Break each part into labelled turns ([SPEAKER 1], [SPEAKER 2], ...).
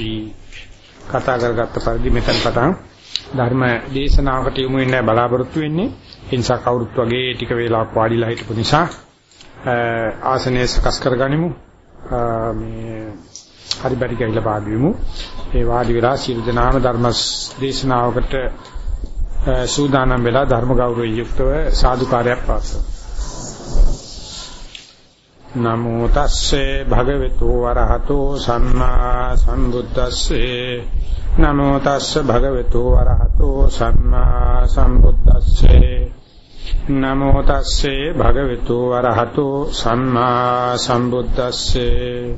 [SPEAKER 1] අපි කතා කරගත්ත පරිදි මෙතන පටන් ධර්ම දේශනාවකට යොමු වෙන්න බලාපොරොත්තු වෙන්නේ. ඒ නිසා කවුරුත් වගේ ටික වේලාවක් වාඩිලා හිටපු නිසා ආසනය සකස් කරගනිමු. මේ හරි බරි කියලා පාදෙමු. ඒ වාඩි වෙලා සියලු දෙනාම ධර්ම දේශනාවකට සූදානම් වෙලා ධර්ම ගෞරවයෙන් යුක්තව සාදුකාරයක් පාත්වමු. නමෝ තස්සේ භගවතු වරහතෝ සම්මා සම්බුද්දස්සේ. නමෝ තස්සේ භගවතු වරහතෝ සම්මා සම්බුද්දස්සේ. නමෝ තස්සේ භගවතු වරහතෝ සම්මා සම්බුද්දස්සේ.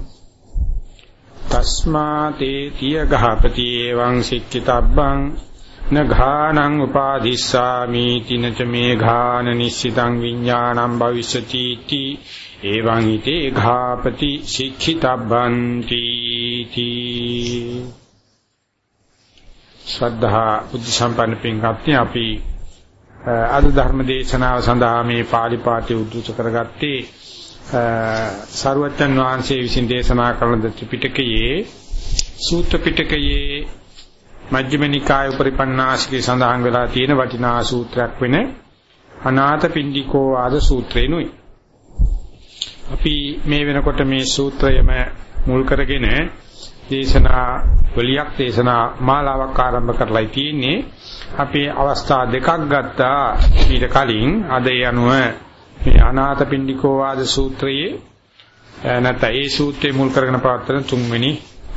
[SPEAKER 1] තස්මාතේ තිය ගහපති එවං සික්කිතබ්බං නඝානං උපාදිස්සාමි තිනච මේ ඝාන නිශ්චිතං විඥානං භවිෂති තී එවං ිතේ ඝාපති ශික්ෂිතබ්බන්ති තී ශ්‍රද්ධා බුද්ධ සම්පන්න පින්කත්ටි අපි අද ධර්ම දේශනාව සඳහා මේ පාලි පාඨය උද්දෘත කරගත්තේ සරුවච්චන් වහන්සේ විසින් දේශනා කරන ත්‍රිපිටකයේ සූත්‍ර පිටකයේ මජ්ක්‍ධිම නිකාය උපරිපන්නාසිකේ සඳහන් වෙලා තියෙන වටිනා සූත්‍රයක් වෙන අනාථ පින්ඩිකෝ ආද සූත්‍රේනුයි අපි මේ වෙනකොට මේ සූත්‍රයම මුල් කරගෙන දේශනා වලියක් දේශනා මාලාවක් ආරම්භ කරලා තියෙන්නේ. අපි අවස්ථා දෙකක් ගත්තා ඊට කලින්. අද ඒ අනුව මේ අනාථපිණ්ඩිකෝ වාද සූත්‍රයේ නැත්නම් ඒ සූත්‍රයේ මුල් කරගෙන පවත්වන තුන්වෙනි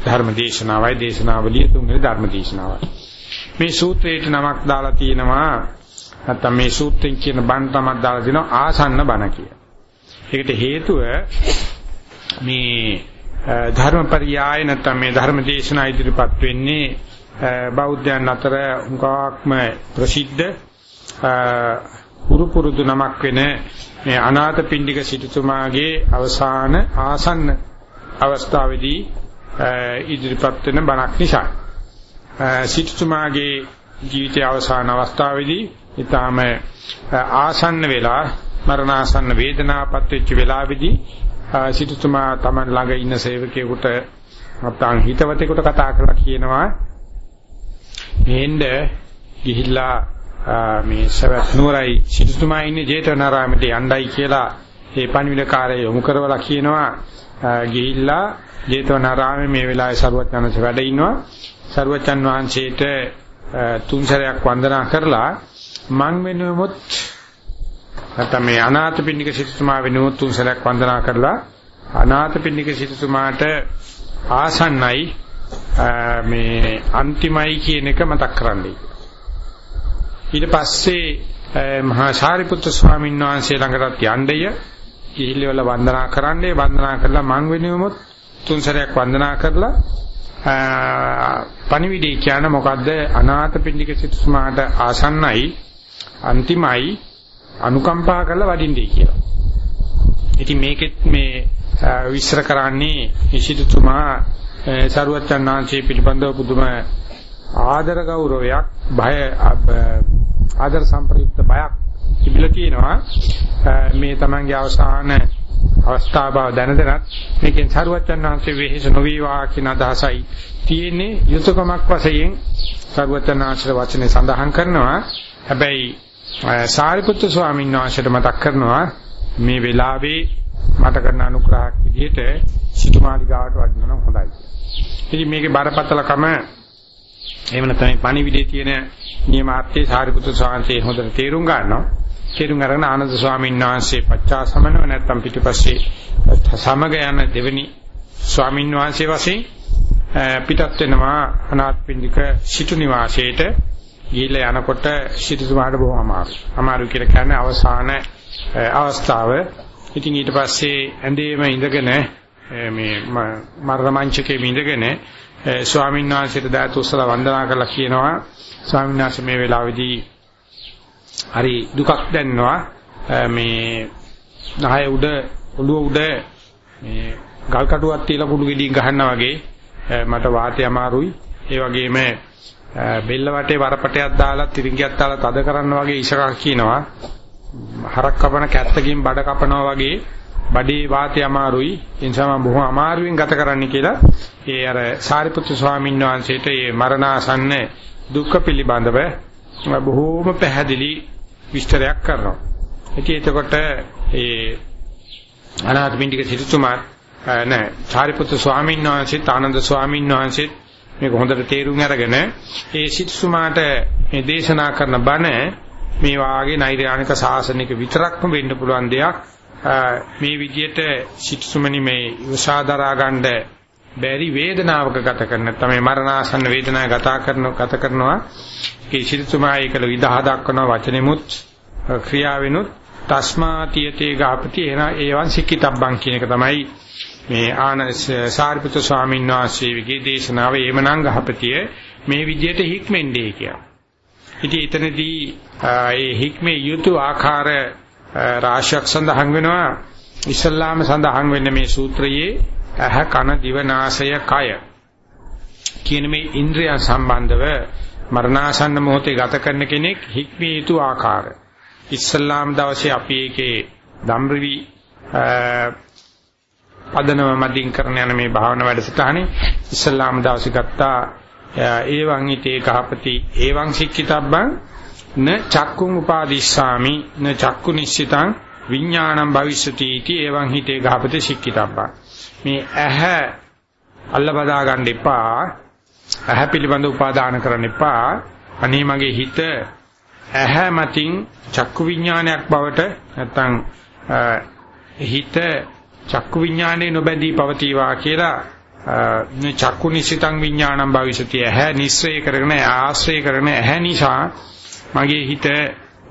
[SPEAKER 1] ධර්ම දේශනාවයි. දේශනාවලිය තුන්වෙනි ධර්ම දේශනාවයි. මේ සූත්‍රයට නමක් දාලා තියෙනවා නැත්නම් මේ සූත්‍රයෙන් කියන බණ තමක් දාලා දෙනවා ආසන්න බණ කියලා. ඒකට හේතුව මේ ධර්මපරියාය නැත්නම් මේ ධර්ම දේශනා ඉදිරිපත් වෙන්නේ බෞද්ධයන් අතර උගාක්ම ප්‍රසිද්ධ හුරු පුරුදු නමක් වෙන මේ අනාථපිණ්ඩික සිටුතුමාගේ අවසාන ආසන්න අවස්ථාවේදී ඉදිරිපත් වෙන බණක් නිසා. සිටුතුමාගේ ජීවිතයේ අවසාන අවස්ථාවේදී ඊටාම ආසන්න වෙලා මරණාසන්න වේදනාපත් වෙච්ච වෙලාවේදී සිටුතුමා Taman ළඟ ඉන්න සේවකයෙකුට නැත්නම් හිතවතෙකුට කතා කරලා කියනවා මෙහෙන්ද ගිහිල්ලා මේ සවැත් නුවරයි සිටුතුමා ඉන්නේ ජේතවනාරාමයට යණ්ඩයි කියලා ඒ පණිවිඩකාරය යොමු කරවලා කියනවා. ගිහිල්ලා ජේතවනාරාමේ මේ වෙලාවේ සරුවචනන්සේ වැඩ ඉන්නවා. සරුවචන් වහන්සේට තුන් සැරයක් වන්දනා කරලා මං වෙනුවෙමුත් නැත්නම් මේ අනාථපිණ්ඩික සිටුතුමා වෙනුවොත් තුන් සැරයක් වන්දනා කරලා අනාථපිණ්ඩික සිටුතුමාට ආසන්නයි මේ අන්තිමයි කියන එක මතක් කරන්නයි. ඊට පස්සේ මහා ශාරිපුත්‍ර ස්වාමීන් වහන්සේ ළඟට යණ්ඩය කිහිල්ලවල වන්දනා කරන්නේ වන්දනා කරලා මං වෙනුවෙමුත් තුන් සැරයක් වන්දනා කරලා පණිවිඩය කියන මොකද්ද? අනාථපිණ්ඩික සිටුතුමාට ආසන්නයි අන්තිමයි. අනුකම්පා කරලා වඩින්නේ කියලා. ඉතින් මේකෙත් මේ විස්තර කරන්නේ ඉසිතුමා සරුවච්චන්නාංශයේ පිළිබඳව පුදුම ආදර ගෞරවයක් බය ආදර සම්ප්‍රයුක්ත බයක් තිබිලා තියෙනවා. මේ තමන්ගේ අවසාන අවස්ථාව බව දැනදනත් මේකෙන් සරුවච්චන්නාංශයේ වෙහෙස නොවේවා කියන අදහසයි තියෙන්නේ. යුතුයකමක් වශයෙන් සරුවච්චන්නාංශයේ වචනේ සඳහන් කරනවා. හැබැයි සාරිපුත්තු ස්වාමීන් වහන්සේට මතක් කරනවා මේ වෙලාවේ මට කරන අනුග්‍රහයක් විදිහට සිටුමාලිගාවට වඩිනවා නම් හොඳයි. ඉතින් මේකේ බරපතලකම එහෙම නැත්නම් පණිවිඩයේ තියෙන නියමාර්ථයේ සාරිපුත්තු ස්වාමීන් හොඳට තේරුම් ගන්නවා. තේරුම් අරගෙන ආනන්ද ස්වාමීන් වහන්සේ පච්චාසමනව නැත්නම් පිටිපස්සේ සමග යන දෙවෙනි ස්වාමීන් වහන්සේ වශයෙන් පිටත් වෙනවා අනාථපිණ්ඩික සිටු නිවාසයේට ගිහිල්ලා යනකොට සිටුතුමාට බොහොම අමාරුයි. අමාරු කියලා කියන්නේ අවසාන අවස්ථාව. ඉතින් ඊට පස්සේ ඇඳේම ඉඳගෙන මේ මරණ මංචකේ ඉඳගෙන ස්වාමීන් වහන්සේට දාතු උස්සලා වන්දනා කරලා කියනවා ස්වාමීන් වහන්සේ මේ වෙලාවේදී හරි දුකක් දැනෙනවා මේ නහය උඩ ඔළුව උඩ මේ ගල් කටුවක් තියලා කුඩු ගෙඩියක් ගහනවා වගේ මට වාතය අමාරුයි ඒ වගේම බෙල්ල වටේ වරපටයක් දාලා තිරින්ගයක් දාලා තද කරන්න වගේ ඉෂකක් කියනවා හරක් කපන කැත්තකින් බඩ කපනවා වගේ බඩේ වාතය අමාරුයි ඒ නිසා මම බොහොම අමාරුවෙන් ගත කරන්න කියලා ඒ අර සාරිපුත්තු ස්වාමීන් වහන්සේට මේ මරණාසන්න දුක්ඛ පිළිබඳව බොහෝම පැහැදිලි විස්තරයක් කරනවා. ඉතින් එතකොට ඒ අනාථපිණ්ඩික සිටුතුමා නෑ සාරිපුත්තු ස්වාමීන් වහන්සේත් ආනන්ද ස්වාමීන් වහන්සේත් මේක හොඳට තේරුම් අරගෙන ඒ සිටුතුමාට මේ දේශනා කරන බණ මේ වාගේ නෛර්යානික සාසනික විතරක්ම වෙන්න පුළුවන් දෙයක්. මේ විදියට සිටුතුමනි මේ විසාදරා ගන්න බැරි වේදනාවක ගත කරන තමයි මරණාසන්න වේදනාව ගත කරන ගත කරනවා. ඒ සිටුතුමා ඒකල විදහා දක්වන වචනෙමුත් ක්‍රියාවෙනුත් තස්මාතියතේ ගාපති එන ඒවන් සික්කිතබ්බං කියන එක තමයි මේ ආන සාරිපුත්‍ර ස්වාමීන් වහන්සේගේ දේශනාව එමනම් ගහපතිය මේ විදියට හික්මෙන්නේ කියලා. ඉතින් එතනදී ඒ හික්මේ යුතු ආකාර රාශියක් සඳහන් වෙනවා ඉස්ලාම සඳහන් වෙන්නේ මේ සූත්‍රයේ ඇහ කන දිව නාසය කය කියන මේ ඉන්ද්‍රියන් සම්බන්ධව මරණාසන්න මොහොතේ ගත කරන කෙනෙක් හික්මිය යුතු ආකාරය. ඉස්ලාම් දවසේ අපි ඒකේ ධම්රවි පදනම මදින් කරන යන මේ භාවනා වැඩසටහනේ ඉස්ලාම් දවසේ ගත්තා. ඒවං හිතේ කහපති ඒවං සික්කිතබ්බං න චක්කුං උපාදිස්සාමි න චක්කු නිශ්චිතං විඥානං භවිෂ්‍යති इति ඒවං හිතේ ගහපති සික්කිතබ්බං මේ ඇහැ අල්ල බදා ගන්න එපා. ඇහැ පිළිබඳ උපාදාන කරන්න එපා. අනේ මගේ හිත ඇහැ මතින් චක්කු විඥානයක් බවට නැත්තම් හිත චක්කු විඥානේ නොබැඳී පවතිවා කියලා චක්කු නිසිතං විඥානං භවිෂති ඇහැ නිස්සය කරගෙන ආශ්‍රය කරගෙන ඇහැ නිසා මගේ හිත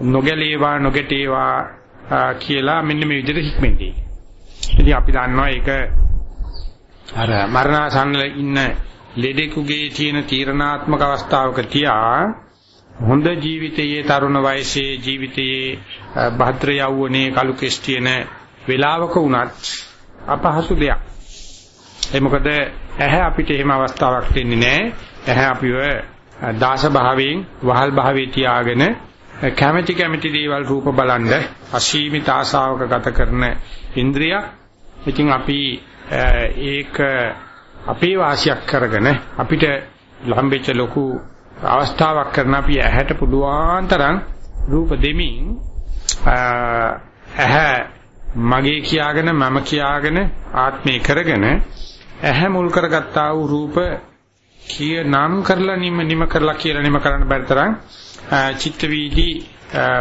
[SPEAKER 1] නොගැලේවා නොගැටේවා කියලා මෙන්න මේ විදිහට හික්මෙන්දී. ඉතින් අපි දන්නවා ඒක අර මරණාසන්න ඉන්න ලෙඩෙකුගේ තියෙන තීරණාත්මක අවස්ථාවක තියා හොඳ ජීවිතයේ තරුණ වයසේ ජීවිතයේ භද්‍ර යෞවනයේ කලු කෙස්ටියන වේලාවක වුණත් අපහසු දෙයක්. ඒ මොකද ඇහැ අපිට එහෙම අවස්ථාවක් දෙන්නේ නැහැ. ඇහැ අපිව දාස භාවයෙන් වහල් භාවයේ තියාගෙන කැමැති කැමැති දේවල් රූප බලන්න අසීමිත ආශාවක ගත කරන ඉන්ද්‍රිය. ඉතින් අපි ඒක අපේ වාසියක් කරගෙන අපිට ලම්බෙච්ච ලොකු අවස්ථාවක් කරන අපි ඇහැට පුළුවන් තරම් රූප දෙමින් ඇහැ මගේ කියාගෙන මම කියාගෙන ආත්මේ කරගෙන ඇහැ මුල් කරගත්තා වූ රූප කිය නම් කරලා නිම නිම කරලා කියලා නිම කරන්න බැරි තරම් චිත්ත වීදි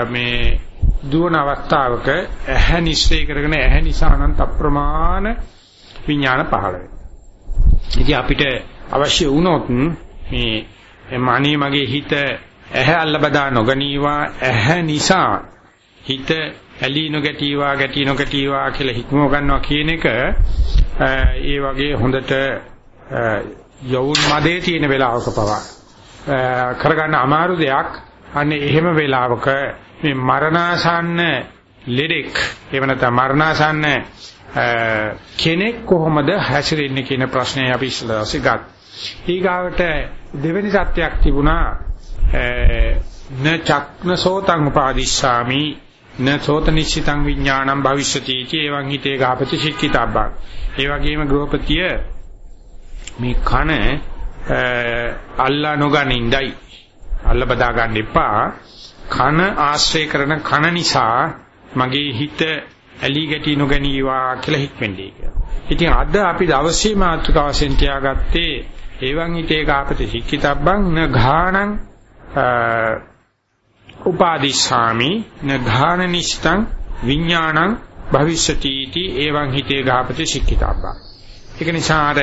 [SPEAKER 1] මේ දුවන අවස්ථාවක ඇහැ නිශ්චය කරගෙන ඇහැ නිසා අනන්ත අප්‍රමාණ විඥාන පහළ වෙනවා. ඉතින් අපිට අවශ්‍ය වුණොත් මේ මණී මගේ හිත ඇහැ අල්ල බදා නොගනීවා ඇහැ නිසා හිත ඇලී නොගැටීවා ගැටී නොගැටීවා කියලා හික්මව ගන්නවා කියන එක ඒ වගේ හොඳට යවුන් මදේ තියෙන වෙලාවක පවා කරගන්න අමාරු දෙයක් අනේ එහෙම වෙලාවක මේ මරණාසන්න ලෙඩෙක් එහෙම නැත්නම් මරණාසන්න කෙනෙක් කොහොමද හැසිරෙන්නේ කියන ප්‍රශ්නය අපි ඉස්සෙල්ලා ගත්තා. ඊගාවට දෙවෙනි සත්‍යයක් තිබුණා න චක්න සෝතං උපාදිස්සාමි න සෝත නිශ්චිතං විඥානං භවිෂ්‍යති इति එවං හිතේ ගාපති ශික්කිතබ්බං. ඒ වගේම ගෘහපතිය මේ කන අල්ලා නොගනින්දයි. අල්ල බදා ගන්න එපා. කන ආශ්‍රය කරන කන නිසා මගේ හිත ඇලි ගැටි නොගනීවා කියලා හික්මෙන්නේ කියලා. ඉතින් අද අපි දවසේ මාතෘකාව වශයෙන් තියාගත්තේ එවං හිතේ කාපති සික්කිතබ්බං න ඝාණං උපාදිස්සාමි න ඝාන නිෂ්ඨං විඥාණං භවිෂ්‍යති इति එවං හිතේ ගාපති සික්කිතබ්බං ඒක නිසා අර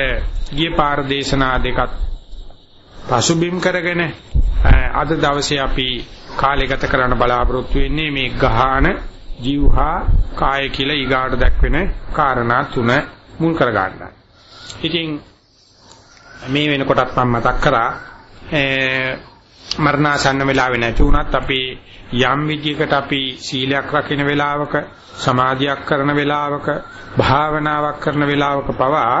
[SPEAKER 1] ගිය පාර දේශනා දෙකත් පසුබිම් කරගෙන අද දවසේ අපි කාලය ගත කරන්න බලාපොරොත්තු වෙන්නේ මේ ගහන ජීවහා කාය කියලා ඊගාට දැක්වෙන කාරණා තුන මුල් කර ගන්නයි. ඉතින් මේ වෙනකොටත් මම මතක් කරා මරණාසන්න වෙලාවේ නැති වුණත් අපි යම් විදියකට අපි සීලයක් රකින්න වෙලාවක සමාධියක් කරන වෙලාවක භාවනාවක් කරන වෙලාවක පවා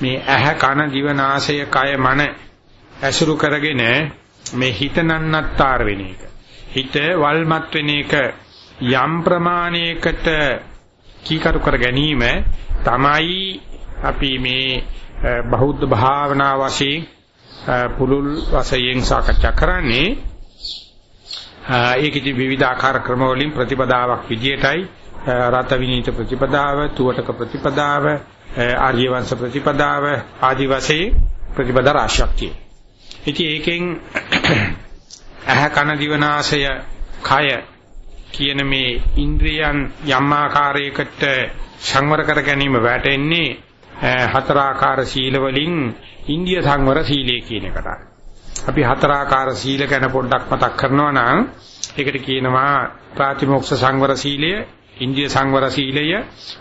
[SPEAKER 1] මේ ඇහ කන දිව නාසය කය මන ඇසුරු කරගෙන මේ හිත නන්නත්තර වෙන එක. හිත වල්මත් වෙන එක යම් ප්‍රමාණයකට කීකරු කර ගැනීම තමයි අපි මේ බෞද්ධ භාවනා වශයෙන් පුලුල් වශයෙන් සාකච්ඡා කරන්නේ ඒකෙදි විවිධ ආකාර ක්‍රම වලින් ප්‍රතිපදාවක් විදියටයි රත විනීත ප්‍රතිපදාව, තුවටක ප්‍රතිපදාව, ආර්ය වංශ ප්‍රතිපදාව ආදි වශයෙන් ප්‍රතිපදා රාශියක් තියෙනවා. ඉතින් ඒකෙන් ඇහ කන දිවනාසය කය කියන මේ ඉන්ද්‍රියන් යම් ආකාරයකට සංවර කර ගැනීම වැටෙන්නේ හතරාකාර සීල වලින් ඉන්දිය සංවර සීලය කියන එකට. අපි හතරාකාර සීල ගැන පොඩ්ඩක් මතක් කරනවා නම් ඒකට කියනවා ප්‍රාතිමෝක්ෂ සංවර සීලය, ඉන්දිය සංවර සීලය,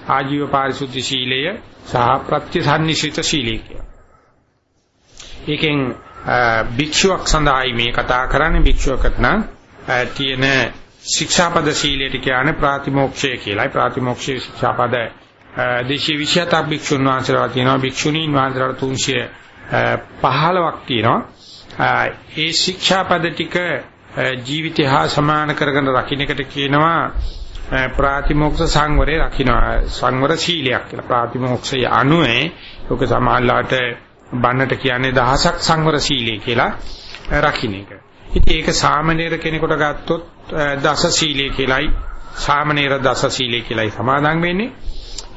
[SPEAKER 1] ආජීව පාරිශුද්ධ සීලය සහ ප්‍රත්‍යසන්නිසිත සීලය කියලා. ඒකෙන් භික්ෂුවක් සඳහායි මේ කතා කරන්නේ භික්ෂුවකට නම් තියෙන ශික්ෂාපද සීලයට කියන්නේ ප්‍රාතිමෝක්ෂය කියලායි ප්‍රාතිමෝක්ෂයේ ශික්ෂාපද 227ක් භික්ෂුන් වහන්සේලා තියෙනවා භික්ෂුණීන් වහන්සේලා 315ක් තියෙනවා ඒ ශික්ෂාපද ටික ජීවිතය හා සමාන කරගෙන රකින්න එකට කියනවා ප්‍රාතිමෝක්ෂ සංවරේ රකින්න සංවර සීලයක් කියලා ප්‍රාතිමෝක්ෂය අනුවේ ඔක සමාල්ලාට බන්නට කියන්නේ දහසක් සංවර සීලය කියලා රකින්න එක. ඉතින් ඒක සාමණේර කෙනෙකුට ගත්තොත් දස සීලය කියලායි සාමණේර දස සීලය කියලායි සමාදන් වෙන්නේ.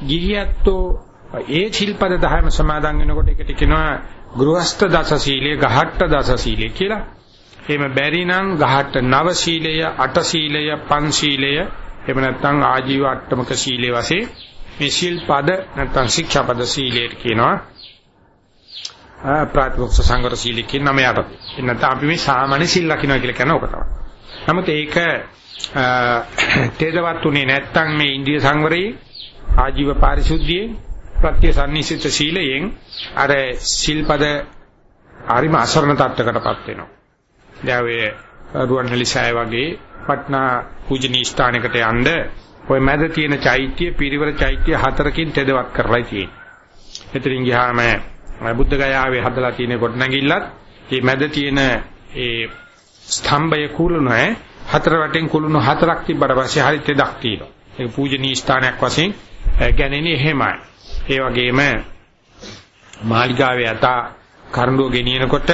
[SPEAKER 1] ගිහියත්ෝ ඒ ශිල්පද දහම සමාදන් වෙනකොට ඒකට කියනවා ගෘහස්ත දස සීලය, ගහට්ට දස සීලය කියලා. එහෙම බැරි නම් ගහට්ට නව සීලය, අට සීලය, පන් සීලය, එහෙම නැත්නම් ආජීව අට්ටමක සීලය වශයෙන් මේ ශිල්පද නැත්නම් ශික්ෂාපද සීලයට කියනවා. ප්‍රාතිමොක්ෂ සංවර සීලය කියන නම යටතේ. එන්නත් අපි මේ සාමාන්‍ය සීල් ලකිනවා කියලා කියන එක තමයි. නමුත් ඒක තේදවත් උනේ නැත්තම් මේ ඉන්දිය සංවරයේ ආජීව පාරිශුද්ධියේ ප්‍රත්‍යසන්නිසිත සීලයෙන් අර සිල්පද හරිම අසරණ තත්ත්වයකටපත් වෙනවා. දැන් ඔය රුවන්වැලිසෑය වගේ පට්නා පූජනීය ස්ථානයකට යන්න ඔය මැද තියෙන චෛත්‍ය පිරිවර චෛත්‍ය හතරකින් තෙදවත් කරලා තියෙනවා. එතනින් ගියාම බුද්ධ ගයාවේ හදලා තියෙන ගොඩනැගිල්ලත් මේ මැද තියෙන ඒ ස්තම්භය කුළුණ හතර වටෙන් කුළුණු හතරක් තිබ්බට පස්සේ හරිත දෙයක් තියෙනවා. ඒක පූජනීය ස්ථානයක් වශයෙන් ගැනෙන්නේ එහෙමයි. ඒ වගේම මාලිගාවේ යතා කරඬුව ගෙනියනකොට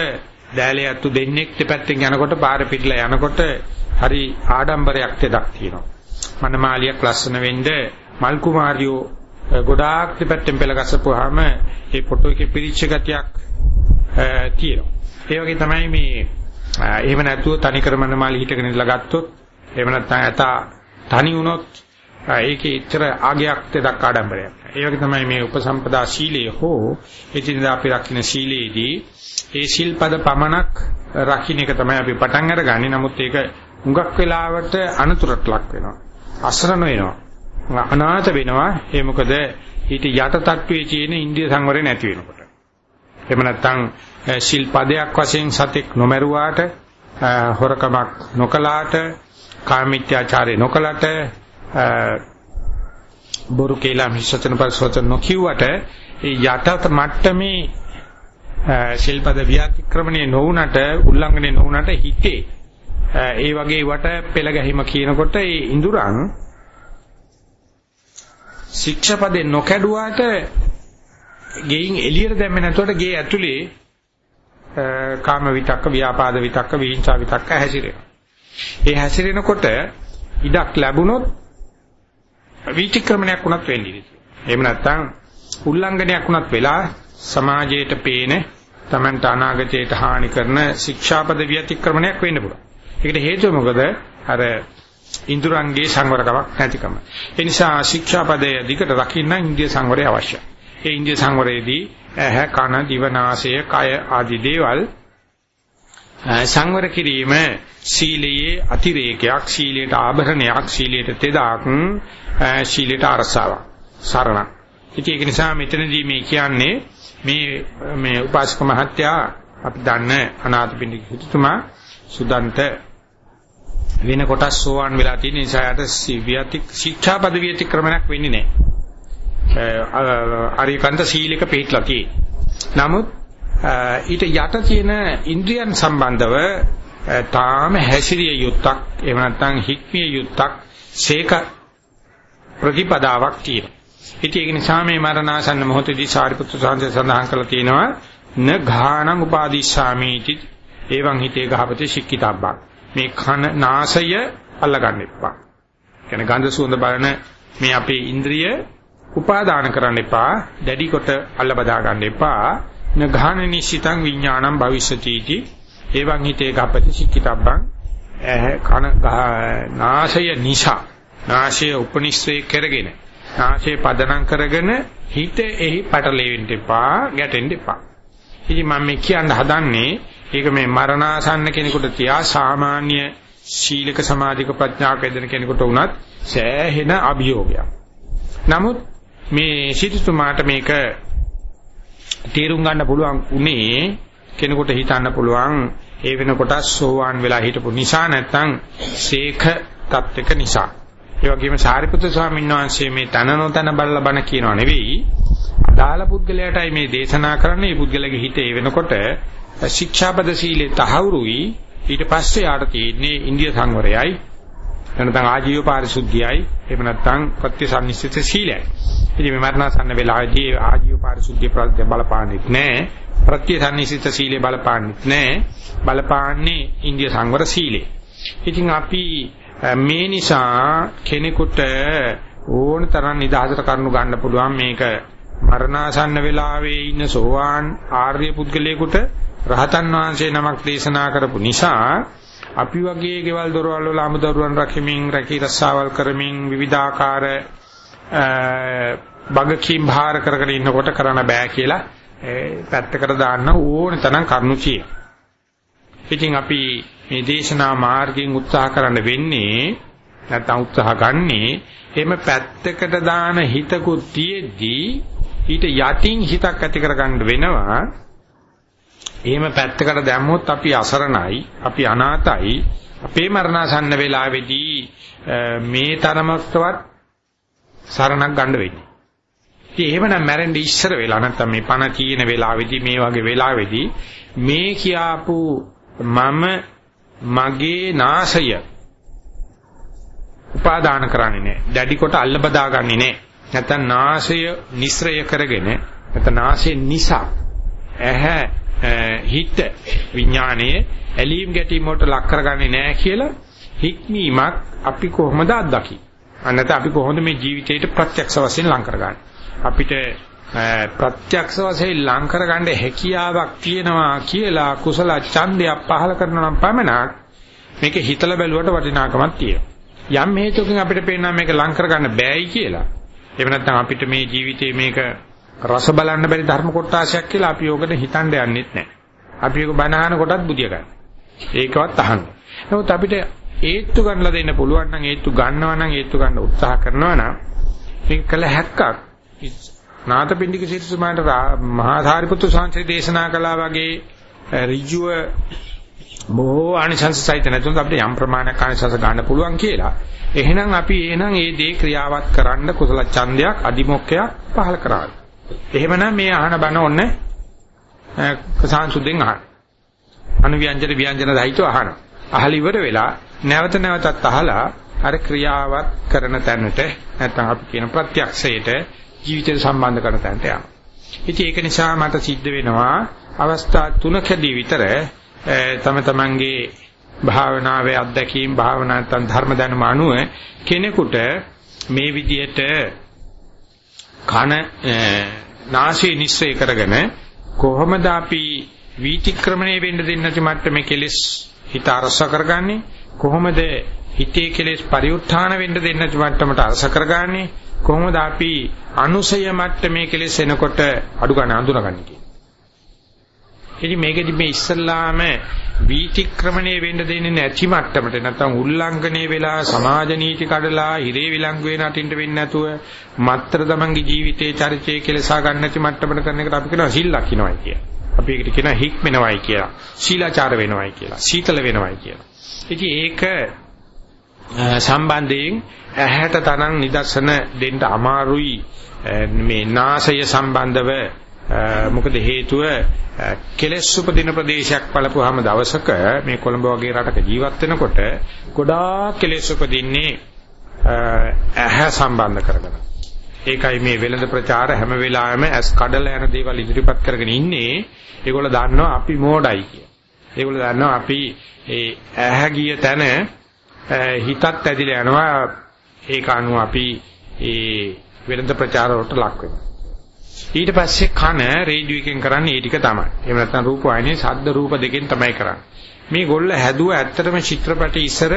[SPEAKER 1] දෑලේ අතු දෙන්නෙක් දෙපැත්තෙන් යනකොට පාර පිටලා යනකොට හරි ආඩම්බරයක් දෙයක් තියෙනවා. මනමාලියක් ලස්සන වෙන්න මල් කුමාරියෝ ගොඩාක් දෙපැත්තෙන් පෙළ ගසපුවාම ඒ ෆොටෝ එකේ පිරිච්ච ගතියක් තියෙනවා. ඒ වගේ තමයි මේ එහෙම නැතුව තනි කරමන මාළි හිටගෙන ඉඳලා ගත්තොත් එහෙම නැත්නම් ඇතා තනි වුණොත් ඒකේ ඉතර ආගයක් දෙයක් ආඩම්බරයක්. ඒ වගේ තමයි මේ උපසම්පදා ශීලය හෝ එදිනදා අපි රකින්න ශීලයේදී ඒ ශිල්පද පමණක් රකින්න එක තමයි අපි පටන් අරගන්නේ. නමුත් ඒක හුඟක් වෙලාවට අනතුරට ලක් වෙනවා. අසරණ වෙනවා. අනාථ වෙනවා. ඒ මොකද ඊට යට තට්ටුවේ තියෙන ඉන්දිය සංවරය නැති වෙනකොට. එහෙම නැත්නම් ශිල්පදයක් වශයෙන් සතෙක් නොමරුවාට හොරකමක් නොකලාට කාමීත්‍යාචාරය නොකලට බොරු කියලා මිශ්‍රචන පරිසවචන නොකියුවට ඒ යටත මට්ටමේ ශිල්පද ව්‍යාතික්‍රමණය නොවුනට උල්ලංඝනය නොවුනට හිතේ ඒ වගේ වට පෙළ ගැහිම කියනකොට ඒ ඉඳුරන් ශික්ෂපදේ නොකැඩුවාට ගෙයින් එළියට දැම්මේ නැතුවට ගේ ඇතුලේ කාම විතක්ක ව්‍යාපාද විතක්ක විහිංසා විතක්ක හැසිරෙනවා. ඒ හැසිරෙනකොට ඉඩක් ලැබුණොත් විචක්‍රමණයක් වුණත් වෙන්නේ. එහෙම නැත්නම් උල්ලංඝනයක් වුණත් වෙලා සමාජයට පේන තමන්ට අනාගතයට හානි කරන ශික්ෂාපද විතික්‍රමණයක් වෙන්න පුළුවන්. ඒකට හේතුව මොකද? අර ඉන්ද්‍රයන්ගේ සංවරකමක් නැතිකම. ඒ නිසා ශික්ෂාපදයේ දිකට රකින්න ඉන්දිය සංවරය අවශ්‍යයි. ඒ ඉන්දිය සංවරයේදී ඇහ කන දිව නාසය කය ආදී දේවල් සංවර කිරීම සීලයේ අතිරේකයක් සීලයට ආභරණයක් සීලයට තෙදක් සීලයට අරසාවක් සරණ. ඉතින් ඒක නිසා මෙතනදී මේ කියන්නේ මේ මේ උපාසක මහත්තයා අපි දන්න අනාථපිණ්ඩික හිතුතුමා සුදන්ත වෙන කොටස් සෝවන් වෙලා තියෙන නිසා යට වියතික් ශික්ෂා පදවියති ක්‍රමයක් වෙන්නේ නැහැ. අරිකන්ත සීලක පිටලා තියෙන්නේ. නමුත් ඊට යට තියෙන ඉන්ද්‍රියන් සම්බන්ධව තාම හැසිරිය යුත්තක් එහෙම නැත්නම් හික්මිය යුත්තක් සේක ප්‍රතිපදාවක් තියෙනවා. ඉතින් ඒක නිසා මේ මරණාසන්න මොහොතදී සාරිපුත්‍ර සාංශය සඳහන් කරලා තියෙනවා න ඝාණං උපාදිස්සාමීති එවං හිතේ ගහපති ශික්කිතබ්බක්. මේ කන නාසය අල්ලගන්න එපා. කියන්නේ ගන්ධ සුවඳ බලන මේ අපේ ඉන්ද්‍රිය උපාදාන කරන්න එපා. දැඩි කොට අල්ල බදා ගන්න එපා. න ඝාන නිශ්චිතං විඥානං භවිෂ්‍යතිටි එවං හිතේ ගහපති ශික්කිතබ්බං කන නාසය නිෂා නාසය උපනිශ්‍රේ කරගෙන නාසය පදනම් කරගෙන හිත එහි පටලෙවෙන්න එපා ගැටෙන්න එපා. ඉතින් මම මේ කියන්න හදන්නේ ඒක මේ මරණාසන්න කෙනෙකුට තියා සාමාන්‍ය ශීලක සමාධික ප්‍රඥාවක යෙදෙන කෙනෙකුට වුණත් සෑහෙන අභියෝගයක්. නමුත් මේ සිටුතුමාට මේක තේරුම් ගන්න පුළුවන් උනේ කෙනෙකුට හිතන්න පුළුවන් ඒ වෙනකොට සෝවාන් වෙලා හිටපු නිසා නැත්නම් සීඛ තත්වක නිසා. ඒ වගේම සාරිපුත්‍ර ස්වාමීන් වහන්සේ මේ තන නොතන බලලා බණ කියනව නෙවෙයි. අදාළ පුද්ගලයාටයි මේ දේශනා කරන්නේ. මේ පුද්ගලගේ හිතේ වෙනකොට ශික්ෂාපද සීලේ තහවුරුයි ඊට පස්සේ යාට තියෙන්නේ ඉන්දිය සංවරයයි නැත්නම් ආජීව පාරිශුද්ධියයි එහෙම නැත්නම් ප්‍රත්‍යසන්නිස්සිත සීලයයි. ඉතින් මේ මරණසන්න වෙලාවේදී ආජීව පාරිශුද්ධිය ප්‍රත්‍ය බලපාන්නේ නැහැ. ප්‍රත්‍යසන්නිස්සිත සීලේ බලපාන්නේ නැහැ. බලපාන්නේ ඉන්දිය සංවර සීලේ. ඉතින් අපි මේ නිසා කෙනෙකුට ඕන තරම් නිදහසට කරුණු ගන්න පුළුවන් මේක මරණාසන්න වෙලාවේ ඉන්න සෝවාන් ආර්ය පුද්ගලයෙකුට රහතන් වහන්සේ නමක් දේශනා කරපු නිසා අපි වගේ ගෙවල් දොරවල් වල අමුදරුවන් රකිමින් රැකී රස්සාවල් කරමින් විවිධාකාර බගකීම් භාර කරගෙන ඉන්නකොට කරන්න බෑ කියලා පැත්තකට දාන්න ඕන තරම් කරුණු කිය. ඉතින් අපි මේ දේශනා මාර්ගයෙන් උත්සාහ කරන්න වෙන්නේ නැත්නම් උත්සාහ ගන්නේ එහෙම පැත්තකට දාන හිතකුත් තියේදී ඊට යටින් හිතක් ඇති කරගන්න වෙනවා එහෙම පැත්තකට දැම්මොත් අපි අසරණයි, අපි අනාතයි. අපේ මරණාසන්න වේලාවේදී මේ තරමකවත් සරණක් ගන්න වෙන්නේ. ඉතින් එහෙමනම් මැරෙන්න ඉස්සර වෙලා නැත්තම් මේ පණ තියෙන වෙලාවේදී මේ වගේ වෙලාවේදී මේ කියාපු මම මගේ නාසය උපාදාන කරන්නේ නැහැ. දැඩි කොට අල්ල බදාගන්නේ නැහැ. නැත්තම් නාසය නිස්සරය කරගෙන නැත්තම් නාසය නිසා ඇහැ හිත විඥානයේ ඇලීම් ගැටීම් වලට ලක් කරගන්නේ නැහැ කියලා හික්මීමක් අපි කොහොමද අත්දකි? අන්නත අපි කොහොමද මේ ජීවිතේට ප්‍රත්‍යක්ෂ වශයෙන් ලං කරගන්නේ? අපිට ප්‍රත්‍යක්ෂ වශයෙන් ලං කරගන්න හැකියාවක් තියෙනවා කියලා කුසල ඡන්දයක් පහල කරනවා නම් පමණක් මේක හිතලා බැලුවට වටිනාකමක් තියෙනවා. යම් හේතුවකින් අපිට පේනවා මේක ලං කරගන්න බෑයි කියලා. එහෙම නැත්නම් අපිට මේ ජීවිතේ මේක රස බලන්න බැරි ධර්ම කොටාශයක් කියලා අපි යෝගට හිතන්න යන්නෙත් නැහැ. අපි ඒක බනහන කොටත් බුදිය ගන්න. ඒකවත් අහන්න. නමුත් අපිට ඒත්තු ගන්නලා දෙන්න පුළුවන් නම් ඒත්තු ගන්නවා නම් ඒත්තු ගන්න උත්සාහ කරනවා නම් මේක කළ හැක්කක්. නාථපිණ්ඩික සිරිසුමාන්ට මහා සාරිපුත්තු සාංශේ දේශනා කළා වගේ ඍජුව බොහෝ ආනිසංස සහිත නැතුනොත් අපිට යම් ප්‍රමාණයක් ආනිසංස ගන්න පුළුවන් කියලා. එහෙනම් අපි එහෙනම් ඒ දේ ක්‍රියාවත් කරන්න කුසල ඡන්දයක් අදිමොක්කයක් පහල කරාවි. එහෙමනම් මේ අහන බණ ඔන්නේ සාංශුද්ධෙන් අහන. අනුව්‍යංජන ව්‍යංජන දහිතව අහන. අහල ඉවර වෙලා නැවත නැවතත් අහලා අර ක්‍රියාවත් කරන තැනට නැත්නම් අපි කියන ප්‍රත්‍යක්ෂයට ජීවිතයට සම්බන්ධ කරන තැනට යනවා. ඉතින් ඒක නිසා මට සිද්ධ වෙනවා අවස්ථා තුනකදී විතර තම තමන්ගේ භාවනාවේ අත්දැකීම් භාවනා නැත්නම් ධර්ම දැනුම අනුව කෙනෙකුට මේ විදිහට කන නාසය නිස්සය කරගෙන කොහොමද අපි වීතික්‍රමණය වෙන්න දෙන්නේ නැති මට්ටමේ කෙලෙස් හිත අරස කරගන්නේ? කොහොමද හිතේ කෙලෙස් පරිඋත්ථාන වෙන්න දෙන්නේ නැති මට්ටමට අරස කරගන්නේ? කොහොමද අපි අනුසය මට්ටමේ කෙලෙස් එනකොට අඩු ගන්න අඳුනගන්නේ? ඉතින් මේකෙදි මේ ඉස්සල්ලාම වීතික්‍රමණය වෙන්න දෙන්නේ නැති මට්ටමට නැත්නම් උල්ලංඝනය වෙලා සමාජ නීති කඩලා හිරේ විලංගු වෙන අටින්ට වෙන්නේ නැතුව මත්තර තමන්ගේ ජීවිතේ චරිතය කෙලසා ගන්න නැති මට්ටමට කරන එකට අපි කියනවා සිල් ලක්ිනවයි කියලා. අපි ඒකට කියනවා හික්මනවයි කියලා. ශීලාචාර වෙනවයි කියලා. සීතල වෙනවයි කියලා. ඉතින් ඒක සම්බන්ධයෙන් ඇහැට තරම් නිදර්ශන දෙන්න අමාරුයි මේ නාසය සම්බන්ධව මොකද හේතුව කෙලෙස් උපදින ප්‍රදේශයක් බලපුවාම දවසක මේ කොළඹ වගේ රටක ජීවත් වෙනකොට ගොඩාක් කෙලෙස් උපදින්නේ ඇහැ සම්බන්ධ කරගෙන. ඒකයි මේ වෙළඳ ප්‍රචාර හැම වෙලාවෙම ඇස් කඩලා යන දේවල් ඉදිරිපත් කරගෙන ඉන්නේ. ඒගොල්ලෝ දන්නවා අපි මෝඩයි කියලා. ඒගොල්ලෝ දන්නවා අපි ඒ ඇහැ ගිය තැන හිතත් ඇදිලා යනවා. ඒක අනුව අපි ඒ වෙළඳ ප්‍රචාර වලට ලක් වෙනවා. ඊට පස්සේ කන රේඩියෝ එකෙන් කරන්නේ ඒ ටික තමයි. එහෙම නැත්නම් රූප වාහිනියේ ශබ්ද රූප දෙකෙන් තමයි කරන්නේ. මේ ගොල්ල හැදුව ඇත්තටම චිත්‍රපටි ඉස්සර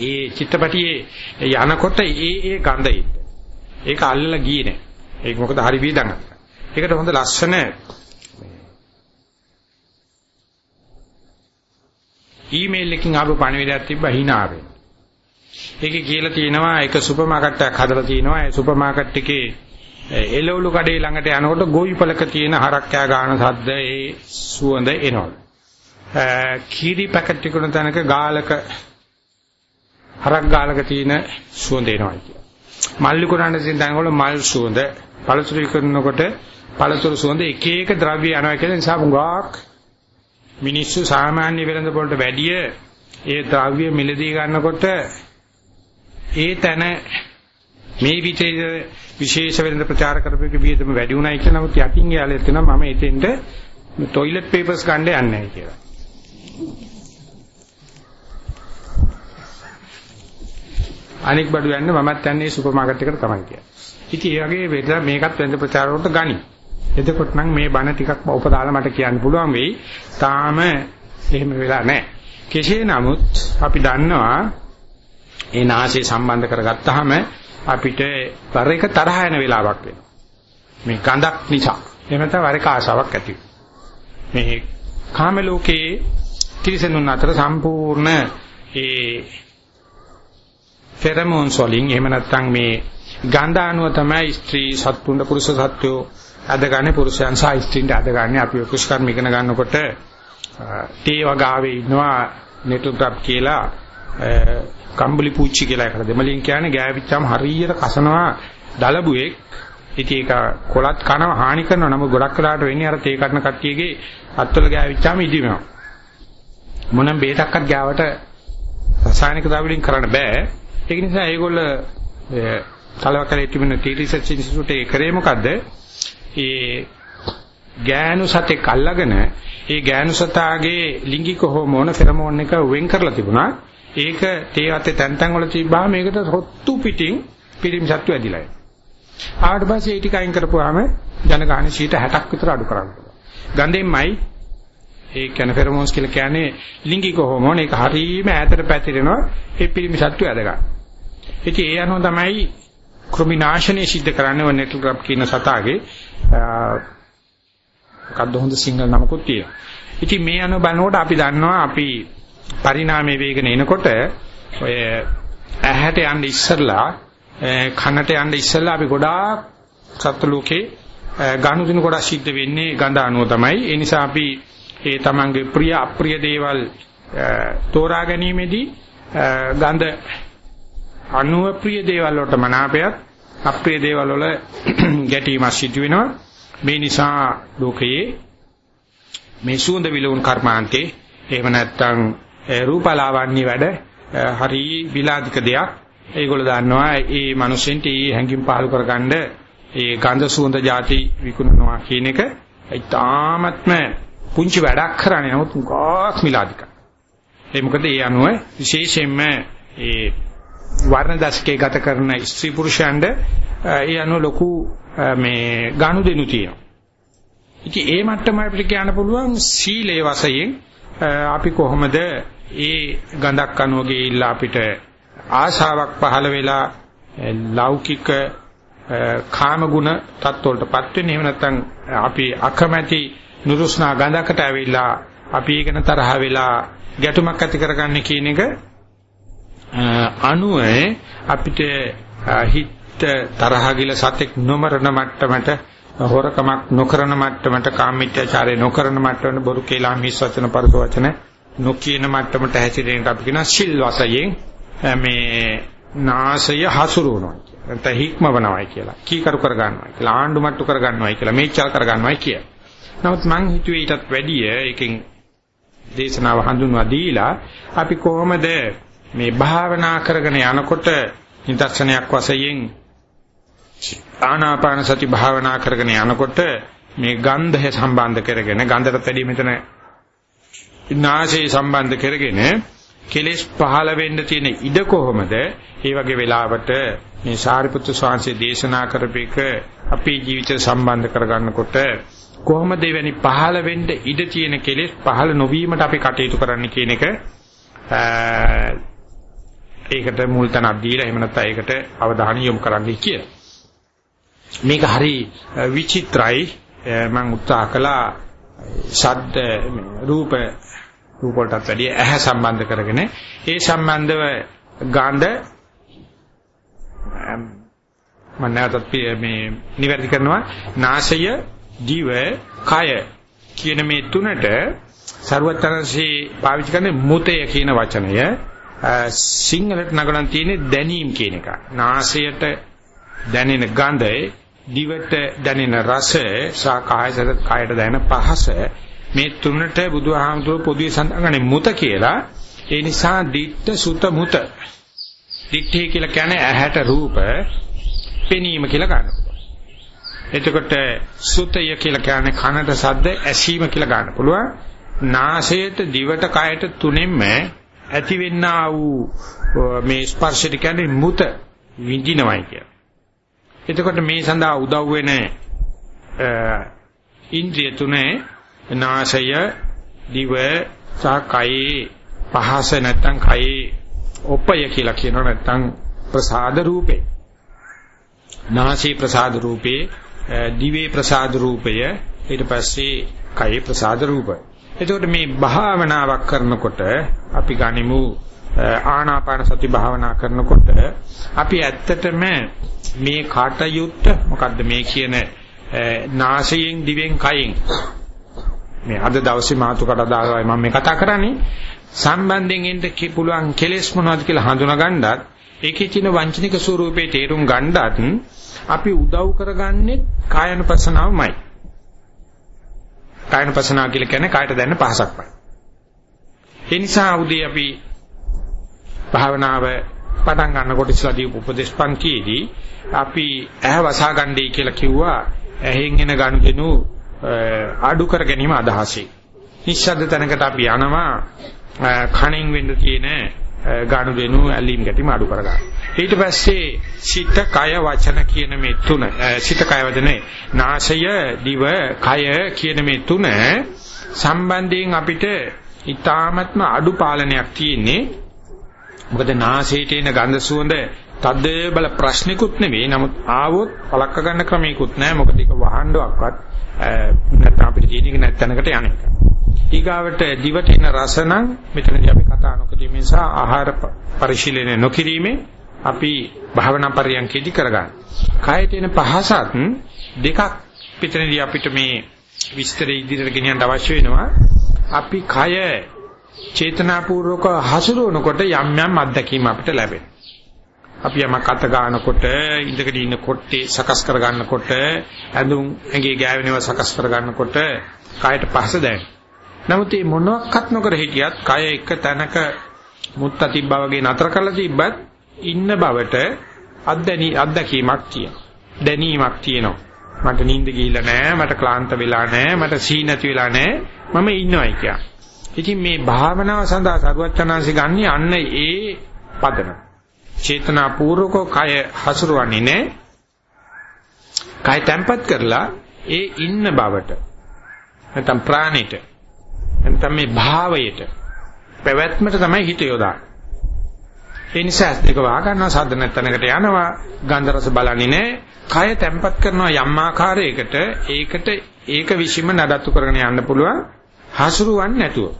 [SPEAKER 1] ඒ චිත්‍රපටියේ යනකොට ඒ ඒ ගඳ ඒක අල්ලලා ගියේ නෑ. ඒක මොකද හරි වේදනක්. ඒකට හොඳ ලස්සන ඊමේල් එකකින් ආපු පණිවිඩයක් තිබ්බා hinaවෙන්. ඒකේ කියලා තියෙනවා එක සුපර් මාකට් එකක් හදලා තියෙනවා. ඒ සුපර් මාකට් එකේ එළවලු කඩේ ළඟට යනකොට ගොවිපලක තියෙන හරක් කෑ ගන්න සද්ද ඒ සුවඳ එනවා. කීරි පැකට් තිකුණ තැනක ගාලක හරක් ගාලක තියෙන සුවඳ එනවා කියන. මල්ලි කුරාණ තියෙන තැනවල මල් සුවඳ, පළතුරු කරනකොට පළතුරු සුවඳ එක එක ද්‍රව්‍ය යනවා කියන නිසා මුගාක් මිනිස්සු සාමාන්‍ය වෙළඳ පොළට වැඩිය ඒ ද්‍රව්‍ය මිලදී ගන්නකොට ඒ තැන මේ විචේ විශේෂ වෙළඳ ප්‍රචාර කරපෙක වියදම වැඩි උනායි කියලා නමුත් යටින් යාලේ තියෙනවා මම එතෙන්ට টয়ලට් පේපර්ස් ගන්න යන්නේ නැහැ කියලා. අනෙක් බඩු යන්න මමත් යන්නේ සුපර් මාකට් එකට තමයි කියලා. ඉතින් ඒ වගේ වෙද මේකත් වෙළඳ ප්‍රචාර වලට ගනි. එතකොට නම් මේ බණ ටිකක් උපදාලා මට කියන්න පුළුවන් වෙයි. තාම එහෙම වෙලා නැහැ. කෙසේ නමුත් අපි දන්නවා ඒ නාසය සම්බන්ධ කරගත්තාම අපිට වර එක තරහ යන වෙලාවක් වෙනවා. මේ ගඳක් නිසා. එහෙම නැත්නම් වර එක ආශාවක් ඇති මේ කාම ලෝකයේ තිරිසනුන් අතර සම්පූර්ණ ඒ ෆෙරමෝන්ස් වලින් එහෙම නැත්නම් මේ ගන්ධ අණුව තමයි ස්ත්‍රී සත්පුරුෂ පුරුෂ සත්වෝ අදගන්නේ පුරුෂයන් සහ ස්ත්‍රීන්ට අදගන්නේ අපි කුෂ්කර්ම ඉගෙන ගන්නකොට තේ වගාවේ ඉන්නවා නෙටුග්‍රැබ් කියලා කම්බලි පූච්චි කියලා එකට දෙමලින් කියන්නේ ගෑවිච්චාම හරියට කසනවා දලබුවෙක්. ඉතින් ඒක කොලත් කනව හානි කරනවා. නමුත් ගොඩක් වෙලාවට වෙන්නේ අර තේ කඩන කට්ටියගේ අත්වල ගෑවිච්චාම ඉදිනවා. මොනම් බේතක්වත් ගාවට රසායනික ද්‍රව්‍යලින් කරන්න බෑ. ඒක නිසා ඒගොල්ල කලවකලේ තිබෙන ටී රිසර්ච් ඉන්ස්ටිටියුට් එකේ කරේ මොකද්ද? ඒ ගෑනු සතෙක් අල්ලගෙන ඒ ගෑනු සතාගේ ලිංගික හෝමෝන ෆෙරමෝන් එක වෙන් කරලා තිබුණා. ඒක තේ වත්තේ තැන් තැන් වල තිබ්බාම මේකට රොත්තු පිටින් පිළිම් සත්තු ඇදිලා එනවා. ආවට පස්සේ ඒ ටික අයින් කරපුවාම ජනගහන 60ක් විතර අඩු කරන්න පුළුවන්. ගඳෙන්මයි ඒ කියන්නේ ෆෙරමෝන්ස් කියලා කියන්නේ ලිංගික හෝමෝන ඒක හරීම ඈතට පැතිරෙනවා ඒ පිළිම සත්තු ඇද ගන්න. ඉතින් ඒ අනුව තමයි කෘමිනාශනය සිද්ධ කරන්නේ ඔය නෙටල් ග්‍රැබ් කියන සතාගේ මොකද්ද හොඳ සිංගල් නමකුත් තියෙනවා. ඉතින් මේ අනුව බලනකොට අපි දන්නවා අපි පරිණාමයේ වේගන එනකොට ඔය ඇහැට යන්න ඉස්සරලා කනට යන්න ඉස්සරලා අපි ගොඩාක් සත්ත්ව ලෝකේ ගනුදෙනු ගොඩක් සිද්ධ වෙන්නේ ගඳ අනුව තමයි. ඒ නිසා අපි ඒ තමන්ගේ ප්‍රිය අප්‍රිය දේවල් තෝරා ගැනීමේදී ගඳ අනුව ප්‍රිය දේවල් වලට මනාපයත් අප්‍රිය දේවල් වල ගැටීමක් සිදු වෙනවා. මේ නිසා ලෝකයේ මේ සුවඳ විලවුන් කර්මාන්තේ එහෙම නැත්නම් රූපලාවන්‍ය වැඩ හරි විලාදික දෙයක්. ඒගොල්ලෝ දන්නවා ඒ මිනිස්සුන්ට ඒ හැඟිම් පහල කරගන්න ඒ ගන්ධ සුවඳ ಜಾති විකුණනවා කියන එක ඉතාමත්ම පුංචි වැඩක් කරන්නේ නමුත් ගොක් මිලාදිකයි. ඒ මොකද ඒ අනුව විශේෂයෙන්ම ඒ වර්ණ දශකයේ ගත කරන ස්ත්‍රී පුරුෂයන්ට ඒ අනුව ලොකු මේ ගනුදෙනු තියෙනවා. ඉතින් ඒ මට්ටම අපිට කියන්න පුළුවන් සීලේ වශයෙන් අපි කොහොමද ඒ ගඳක් අනුව ගිහිල්ලා අපිට ආශාවක් පහළ වෙලා ලෞකික කාම ගුණ තත්ත්වවලටපත් වෙන්නේ එහෙම නැත්නම් අපි අකමැති නුරුස්නා ගඳකට ඇවිල්ලා අපි ඒකන තරහ වෙලා ගැටුමක් ඇති කරගන්න කියන එක අනුව අපිට හිත තරහ ගිල සතෙක් නොමරන මට්ටමට හොරකමක් නොකරන මට්ටමට කාමීත්‍යචාරය නොකරන මට්ටමට බොරු කේලා මිස් වචන පරස වචන නොකියන මට්ටමට හැසිරෙන්න අපි කියන සිල් වශයෙන් මේ නාසය හසුරුවනවා නැත්නම් හික්මවනවායි කියලා. කීකරු කර ගන්නවා කියලා. ආණ්ඩු මට්ටු කර ගන්නවායි කියලා. මේචල් කර ගන්නවායි කිය. නමුත් මං හිතුවේ ඊටත් වැඩිය එකෙන් දේශනාව හඳුන්වා දීලා අපි කොහොමද මේ භාවනා කරගෙන යනකොට නිදර්ශනයක් වශයෙන් ආනාපාන සති භාවනා කරගෙන යනකොට මේ ගන්ධය සම්බන්ධ කරගෙන ගන්ධයට වැඩි මෙතන නාසය සම්බන්ධ කරගෙන කෙලෙස් පහළ වෙන්න තියෙන ඉඩ කොහොමද? ඒ වගේ වෙලාවට මේ සාරිපුත්‍ර ස්වාමීන් දේශනා කරපේක අපේ ජීවිතය සම්බන්ධ කරගන්නකොට කොහොමද එවැනි පහළ වෙන්න ඉඩ තියෙන කෙලෙස් පහළ නොවීමට අපි කටයුතු කරන්න කියන එක ඒකට මුල් තැනක් දීලා එහෙම නැත්නම් ඒකට අවධානය යොමු කරන්නයි කියලා. මේක හරි විචිත්‍රයි මම උත්සාහ කළා ශබ්ද රූප රූප වලටත් වැඩිය ඇහැ සම්බන්ධ කරගෙන ඒ සම්බන්ධව ගන්ධ මම නැවතත් මේ නිවැරදි කරනවා නාසය දිව කය කියන මේ තුනට ਸਰවතරන්සේ පාවිච්චි කරන්නේ මුතය කියන වචනය සිංහලට නගන තියෙන්නේ දැනීම කියන එක. නාසයට දැනෙන ගඳය, දිවට දැනෙන රසය, සහ කායසට කායට දැනෙන පහස මේ තුනට බුදුහාමුදුරුවෝ පොදුවේ සඳහන් මුත කියලා. ඒ නිසා ditta sutta muta. ditta කියලා කියන්නේ ඇහැට රූප, පෙනීම කියලා ගන්නවා. එතකොට සුතය කියලා කියන්නේ කනට ශබ්ද ඇසීම කියලා ගන්න පුළුවන්. නාසයට දිවට කයට තුනෙන්ම ඇතිවෙන්නා වූ මේ ස්පර්ශයට කියන්නේ මුත විඳිනවයි කියලා. එතකොට මේ සඳහා උදව් වෙන ඉන්ද්‍රිය තුනේ නාසය දිව සහ කයේ පහස නැත්තම් කයේ ඔපය කියලා කියනවා නැත්තම් ප්‍රසාද රූපේ. නාසී ප්‍රසාද රූපේ දිවේ ප්‍රසාද රූපය ඊට පස්සේ කයේ ප්‍රසාද රූපය එතකොට මේ භාවනාවක් කරනකොට අපි ගනිමු ආනාපාන සති භාවනා කරනකොට අපි ඇත්තටම මේ කාටයුත්ත මොකද්ද මේ කියන නාසයෙන් දිවෙන් කයෙන් මේ අද දවසේ මාතුකට දාගාවයි මම මේ කතා කරන්නේ සම්බන්ධයෙන් එන්න පුළුවන් කෙලෙස් මොනවද කියලා හඳුනා ගන්නත් ඒකේ තියෙන වංචනික ස්වરૂපේ තේරුම් ගන්නත් අපි උදව් කරගන්නේ කායනුපසනාවමයි. කායනුපසනාව කියලා කියන්නේ කායට දැනෙන පහසක්මයි. ඒ නිසා උදේ අපි භාවනාව පටන් ගන්නකොට ඉස්සලා දීපු උපදේශ පන්තියේදී අපි ඇහ වසා ගන්නයි කියලා කිව්වා ඇහෙන් එන ගනුදෙනු අඩු කර ගැනීම අදහසයි. නිශ්ශබ්ද තැනකට අපි යනවා කණෙන් වෙන්න තියෙන ගනුදෙනු ඇලීම් ගැටීම අඩු කර ගන්න. ඊට පස්සේ සිත කය වචන කියන මේ තුන සිත කය වචනේ නාසය දිව කය කියන මේ තුන සම්බන්ධයෙන් අපිට ඊ타ත්ම අඩු පාලනයක් තියෙන්නේ මොකද නාසයට එන ගඳ සුවඳ තද බල ප්‍රශ්නිකුත් නෙවෙයි නමුත් ආවොත් පලක්ක ගන්න ක්‍රමයකුත් නැහැ මොකද ඒක වහන්නවක්වත් නැත්නම් අපිට තියෙන එක නැත්නම්කට යන එක. ඊගාවට දිවට එන රස නම් මෙතනදී අපි කතා නොකිරීම නිසා ආහාර පරිශීලනය නොකිරීමේ අපි භාවනා පරියන්කේදී කරගන්න. කායට එන පහසත් දෙකක් පිටරදී අපිට මේ විස්තර ඉදිරියට ගෙනියන්න අවශ්‍ය වෙනවා. අපි කය චේතනාපූර්වක හසුරුවනකොට යම් යම් අත්දැකීම් අපිට ලැබෙනවා. අපි යමක් අත ගන්නකොට ඉඳගෙන ඉන්න කොට්ටේ සකස් කර ගන්නකොට ඇඳුම් ඇඟේ ගෑවෙනව සකස් කර ගන්නකොට කයට පහස දැනෙනවා. නමුත් මේ මොනවත් නොකර හිටියත් කය එක තැනක මුත්ත තිබ්බා වගේ නතර කරලා තිබ්බත් ඉන්න බවට අත්දැනි අත්දැකීමක් තියෙනවා. දැනීමක් තියෙනවා. මට නිින්ද ගිහිල්ලා නැහැ, මට ක්ලාන්ත වෙලා නැහැ, මට සී නැති වෙලා නැහැ. මම ඉන්නවයි කියන්නේ. ඉතින් මේ භාවනාව සඳහා සරුවචනාංශي ගන්නේ අන්න ඒ පදනම. චේතනා පූර්වක කය හසුරුවන්නේ නැහැ. කය තැම්පත් කරලා ඒ ඉන්න බවට නැත්නම් ප්‍රාණයට නැත්නම් මේ භාවයට පැවැත්මට තමයි හිත යොදාන්නේ. ඒ නිසා ඒක වා ගන්නවා සද්ද නැත්නම්කට යනවා ගන්ධ රස බලන්නේ නැහැ. කය තැම්පත් කරනවා යම් ආකාරයකට ඒකට ඒක විශ්ීම නඩත්තු කරගෙන යන්න පුළුවන් හසුරුවන්නේ නැතුව.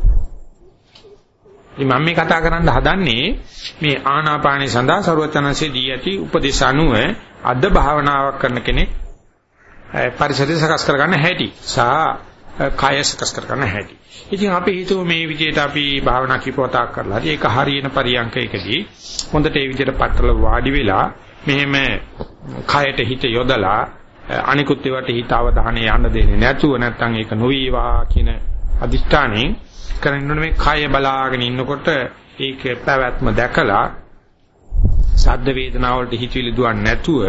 [SPEAKER 1] ඉතින් මම මේ කතා කරන්න හදන්නේ මේ ආනාපානේ සඳහා ਸਰවචනසේ දී ඇති උපදේශ අනුව අද භාවනාවක් කරන කෙනෙක් පරිසරය සකස් කරගන්න හැටි සහ කය සකස් කරගන්න හැටි. ඉතින් අපි හිතුව මේ විදිහට අපි භාවනා කිපවතාවක් කරලා හරි ඒක හරියන පරියන්කයකදී හොඳට ඒ විදිහට පట్టල වාඩි වෙලා මෙහෙම කයට හිත යොදලා අනිකුත් ඒවාට හිත අවධානය යන්න දෙන්නේ නැතුව නැත්නම් ඒක නොවේවා කියන අදිෂ්ඨානෙන් කරන්නේ මේ කය බලාගෙන ඉන්නකොට ඒක පැවැත්ම දැකලා සද්ද වේදනාව වලට හිතවිලි දුවන්නේ නැතුව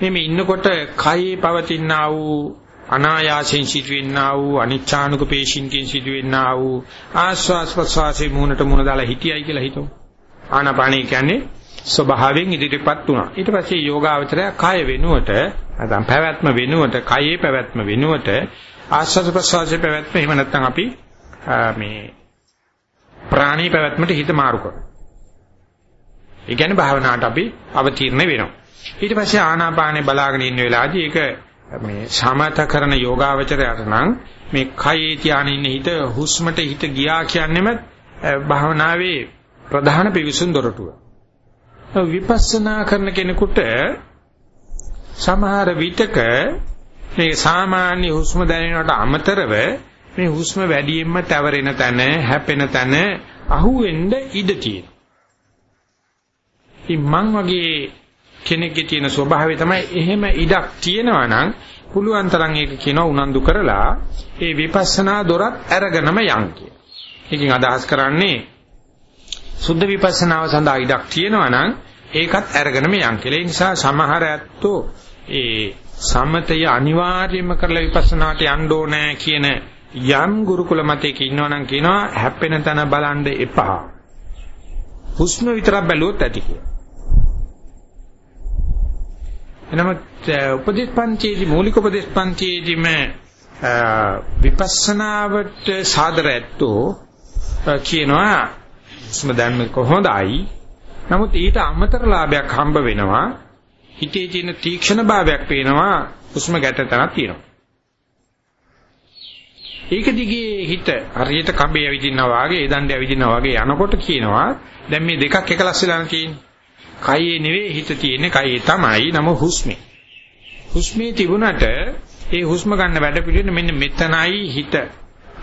[SPEAKER 1] මේ ඉන්නකොට කයේ පවතිනා වූ අනායාසයෙන් සිදුවෙන්නා වූ අනිච්ඡානුක පේශින්කින් සිදුවෙන්නා වූ ආස්වාස් ප්‍රස්වාසයේ මූණට මූණ දාලා හිටියයි කියලා හිතමු. ආනාපානයි කියන්නේ ස්වභාවයෙන් ඉදිරියටපත් වුණා. ඊට පස්සේ යෝගාවචරය කය වෙනුවට නැත්නම් පැවැත්ම වෙනුවට කයේ පැවැත්ම වෙනුවට ආස්වාද ප්‍රස්වාසයේ පැවැත්ම එහෙම නැත්නම් අපි මේ ප්‍රාණී පැවැත්මට හිත මාරු කරනවා. ඒ කියන්නේ භාවනාවට අපි අවතීර්ණ වෙනවා. ඊට පස්සේ ආනාපානේ බලාගෙන ඉන්න වෙලාවදී ඒක මේ සමත කරන යෝගාවචරයට නම් මේ කයේ තියාගෙන ඉන්න හිත හුස්මට හිත ගියා කියන්නේම භාවනාවේ ප්‍රධාන පිවිසුම් දොරටුව. විපස්සනා කරන කෙනෙකුට සමහර විටක මේ සාමාන්‍ය හුස්ම දැනෙනවට අමතරව මේ හුස්ම වැඩියෙන්ම තැවරෙන තැන, හැපෙන තැන අහුවෙන්න ඉඩ තියෙනවා. ඉතින් මං වගේ කෙනෙක්ගේ තියෙන ස්වභාවය තමයි එහෙම ඉඩක් තියෙනවා නම් පුළුවන් තරම් ඒක කියනවා උනන්දු කරලා ඒ විපස්සනා දොරත් අරගෙනම යන් කිය. ඒකෙන් අදහස් කරන්නේ සුද්ධ විපස්සනාව සඳහා ඉඩක් තියෙනවා නම් ඒකත් අරගෙනම යන් කියලා. ඒ නිසා සමහර ඇත්තෝ ඒ සමතය අනිවාර්යයෙන්ම කරලා විපස්සනාට යන්න ඕනේ කියන යම් ගුරුකුල මතයක ඉන්නවනම් කියනවා හැප්පෙන තැන බලන්න එපා. හුස්ම විතරක් බැලුවොත් ඇති කියලා. එනමුත් උපදේශ පන්තියේදී මූලික උපදේශ පන්තියේදීම විපස්සනාවට සාදරයත්ෝ කියනවා හුස්ම දැනීම කොහොඳයි. නමුත් ඊට අමතර ලාභයක් හම්බ වෙනවා. හිතේ තියෙන තීක්ෂණ භාවයක් පේනවා හුස්ම ගැට තැනක් තියෙනවා. ඒක දිගේ හිත හරියට කඹේ ඇවිදිනවා වගේ, ඒ දණ්ඩේ ඇවිදිනවා වගේ යනකොට කියනවා දැන් මේ දෙකක් එකලස් වෙලා තියෙන්නේ. කයේ නෙවෙයි හිත තියෙන්නේ කයේ තමයි නම හුස්මේ. හුස්මේ තිබුණට ඒ හුස්ම ගන්න වැඩ පිළිවෙල මෙන්න මෙතනයි හිත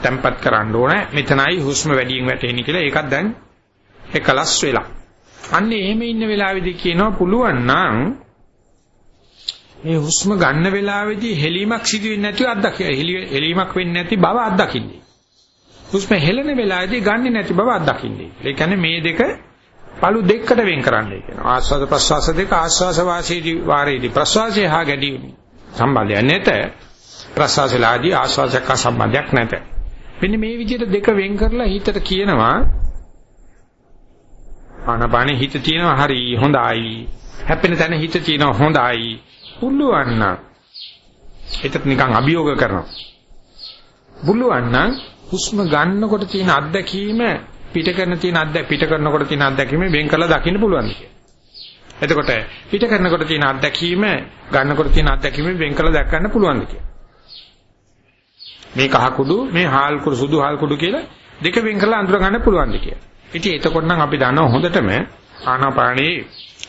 [SPEAKER 1] තැම්පත් කරන්න ඕන. මෙතනයි හුස්ම වැඩියෙන් වැටෙන්නේ කියලා ඒකත් දැන් එකලස් වෙලා. අන්න එහෙම ඉන්න වෙලාවේදී කියනවා පුළුවන් නම් මේ හුස්ම ගන්න වෙලාවේදී හෙලීමක් සිදු වෙන්නේ නැතිව අත්දකිය. හෙලීමක් වෙන්නේ නැති බව අත්දකින්නේ. හුස්ම හෙලන වෙලාවේදී ගන්නෙ නැති බව අත්දකින්නේ. ඒ කියන්නේ මේ දෙක පළු දෙකකට වෙන් කරන්නයි කියනවා. ආස්වාද ප්‍රස්වාස දෙක ආස්වාස වාසීදී වාරේදී ප්‍රස්වාසය හා ගැටීම සම්බන්ධය නැත. ප්‍රස්වාසලාදී ආස්වාසයක සම්බන්ධයක් නැත. මෙන්න මේ විදිහට දෙක වෙන් කරලා හිතට කියනවා ආනපානේ හිත තියෙනවා හරි හොඳයි. හැපෙන තැන හිත තියෙනවා හොඳයි. පුළුවන් නම් හිතට නිකන් අභියෝග කරනවා. පුළුවන් නම් හුස්ම ගන්නකොට තියෙන අත්දැකීම පිට කරන තියෙන අත්දැක පිට කරනකොට තියෙන අත්දැකීම වෙන් කළා දකින්න පුළුවන් එතකොට පිට කරනකොට තියෙන අත්දැකීම ගන්නකොට තියෙන අත්දැකීම වෙන් කළා දැක් ගන්න පුළුවන් මේ කහ කුඩු මේ හාල් කුඩු සුදු හාල් කුඩු කියලා දෙක වෙන් කරලා අඳුර ගන්න පුළුවන් කියලා. ඉතින් එතකොට නම් අපි දන්නවා හොඳටම ආනාපානේ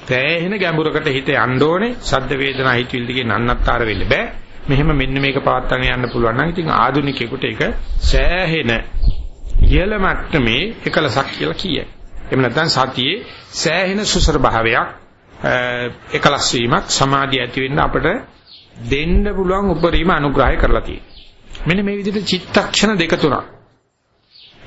[SPEAKER 1] තෑහෙන ගැඹුරකට හිත යන්න ඕනේ. සද්ද වේදනා හිතවිලි දිගේ නන්නත්තර වෙන්න බෑ. මෙහෙම මෙන්න මේක පවත්වාගෙන යන්න පුළුවන් නම් ඉතින් ආදුනිකයෙකුට ඒක සෑහෙන ඉහළ මට්ටමේ එකලසක් කියලා කියයි. එහෙම නැත්නම් සතියේ සෑහෙන සුසර භාවයක් එකලස් වීමක් සමාධිය ඇති වෙන්න අපිට දෙන්න පුළුවන් උපරිම අනුග්‍රහය කරලා තියෙනවා. මෙන්න මේ විදිහට චිත්තක්ෂණ දෙක තුනක්.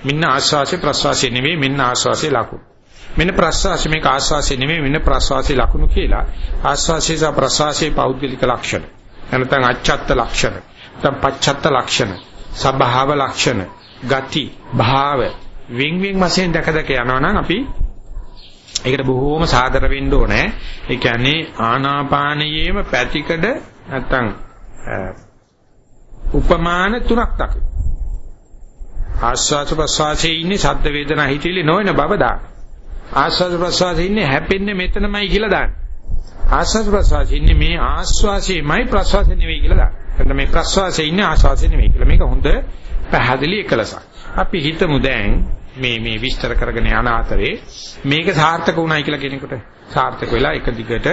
[SPEAKER 1] මෙන්න ආස්වාසේ ප්‍රස්වාසේ නෙවෙයි මෙන්න ආස්වාසේ ලකුණු. මෙන්න ප්‍රස්වාසේ මේක ආස්වාසේ නෙවෙයි මෙන්න ප්‍රස්වාසේ ලකුණු කියලා. ආස්වාසේ සහ ප්‍රස්වාසේ පෞද්ගලික ලක්ෂණ. එනතන් අච්ඡත්ත ලක්ෂණ. නැත්නම් පච්ඡත්ත ලක්ෂණ. සබභාව ලක්ෂණ. ගති භාව වින් වින් වශයෙන් දැක දැක යනවා නම් අපි ඒකට බොහෝම සාදර වෙන්න ඕනේ. ඒ කියන්නේ ආනාපානයේම පැතිකඩ නැත්තම් උපමාන තුනක් දක්වන. ආස්වාද ප්‍රසවාසයේ ඉන්නේ ශබ්ද වේදනා හිතිලි නොවන බව දාන්න. ආස්වාද ප්‍රසවාසයේ ඉන්නේ හැපෙන්නේ මෙතනමයි කියලා දාන්න. ආස්වාද ප්‍රසවාසයේ ඉන්නේ මේ ආස්වාසයේමයි ප්‍රසවාසය නෙවෙයි කියලා දාන්න. එතන මේ ප්‍රසවාසයේ ඉන්නේ ආස්වාසය නෙවෙයි කියලා. මේක හොඳ පැහැදිලි එකලසක්. අපි හිතමු දැන් මේ මේ විස්තර කරගෙන යන අතරේ මේක සාර්ථක වුණයි කියලා කෙනෙකුට සාර්ථක වෙලා එක දිගට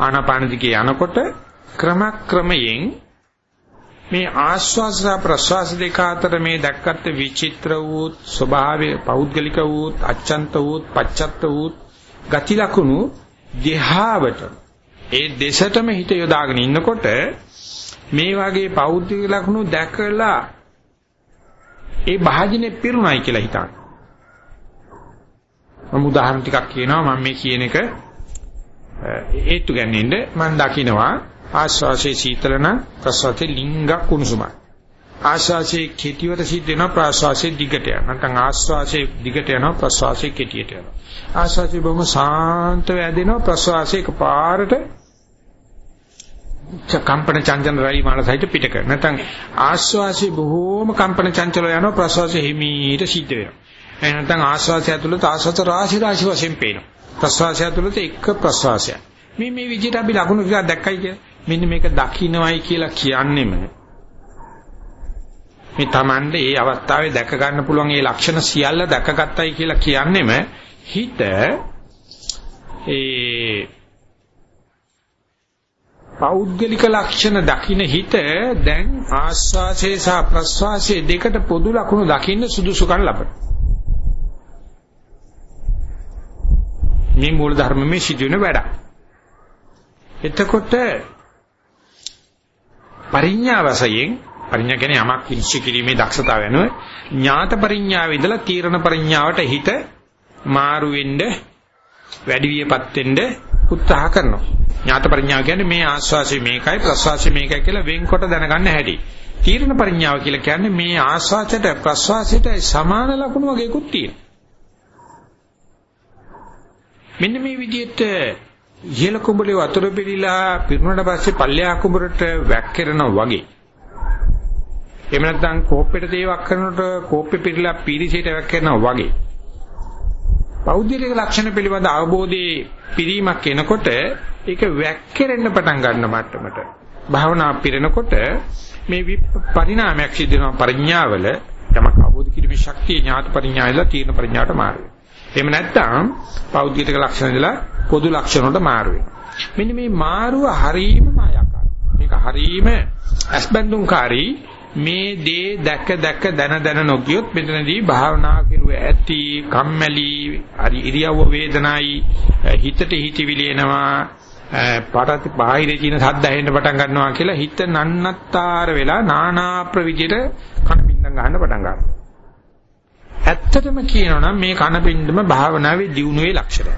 [SPEAKER 1] ආනාපාන දිගේ යනකොට ක්‍රමක්‍රමයෙන් මේ ආස්වාස ප්‍රස්වාස දෙක අතර මේ දැක්කත් විචිත්‍ර වූ ස්වභාවයේ පෞද්ගලික වූ අච්ඡන්ත වූ පච්චත්ත වූ ගති ලක්ෂණු දෙහාවට ඒ දෙසටම හිත යොදාගෙන ඉන්නකොට මේ වගේ පෞද්ගලික ලක්ෂණ දැකලා ඒ භාජනේ පිරුණයි කියලා හිතන්න. මම උදාහරණ ටිකක් කියනවා මම මේ කියන එක ඒත්තු ගන්නෙන්න මම දකිනවා ආශ්වාසයේ සීතලන ප්‍රශ්වාසයේ ලිංග කුණුසුමයි. ආශ්වාසයේ කෙටිවට සිද්ධ වෙනවා ප්‍රශ්වාසයේ දිගට යනවා. නැත්නම් ආශ්වාසයේ දිගට යනවා ප්‍රශ්වාසයේ කෙටියට යනවා. ආශ්වාසයේ බොහොම සාන්තව ඇදෙනවා ප්‍රශ්වාසයේ එකපාරට කම්පන චංචල රැලි මාන සහිත පිට කර. නැත්නම් ආශ්වාසයේ බොහෝම කම්පන චංචල යනවා ප්‍රශ්වාසයේ හිමීට සිද්ධ වෙනවා. එහෙනම් නැත්නම් ආශ්වාසය ඇතුළත ආශ්වාස රාශි රාශි වශයෙන් පේනවා. ප්‍රශ්වාසය ඇතුළත එක ප්‍රශ්වාසයක්. මේ මේ විදිහට අපි ලකුණු ටිකක් දැක්කයි කියලා. මෙන්න මේක දකින්නවයි කියලා කියන්නෙම මේ Tamande ඒ අවස්ථාවේ දැක ගන්න පුළුවන් ඒ ලක්ෂණ සියල්ල දැකගත්තයි කියලා කියන්නෙම හිත ඒ පෞද්ගලික ලක්ෂණ දකින්න හිත දැන් ආස්වාසේ සහ ප්‍රස්වාසයේ දෙකට පොදු ලක්ෂණ දකින්න සුදුසුකම් ලබන. මේ මූල ධර්මයේ සිදුවෙන වැඩ. එතකොට පරිඥා වශයෙන් පරිඥා කියන්නේ යමක් විනිශ්චය කිරීමේ දක්ෂතාවය වෙනුව ඥාත පරිඥාවේ ඉඳලා තීරණ පරිඥාවට හිත මාරු වෙන්න වැඩි වියපත් වෙන්න උත්සාහ කරනවා. ඥාත පරිඥාව කියන්නේ මේ ආස්වාසිය මේකයි ප්‍රස්වාසිය මේකයි කියලා වෙන්කොට දැනගන්න හැටි. තීරණ පරිඥාව කියලා කියන්නේ මේ ආස්වාසයට ප්‍රස්වාසයට සමාන ලක්ෂණ වගේකුත් තියෙනවා. මෙන්න මේ විදිහට ඉහළ කුඹුරේ වතුර පිරීලා පිරුණාට පස්සේ පල්ලෙහා කුඹුරට වැක්කිරනවා වගේ. එහෙම නැත්නම් කෝප්පෙට දේවක් කරනකොට කෝප්පේ පිරීලා පීරිසයට වැක්කිරනවා වගේ. පෞද්ගලික ලක්ෂණ පිළිබඳ අවබෝධයේ පිරීමක් එනකොට ඒක වැක්කිරෙන්න පටන් ගන්න මට්ටමට භාවනා පිරෙනකොට මේ පරිණාමයක් සිද්ධ වෙනවා පරිඥාවල යමක් අවබෝධ කිරීමේ ශක්තිය ඥාත පරිඥාවල තීර්ණ පරිඥාවට මාරු වෙනවා. එහෙම නැත්නම් පෞද්ගලික ලක්ෂණ ඉඳලා පොදු ලක්ෂණ වලට මාරු වෙනවා. මෙන්න මේ මාරුව හරීම මායාකාරයි. මේක හරීම අස්බන්දුන්කාරී මේ දේ දැක දැක දන දන නොකියොත් මෙතනදී භාවනා කරුව ඇති කම්මැලි හරි ඉරියව්ව වේදනයි හිතට හිතවිලි එනවා පාටත් බාහිරේ තියෙන සද්ද ඇහෙන්න පටන් ගන්නවා කියලා හිත නන්නත්තර වෙලා නානා ප්‍රවිජිත කන පින්දම් ගන්න පටන් ගන්නවා ඇත්තටම කියනවා නම් මේ කනපින්දම භාවනාවේ දියුණුවේ ලක්ෂණය.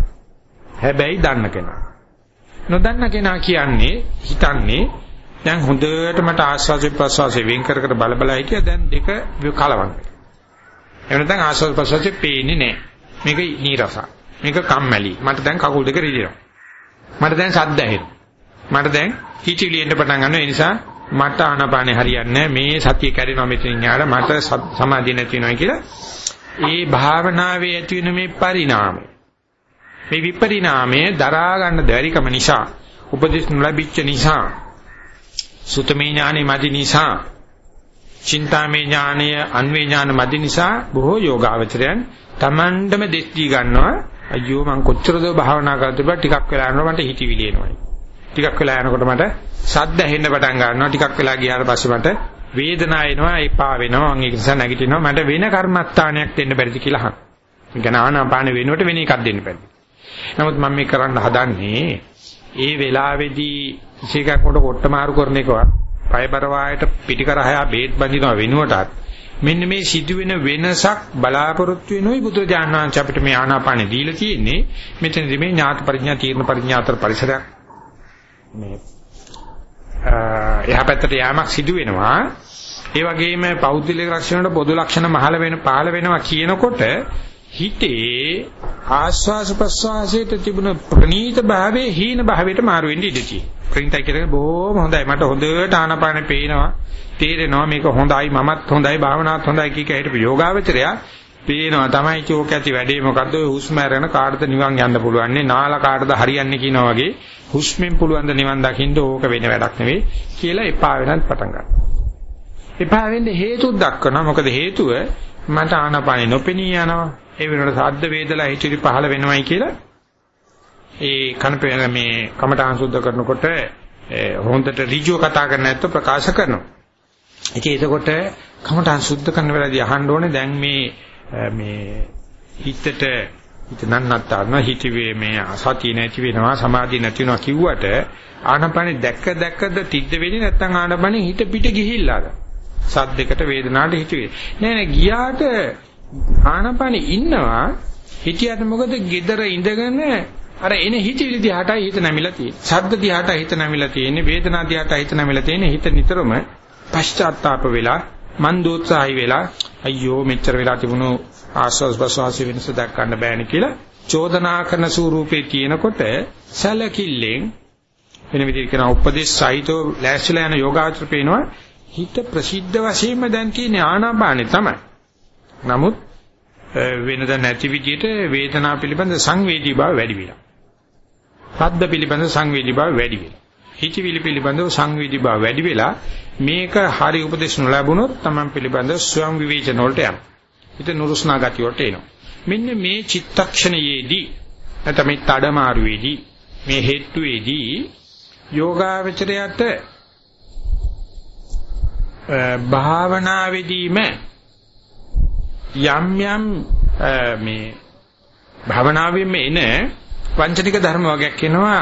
[SPEAKER 1] හැබැයි දන්න කෙනා. නොදන්න කෙනා කියන්නේ හිතන්නේ දැන් හොඳට මට ආස්වාද ප්‍රසවාසයෙන් වෙන් කර කර බල බල හිටියා දැන් දෙක කලවම්. එහෙම නැත්නම් ආස්වාද ප්‍රසවාසයෙන් පේන්නේ නැහැ. මේක නීරස. මේක කම්මැලි. මට දැන් කකුල් දෙක රිදෙනවා. මට දැන් සද්ද ඇහෙනවා. මට දැන් හිතවිලි එන්න පටන් ගන්නවා. ඒ නිසා මට ආනාපානේ හරියන්නේ මේ සතිය කැඩෙනවා මෙතනින් යාට මට සමාධිය නැති වෙනවා කියලා ඒ භාවනාවේ ඇති වෙන මේ පරිණාමය. මේ විපරිණාමය දරා ගන්න බැරිකම නිසා උපදෙස් නොලැබිච්ච නිසා සුතමේ ඥානෙ මදි නිසා චින්තාමේ ඥානය අන්වේ ඥාන මදි නිසා බොහෝ යෝගාවචරයන් Tamandම දෙස් දී ගන්නවා. අයියෝ මං කොච්චරද භාවනා කරද්දී බා ටිකක් වෙලා යනකොට මට හිතවිලි එනවා ටිකක් වෙලා යනකොට මට සද්ද ඇහෙන්න පටන් ගන්නවා. ටිකක් වෙලා ගියාට පස්සේ මට වේදනාව එනවා එපා වෙනවා මම ඒක නිසා නැගිටිනවා මට වෙන කර්මස්ථානයක් දෙන්න බැරිද කියලා අහන. ගැන ආනාපාන වෙනුවට වෙන එකක් දෙන්න බැරිද. නමුත් මම මේ කරන්න හදන්නේ ඒ වෙලාවේදී කිසිකක් කොට කොට මාරු කරන එකවත් පයබර වායට පිටිකරහයා බේත් බඳිනවා වෙනුවටත් මෙන්න මේ සිදුවෙන වෙනසක් බලාපොරොත්තු වෙනොයි බුදුරජාණන් වහන්සේ අපිට මේ ආනාපානෙ දීලා තියෙන්නේ මෙතනදී මේ ඥාත පරිඥා තීර්ණ පරිඥා අතර පරිසරයක් මේ එහා පැත්තට යෑමක් සිදු වෙනවා. ඒ වගේම පෞද්ගලික ලක්ෂණවල පොදු ලක්ෂණ මහල වෙන පහල වෙනවා කියනකොට හිතේ ආස්වාස ප්‍රස්වාසයට තිබුණ ප්‍රනීත භාවයේ හීන භාවයට මාරු වෙන්න ඉඩ තියෙනවා. ප්‍රනීතයි කියන්නේ බොහොම හොඳයි. මට හොඳට ආනාපානෙ පේනවා. තේරෙනවා මේක හොඳයි මමත් හොඳයි භාවනාවත් හොඳයි කිය කී හිටපු යෝගාවචරයා පේනවා තමයි චෝක ඇති වැඩේ. මොකද්ද? ඔය හුස්ම අරගෙන කාටද නිවන් යන්න පුළුවන් නේ නාල කාටද හරියන්නේ කියනවා වගේ හුස්මෙන් පුළුවන් ද නිවන් දකින්න ඕක වෙන වැඩක් නෙවෙයි කියලා එපා වෙනත් පටන් ගන්නවා. එපා වෙන්නේ හේතුත් දක්වනවා. මොකද හේතුව මට ආනපානෙ නොපෙනී යනවා. ඒ වෙනකොට සාද්ද වේදලා හිතිරි පහළ වෙනවයි කියලා ඒ කනපේ මේ කමඨාන් සුද්ධ කරනකොට හොඳට ඍජුව කතා කරන්න නැත්නම් ප්‍රකාශ කරනවා. ඉතින් එතකොට කමඨාන් සුද්ධ කරන වෙලාවදී අහන්න ඕනේ දැන් මේ මේ හිතට හිත නන්නත්තරන හිතවේ මේ සතිය නැති වෙනවා සමාධිය නැති වෙනවා කිව්වට ආනපනෙ දැක්ක දැක්කද තිද්ද වෙන්නේ නැත්නම් ආනපනෙ හිත පිට ගිහිල්ලාද සද්දයකට වේදනාවට හිතුවේ. නෑ නෑ ගියාට ආනපන ඉන්නවා හිතියට මොකද gedara ඉඳගෙන අර එන හිතවිලි දිහාටයි හිත නැමිලා තියෙන්නේ. ශබ්ද දිහාටයි හිත නැමිලා තියෙන්නේ. වේදනා දිහාටයි හිත නැමිලා තියෙන්නේ. හිත නිතරම පශ්චාත්තාප වෙලා මන් දෝත්සාහයි වෙලා අයියෝ මෙච්චර වෙලා තිබුණු ආස්වාස් ප්‍රසවාසී වෙනස දැක් ගන්න බෑනේ කියලා චෝදනා කරන ස්වරූපේ තියෙනකොට සැලකිල්ලෙන් වෙන විදිහට කියන උපදේශ සහිතව ලෑස්තිලා යන යෝගාචර පේනවා හිත ප්‍රසිද්ධ වශයෙන්ම දැන් තියෙන ආනාපානෙ තමයි. නමුත් වෙනද නැති විදිහට වේදනාව පිළිබඳ සංවේදී බව වැඩි වෙනවා. සද්ද පිළිබඳ සංවේදී බව වැඩි වෙනවා. හිතවිලි පිළිබඳව සංවේදී බව වැඩි වෙලා මේක හරි උපදේශ නොලැබුණොත් Taman පිළිබඳ ස්වයං විවේචන වලට යනවා. හිත නුරුස්නා ගතිය වලට එනවා. මෙන්න මේ චිත්තක්ෂණයේදී නැත්නම් මේ තඩමාරුවේදී මේ හේතුවේදී යෝගාවචරයට භාවනාවේදීම යම් යම් මේ භාවනාවෙම එන වංචනික ධර්ම වගේක් එනවා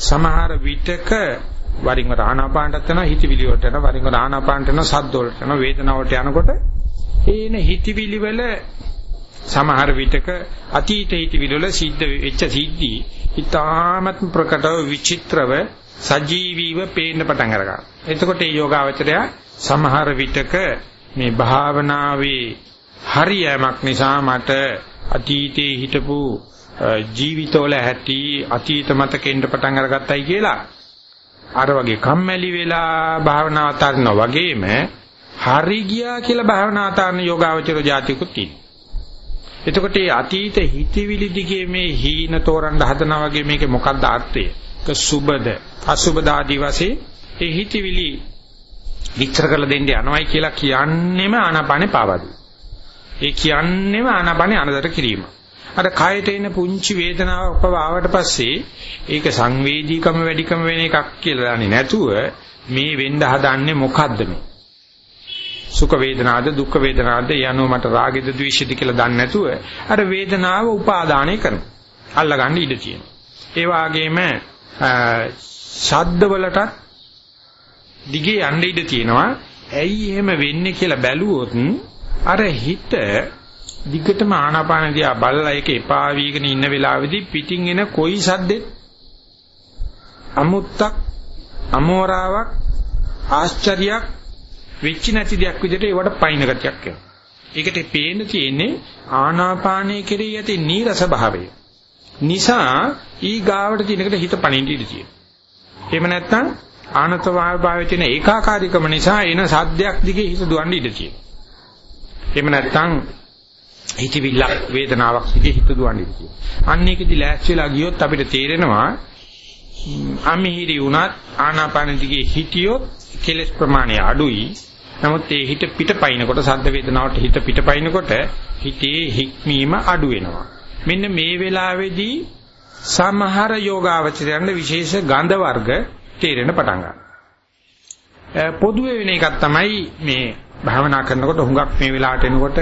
[SPEAKER 1] සමහර විටක වරින් වර ආනාපානට යනවා හිතවිලි වලට යනවා වරින් වර ආනාපානට යනවා සද්ද වලට යනවා වේදනාව වලට යනකොට ඒන හිතවිලි වල සමහර විටක අතීත හිතවිලි වල සිද්ධ වෙච්ච සිද්ධි ඊටාමත් ප්‍රකටව විචිත්‍රව සජීවීව පේන්න පටන් අරගන්නවා. එතකොට මේ යෝගාවචරය සමහර විටක මේ භාවනාවේ හරියමක් නිසා මට අතීතේ හිටපු ජීවිතවල ඇති අතීත මතකෙන්න පටන් අරගත්තයි කියලා අර වගේ කම්මැලි වෙලා භාවනාව අතාරිනා වගේම හරි ගියා කියලා භාවනා අතාරින යෝගාවචර જાතිකුත් තියෙනවා. එතකොට මේ අතීත හිතවිලි දිගේ මේ හීන තෝරන්න හදනා වගේ මේකේ මොකක්ද අර්ථය? ක සුබද අසුබද ආදී වශයෙන් ඒ හිතවිලි විස්තර කරලා දෙන්න යනවයි කියලා කියන්නේම ආනාපානේ පාවදු. ඒ කියන්නේම ආනාපානේ අනදර කිරීම. අර කයට එන පුංචි වේදනාවක් පවාවට පස්සේ ඒක සංවේදීකම වැඩිකම වෙන එකක් කියලා දන්නේ නැතුව මේ වෙන්න හදන්නේ මොකද්ද මේ? සුඛ වේදනාද දුක්ඛ වේදනාද යනෝ මට රාගෙද ද්වේෂෙද කියලා දන්නේ නැතුව අර වේදනාව උපාදානය කරනවා. අල්ලගන්න ඉඩ තියෙනවා. ඒ වගේම ශබ්ද වලටත් දිගේ යන්න ඉඩ තියෙනවා. ඇයි එහෙම වෙන්නේ කියලා බැලුවොත් අර හිත දිගටම ආනාපාන දිහා බලලා ඒක එපා වීගෙන ඉන්න වෙලාවේදී පිටින් එන කොයි සද්දෙත් අමුත්තක් අමෝරාවක් ආශ්චර්යයක් වෙච්ච නැති දෙයක් විදිහට ඒවට පයින් ගතියක් එනවා. ඒකට පේන්න තියෙන්නේ ආනාපානයේ කෙරෙහි ඇති නීරස භාවය. නිසා ඊ ගාවට තිනකට හිත පණින්න ඉඩ තියෙනවා. එහෙම නැත්නම් ආනත භාවයේ තියෙන ඒකාකාරීකම නිසා එන සද්දයක් දිගේ හිත දුවන්න ඉඩ තියෙනවා. එහෙම නැත්නම් හිතවිල්ලක් වේදනාවක් දිගේ හිත දුවන්න ඉඩ තියෙනවා. අන්න ඒකෙදි ලෑස්තිලා ගියොත් අපිට තේරෙනවා අමිහිරි වුණත් ආනාපාන දිගේ හිටියොත් කෙලස් ප්‍රමාණය අඩුයි. නමුත් ඒ හිත පිටපයින්කොට සද්ද වේදනාවට හිත පිටපයින්කොට හිතේ හික්මීම අඩු වෙනවා. මෙන්න මේ වෙලාවේදී සමහර යෝගාවචරයන්ට විශේෂ ගන්ධ වර්ග තේරෙන පටන් ගන්නවා. පොදුවේ වෙන එකක් තමයි මේ භාවනා කරනකොට හුඟක් මේ වෙලාවට එනකොට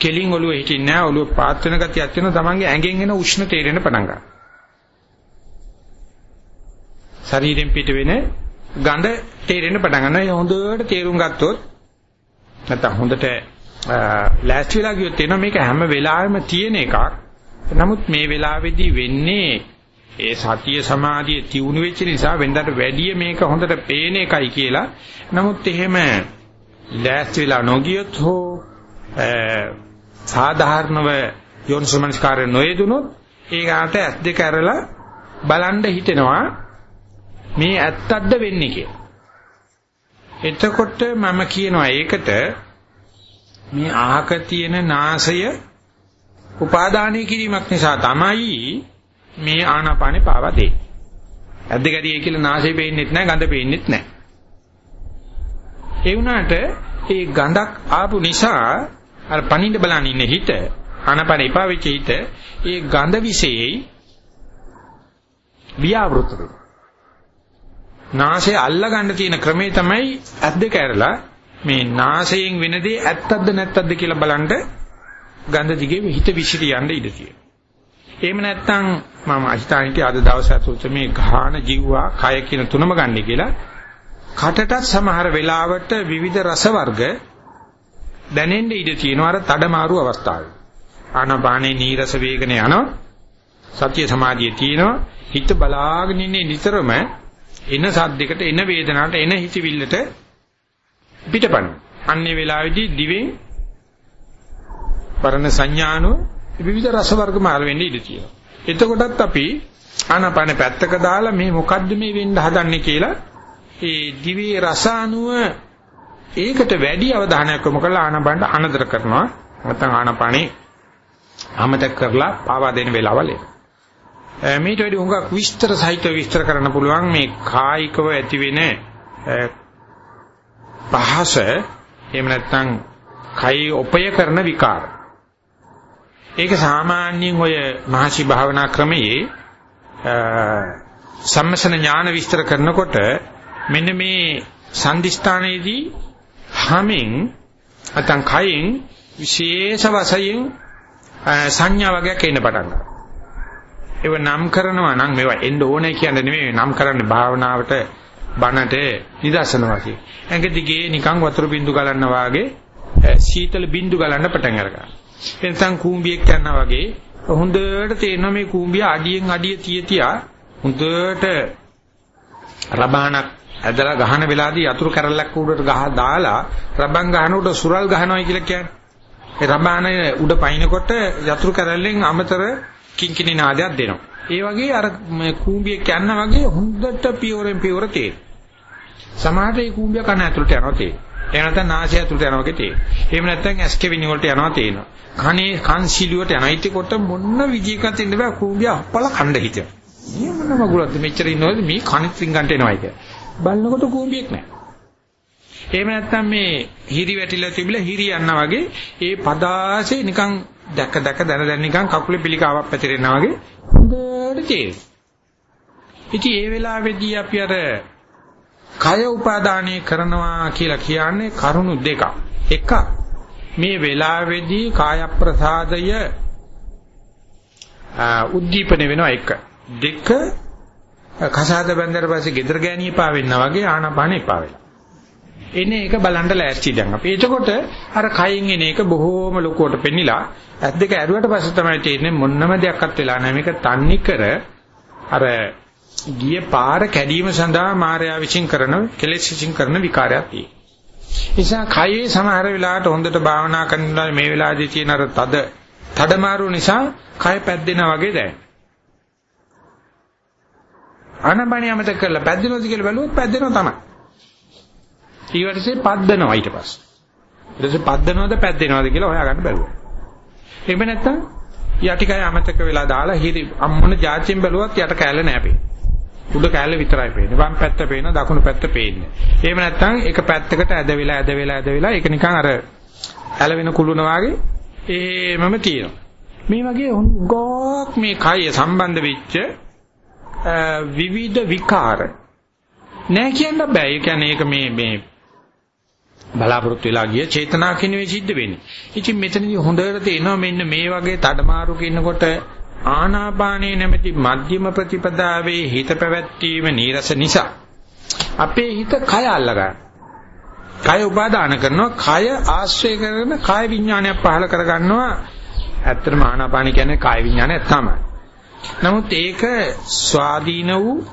[SPEAKER 1] කෙලින් ඔළුවේ හිටින්නේ නැහැ ඔළුව පාත් වෙන ගතියක් තියෙනවා තමන්ගේ ඇඟෙන් එන උෂ්ණ තේරෙන පටන් ගන්නවා. ශරීරයෙන් පිට වෙන ගඳ තේරෙන පටන් ගන්නවා. ඒ හොඳට තේරුම් ගත්තොත් නැත්නම් හොඳට ලෑස්ති වෙලා ගියොත් එනවා මේක හැම වෙලාවෙම තියෙන එකක්. නමුත් මේ වෙලාවේදී වෙන්නේ ඒ සතිය සමාධිය තියුණු වෙච්ච නිසා වෙනදාට වැඩිය මේක හොඳට පේන එකයි කියලා. නමුත් එහෙම ලෑස්ති වෙලා නොගියොත් හෝ සාධාරණව යෝනිසමනස්කාරය නොයදුනොත් ඒකට ඇස් දෙක ඇරලා බලන්න හිතෙනවා මේ ඇත්තක්ද වෙන්නේ කියලා. එතකොට මම කියනවා ඒකට මේ ආහක තියෙන නාසය උපාදානය කිරීමක් නිසා තමයි මේ ආනාපානේ පාවා දෙන්නේ. ඇද්ද ගැරියේ කියලා නාසය පේන්නෙත් නැහැ, ගඳ පේන්නෙත් නැහැ. ඒ වුණාට ඒ ගඳක් ආපු නිසා අර පණින්න බලන්න ඉන්නේ හිත ආනාපාන එපා වෙච්ච හිත ඒ ගඳ විශේෂයි ව්‍යාවෘත වෙනවා. නාසය අල්ලා ගන්න තියෙන ක්‍රමේ තමයි ඇද්ද කැරලා මේ නාසයෙන් වෙන දේ ඇත්තක්ද නැත්තක්ද කියලා බලන්න ගඳ දිගේ හිත විසිරියන්න ඉඩ තියෙනවා. එහෙම නැත්නම් මම අහිතානිට අද දවසේ අතුත් මේ ගාහන ජීවවා කය කියන තුනම ගන්න කියලා කටටත් සමහර වෙලාවට විවිධ රස වර්ග දැනෙන්න ඉඩ තියෙනවා අර තඩමාරු අවස්ථාවේ. ආනාපානේ නීරස වේගන යනවා. සතිය සමාධිය තියෙනවා. හිත බලාගෙන ඉන්නේ නිතරම එන සද්දයකට එන වේදනාවට එන හිතවිල්ලට පිටපණ. අන්නේ වෙලාවේදී දිවෙන් පරණ සංඥානුව විවිධ රස වර්ග මාල් වෙන්න ඉඩ තියෙනවා. එතකොටත් අපි ආනාපාන පැත්තක දාලා මේ මොකද්ද මේ වෙන්න හදන්නේ කියලා ඒ දිවේ රස අනුව ඒකට වැඩි අවධානයක් යොමු කරලා ආනාපානට අනදර කරනවා. නැත්නම් ආනාපානේ අමතක කරලා පාවා දෙන වෙලාවල් එනවා. මේට වැඩි හුඟක් විස්තර සහිතව විස්තර කරන්න පුළුවන් මේ කායිකව ඇති වෙන පහස එහෙම නැත්නම් කයි උපය කරන විකාර. ඒක සාමාන්‍යයෙන් ඔය මහසි භාවනා ක්‍රමයේ සම්මසන ඥාන විස්තර කරනකොට මෙන්න මේ සම්දිස්ථානයේදී හැමෙන් නැත්නම් කයෙන් විශේෂ වශයෙන් සංඥා වගේක් එන්න පටන් ගන්නවා. ඒව නම් කරනවා නම් මේවා එන්න ඕනේ කියන්නේ නෙමෙයි නම් කරන්නේ භාවනාවට බනට නිදර්ශන වශයෙන්. ඇඟ දිගේ නිකන් වතුර බින්දු ගලන්න වාගේ සීතල බින්දු ගලන්න පටන් අරගන්නවා. එතන කූඹියක් යනවා වගේ හොඳට තේරෙනවා මේ කූඹිය අඩියෙන් අඩිය තිය තියා හොඳට රබානක් ඇදලා ගහන වෙලාවදී යතුරු කැරල්ලක් උඩට ගහ දාලා රබන් ගහනකොට සුරල් ගහනවා කියලා කියන්නේ. ඒ රබානේ උඩ පයින්නකොට යතුරු කැරල්ලෙන් අමතර කිංකිණි නාදයක් දෙනවා. ඒ වගේ අර කූඹියක් යන වගේ හොඳට පියවරෙන් පියවර තේරෙන. සමහරට ඒ කූඹිය කන ඇතුළට යනවා තේරෙන. එහෙම නැත්නම් නාසය ඇතුළට යනවා වගේ තේරෙන. එහෙම නැත්නම් ඇස් කෙවිනි වලට යනවා තේරෙනවා. කනේ කන් සිලියට යනවා. ඊටකොට මොන විදියකට ඉන්න බෑ කූඹිය අපල කණ්ඩ හිතේ. මේ මොන මගුලක්ද මෙච්චර ඉන්නවද මේ කනිත් රින්ගන්ට එනවයි කිය. බලනකොට කූඹියක් නැහැ. එහෙම නැත්නම් මේ හිරි වැටිලා තිබිලා හිරි යනවා වගේ ඒ පදාසේ නිකන් දැක දැක දන දැන නිකන් කකුලේ පිළිකාවක් පැතිරෙනවා වගේ හොඳට තේරෙනවා. ඉතින් ඒ වෙලාවේදී අපි අර කය උපාදානය කරනවා කියලා කියන්නේ කරුණු දෙකක්. එකක් මේ වෙලාවේදී කාය ප්‍රසාදය උද්දීපන වෙනවා එක. දෙක කසාද බැඳලා පස්සේ gedara ගෑණී පා වෙන්නා වගේ ආනාපාන එපා වෙලා. එන්නේ ඒක බලන්න ලෑස්ති දැන් අපි. එතකොට අර කයින් එන එක බොහෝම ලොකුවට පෙන්නිලා ඇස් දෙක ඇරුවට පස්සේ තමයි තේරෙන්නේ මොන්නම දෙයක්වත් වෙලා නැහැ. මේක තන්නේ කර අර ගිය පාර කැඩීම සඳහා මායාව විශ්ින් කරන කෙලෙස් විශ්ින් කරන විකාරයක් තියෙනවා. නිසා කයේ සමහර වෙලාවට හොඳට භාවනා කරනවා මේ වෙලාවේදී තියෙන අර තද තඩමාරු නිසා කය පැද්දෙනා වගේ දැනෙනවා. ආනපනිය අමතක කරලා පැද්දෙනවද කියලා බැලුවොත් පැද්දෙනවා තමයි. ඊවටසේ පද්දනවා ඊට පස්සේ. ඊට පස්සේ පද්දනවද පැද්දෙනවද කියලා හොයාගන්න බැලුවා. එහෙම නැත්නම් යටිකය අමතක වෙලා දාලා හිරි අම්මන જાච්චෙන් බැලුවත් යට කැල නැහැ උඩ කැල විතරයි පේන්නේ. වම් පැත්ත පේනවා දකුණු පැත්ත පේන්නේ. එහෙම නැත්නම් එක පැත්තකට ඇද වෙලා ඇද වෙලා ඇද වෙලා ඒක නිකන් අර ඇලවෙන කුළුණ වාගේ ඒමම තියෙනවා. මේ වගේ ගොක් මේ කය සම්බන්ධ වෙච්ච විවිධ විකාර නෑ කියන්න බෑ. ඒ කියන්නේ ඒක මේ මේ බලාපොරොත්තු වෙලා ගිය චේතනා කිනුවේ සිද්ධ වෙන්නේ. ඉතින් මෙතනදී හොඳට තේනවා මෙන්න මේ වගේ තඩමාරු කිනකොට ආනාපානේ නැමැති මධ්‍යම ප්‍රතිපදාවේ හිත පැවැත්වීම නීරස නිසා අපේ හිත කය අල්ලගන්න. කය උපාදාන කරනවා කය ආශ්‍රය කරගෙන කාය විඥානයක් පහල කරගන්නවා. ඇත්තටම ආනාපාන කියන්නේ කාය විඥානය තමයි. නමුත් ඒක ස්වාධීන වූ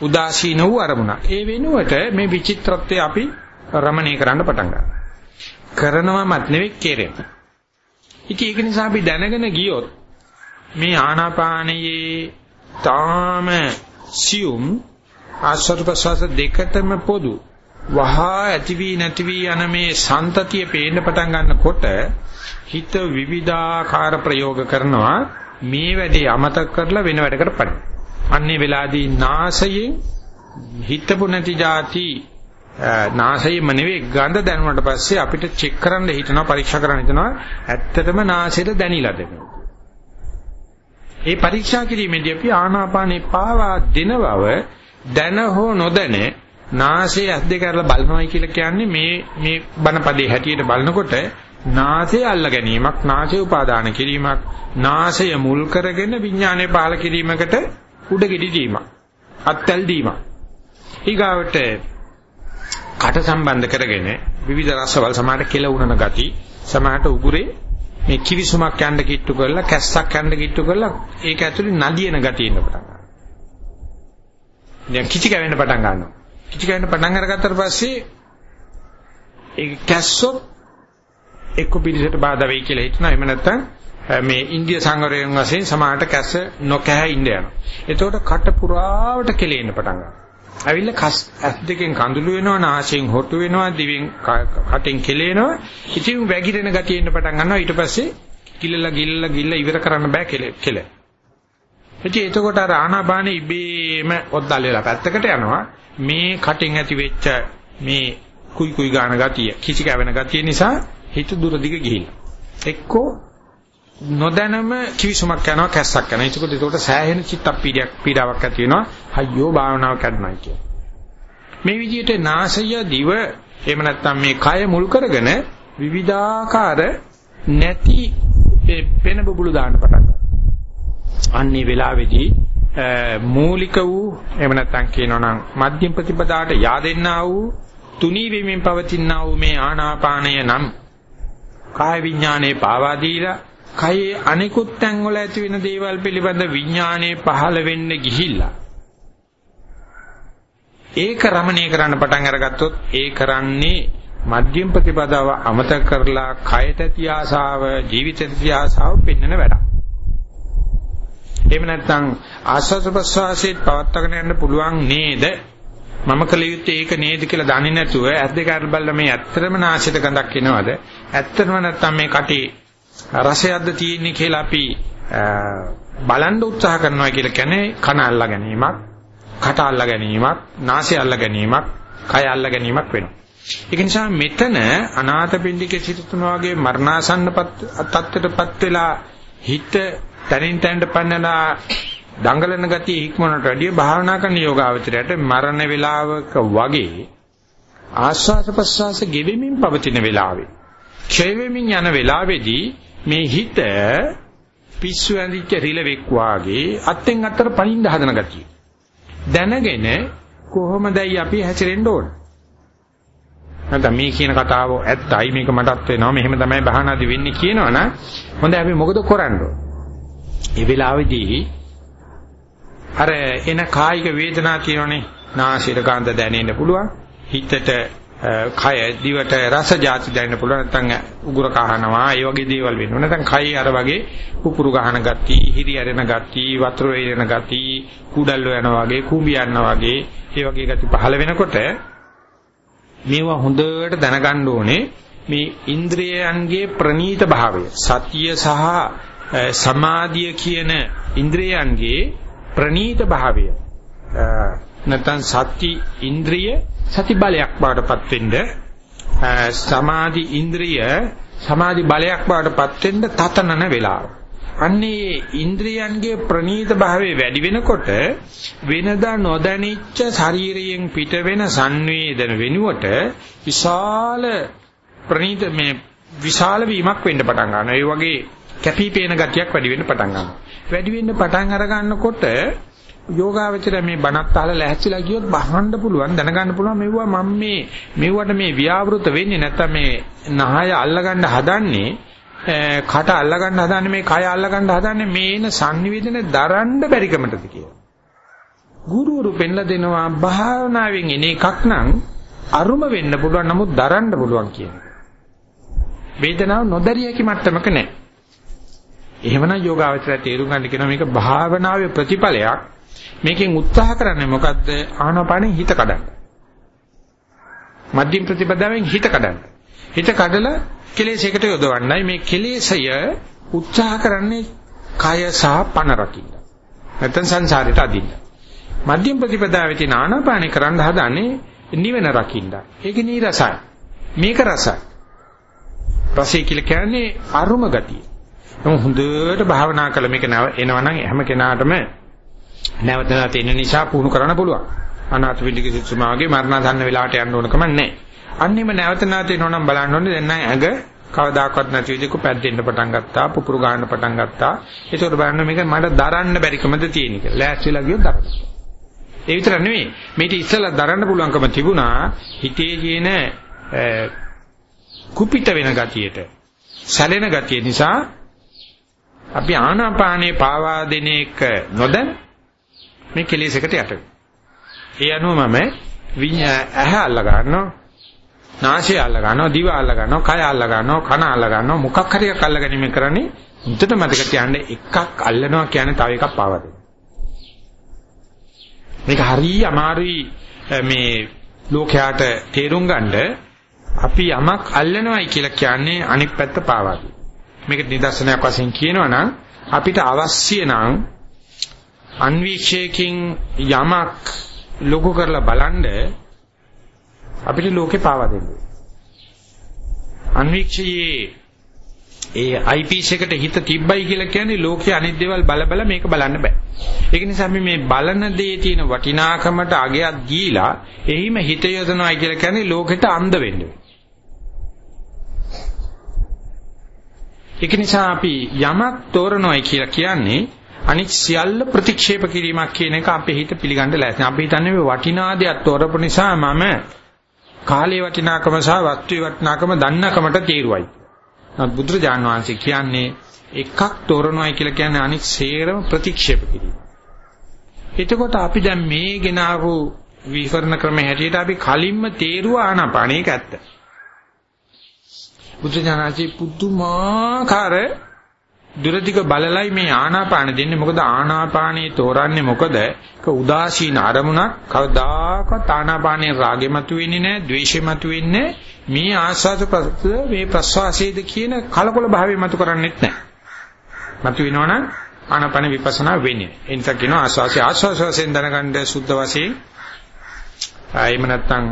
[SPEAKER 1] උදාසීන වූ අරමුණක්. ඒ වෙනුවට මේ විචිත්‍රත්වය අපි රමණය කරන්න පටන් ගන්නවා. කරනවමත් නෙවෙයි කෙරෙන්නේ. ඉතින් ඒක නිසා අපි දැනගෙන ගියොත් මේ ආනාපානයේ තාම සියුම් ආශ්වාස ප්‍රශ්වාස දෙකටම පොදු වහා ඇති වී නැති වී යන මේ සන්තතිය පේන්න පටන් ගන්නකොට හිත විවිධාකාර ප්‍රයෝග කරනවා මේ වැඩේ අමතක කරලා වෙන වැඩකට පණ. අන්නේ වෙලාදී නාසයෙන් හිතපු නැති જાති නාසයෙම නෙවෙයි ගඳ දැනුණාට පස්සේ අපිට චෙක් කරන්න හිතනවා පරීක්ෂා කරන්න හිතනවා ඇත්තටම නාසයට දැනিলাද ඒ පරීක්ෂා කිරීමේදී අපි ආනාපානේ පාවා දෙන බව දැන හෝ නොදැන නාසයේ ඇස් දෙක අරලා බලනවායි කියලා කියන්නේ මේ මේ බණපදේ හැටියට බලනකොට නාසය අල්ල ගැනීමක් නාසය උපාදාන කිරීමක් නාසය මුල් කරගෙන විඥානය පහල කිරීමකට උඩගෙඩි දීමක් අත්තල් දීමක් ඊගාවට කට සම්බන්ධ කරගෙන විවිධ රසවල සමහරට කෙල උනන ගති සමහරට උගුරේ මේ කිවිසුමක් යන්න කිට්ටු කරලා කැස්සක් යන්න කිට්ටු කරලා ඒක ඇතුලේ නලියන ගතිය ඉන්න පටන් ගන්නවා. දැන් කිචි කැවෙන්න පටන් ගන්නවා. කිචි කැවෙන්න පටන් අරගත්තට පස්සේ ඒ කැස්සොත් එක්ක පිළිසෙට බාධා වෙයි කියලා හිතනවා. එහෙම නැත්නම් මේ ඉන්දිය සංවරයෙන් වශයෙන් සමාහට කැස්ස නොකෑ ඉන්න යනවා. එතකොට කට පුරාවට කෙලෙන්න පටන් ගන්නවා. ඇවිල්ලා කස් ඇස් දෙකෙන් කඳුළු වෙනවා, නාසයෙන් හොටු වෙනවා, දිවෙන් කටෙන් කෙලෙනවා. ඉතින් වැగిරෙන ගතිය එන්න පටන් ගන්නවා. ඊට පස්සේ කිල්ලලා ගිල්ලලා ගිල්ලා ඉවර කරන්න බෑ කෙල. කෙල. ඉතින් එතකොට අර ආනාපානෙ ඉබේම ඔද්දල් වෙලා පැත්තකට යනවා. මේ කටෙන් ඇති වෙච්ච මේ කුයි කුයි ගාන ගතිය, කිචි කැවෙන ගතිය නිසා හිත දුර දිග ගිහිල්ලා. එක්කෝ නොදැනම කිවිසුමක් යනවා කැස්සක් යනවා. ඒකකොට ඒකට සෑහෙන චිත්ත පීඩයක් පීඩාවක් ඇති වෙනවා. අයියෝ භාවනාව කඩනයි කිය. මේ විදිහට නාසය දිව එහෙම නැත්නම් මේ කය මුල් කරගෙන විවිධාකාර නැති පෙන බබුළු දාන්න පටන් ගන්නවා. අන්නේ වෙලාවේදී මූලික වූ එහෙම නැත්නම් කියනවා නම් මධ්‍යම ප්‍රතිපදාට yaadෙන්නා වූ තුනී වීමෙන් පවතිනා වූ මේ ආනාපානය නම් කාය විඥානේ පාවා දීලා කයේ අනිකුත් තැන් වල ඇති වෙන දේවල් පිළිබඳ විඥානයේ පහළ වෙන්න ගිහිල්ලා ඒක රමණීය කරන්න පටන් අරගත්තොත් ඒ කරන්නේ මධ්‍යම ප්‍රතිපදාව අමතක කරලා කයට ඇති ආසාව ජීවිතයට ඇති ආසාව පෙන්වන වැඩක්. එහෙම නැත්නම් ආස්වාද ප්‍රසවාසයේ පවත්වාගෙන යන්න පුළුවන් නේද? මම කල යුත්තේ ඒක නේද කියලා දන්නේ නැතුව ඇස් දෙක අර බලලා මේ ඇත්තටම නාසයට ගඳක් එනවද? ඇත්තටම නැත්නම් මේ කටේ රසයක්ද තියෙන්නේ කියලා අපි බලන්න උත්සාහ කරනවා කියලා කියන්නේ කන අල්ලා ගැනීමක්, කට අල්ලා ගැනීමක්, නාසය අල්ලා ගැනීමක්, කය අල්ලා ගැනීමක් වෙනවා. ඒක නිසා මෙතන අනාථපිණ්ඩිකේ සිටුතුන වගේ මරණාසන්නපත් තත්ත්වයටපත් වෙලා හිත තනින් තනට පන්නලා දඟලන ගතිය හික්මනට වැඩිය භාවනා කරන යෝගාවචරයට මරණ වේලාවක වගේ ආස්වාද ප්‍රසවාස ගෙවෙමින් පවතින වෙලාවේ ක්ෂය වෙමින් යන වෙලාවේදී මේ හිත පිස්සු ඇඳිච්ච රිලෙවෙක් වාගේ අත්ෙන් අත්තට පනින්න හදන ගතිය. දැනගෙන කොහොමදයි අපි හැසිරෙන්න ඕන? නැත්නම් මේ කියන කතාව ඇත්තයි මේක මටත් වෙනවා මෙහෙම තමයි බහනාදි වෙන්නේ කියනවනම් හොඳයි අපි මොකද කරන්න ඕන? මේ වෙලාවේදී අර එන කායික වේදනා තියෙනනේ නාසයට ගඳ දැනෙන්න පුළුවන් හිතට කය දිවට රස જાති දැනෙන්න පුළුවන් නැත්නම් උගුර කහනවා ඒ වගේ දේවල් වෙනවා නැත්නම් කය අර වගේ පුපුරු ගහන ගති හිරි ඇරෙන ගති වතුර වේලෙන ගති කුඩල්ල යනවා වගේ කුඹි යනවා වගේ ඒ වගේ ගති පහළ වෙනකොට මේවා හොඳට දැනගන්න ඕනේ. මේ ඉන්ද්‍රියයන්ගේ ප්‍රනීත භාවය සතිය සහ සමාධිය කියන ඉන්ද්‍රියයන්ගේ ප්‍රනීත භාවය. නැත්නම් සති ඉන්ද්‍රිය සති බලයක් බවටපත් වෙන්න සමාධි ඉන්ද්‍රිය සමාධි බලයක් බවටපත් වෙන්න තතනන වෙලාව. අන්නේ ඉන්ද්‍රියන්ගේ ප්‍රනීත භාවයේ වැඩි වෙනකොට වෙනදා නොදැනිච්ච ශරීරයෙන් පිට වෙන සංවේදන වෙනුවට විශාල ප්‍රනීත මේ විශාල වීමක් වෙන්න පටන් ගන්නවා. ඒ වගේ කැපිපේන ගතියක් වැඩි වෙන්න පටන් ගන්නවා. වැඩි වෙන්න පටන් අර ගන්නකොට යෝගාවචරය මේ බණත් අහලා ලැහැත්තිලා ගියොත් බහන්න පුළුවන් දැනගන්න පුළුවන් මෙවුවා මම මේ මෙව්වට මේ ව්‍යාවෘත වෙන්නේ නැත්නම් මේ නහය අල්ලගන්න හදන්නේ කට අල්ලගන්න හදන්නේ මේ කය අල්ලගන්න හදන්නේ මේන sannivedana දරන්න බැරිකමටද කියලා. ගුරුවරු පෙන්ලා දෙනවා භාවනාවෙන් එන එකක් නම් අරුම වෙන්න පුළුවන් නමුත් දරන්න පුළුවන් කියන එක. වේදනාව නොදරිය හැකි මට්ටමක නැහැ. එහෙමනම් යෝගාවචරය තේරුම් ගන්න කියනවා මේක භාවනාවේ ප්‍රතිඵලයක්. මේකෙන් උත්සාහ කරන්නේ මොකද්ද? ආනාපානෙ හිත කඩන්න. මධ්‍යම ප්‍රතිපදාවෙන් හිත කඩන්න. හිත කඩලා කෙලෙසයකට යොදවන්නයි මේ කෙලෙසය උත්සාහ කරන්නේ කය සහ පන රකින්න. නැත්නම් සංසාරයට අදින්න. මධ්‍යම ප්‍රතිපදාවේ තියෙන ආනාපානෙ කරන්න හදන්නේ නිවන රකින්න. ඒක නීරසයි. මේක රසයි. රසය කියලා කියන්නේ අරුම ගතිය. නමුත් හොඳට භාවනා කළ මේක එනවනම් හැම කෙනාටම නැවත නැවත එන නිසා පුහුණු කරන්න පුළුවන්. අනාථ පිටික සිසුමාගේ මරණාසන්න වෙලාවට යන්න ඕන කම නැහැ. අන්නේම නැවත නැවත එනවනම් බලන්න ඕනේ දැන් නම් ඇඟ කවදාකවත් නැති විදිහක පැද්දෙන්න පටන් ගත්තා, පුපුරු ගන්න පටන් ගත්තා. ඒකෝට බලන්න මේක මට දරන්න බැරිකමද තියෙන කියලා. ලෑස්තිලා ගියොත් දරන්න. ඒ විතර නෙවෙයි මේක ඉස්සලා දරන්න පුළුවන්කම තිබුණා හිතේ තියෙන කුපිත වෙන ගතියට සැලෙන ගතිය නිසා අපි ආනාපානේ පාවා දෙන එක නොදැන මේ කෙලෙසකට යට ඒ අනුව මම ඇහැ අල්ල ගන්නවා නාසය අල්ල ගන්නවා දිව අල්ල ගන්නවා කය අල්ල ගන්නවා කන අල්ල ගන්නවා මොකක් හරි එකක් අල්ල ගැනීම කරන්නේ උන්ට මතක තියාගන්න එකක් අල්ලනවා කියන්නේ තව එකක් පාවා දෙනවා මේක හරිය අමාරුයි මේ ලෝකයට තේරුම් ගන්න අපි යමක් අල්ලනවායි කියලා කියන්නේ අනිත් පැත්ත පාවා මේක නිදර්ශනයක් වශයෙන් කියනවා නම් අපිට අවශ්‍ය නම් අන්වීක්ෂයකින් යමක් ලොකු කරලා බලන්න අපිට ලෝකේ පාවා දෙන්න. අන්වීක්ෂයේ ඒ අයිපීස් එකට හිත තිබ්බයි කියලා කියන්නේ ලෝකයේ අනිත් දේවල් බල බල මේක බලන්න බෑ. ඒක නිසා අපි මේ බලන දේ තියෙන වටිනාකමට අගයක් දීලා එහිම හිත යොදනවා කියලා කියන්නේ ලෝකෙට අන්ධ වෙන්න. ඒක නිසා අපි යමක් තෝරනවායි කියලා කියන්නේ අනිත් සියල්ල ප්‍රතික්ෂේප කිරීමක් කියන එක අපේ හිත පිළිගන්න ලෑස්ති. අපි හිතන්නේ මේ වටිනා දෙයක් තෝරපු නිසා මම කාලේ වටිනාකම සහ වස්තුවේ වටිනාකම දන්නකමට තීරුවයි. නමුත් බුදුරජාන් වහන්සේ කියන්නේ එකක් තෝරනවායි කියලා කියන්නේ අනිත් සේරම ප්‍රතික්ෂේප කිරීම. එතකොට අපි දැන් මේ ගෙනාවු විවරණ ක්‍රම හැටියට අපි කලින්ම තේරුවා ආනාපාන ඒක ඇත්ත. බුදුජානකී පුදුමාකාර දුරදිග බලලයි මේ ආනාපාන දෙන්නේ. මොකද ආනාපානේ තෝරන්නේ මොකද? ඒක උදාසීන අරමුණක්. කවදාකවත් ආනාපානේ රාගෙ මතුවෙන්නේ නැහැ ද්වේෂෙ මතුවෙන්නේ මේ ආස්වාද මේ ප්‍රස්වාසයේද කියන කලකොල භාවය මතු කරන්නේත් නැහැ. මතුවෙනවනම් ආනාපාන විපස්සනා වෙන්නේ. ඒ නිසා කියනවා ආස්වාසය ආස්වාස වශයෙන් දැනගන්න සුද්ධ වශයෙන්. එහෙම නැත්නම්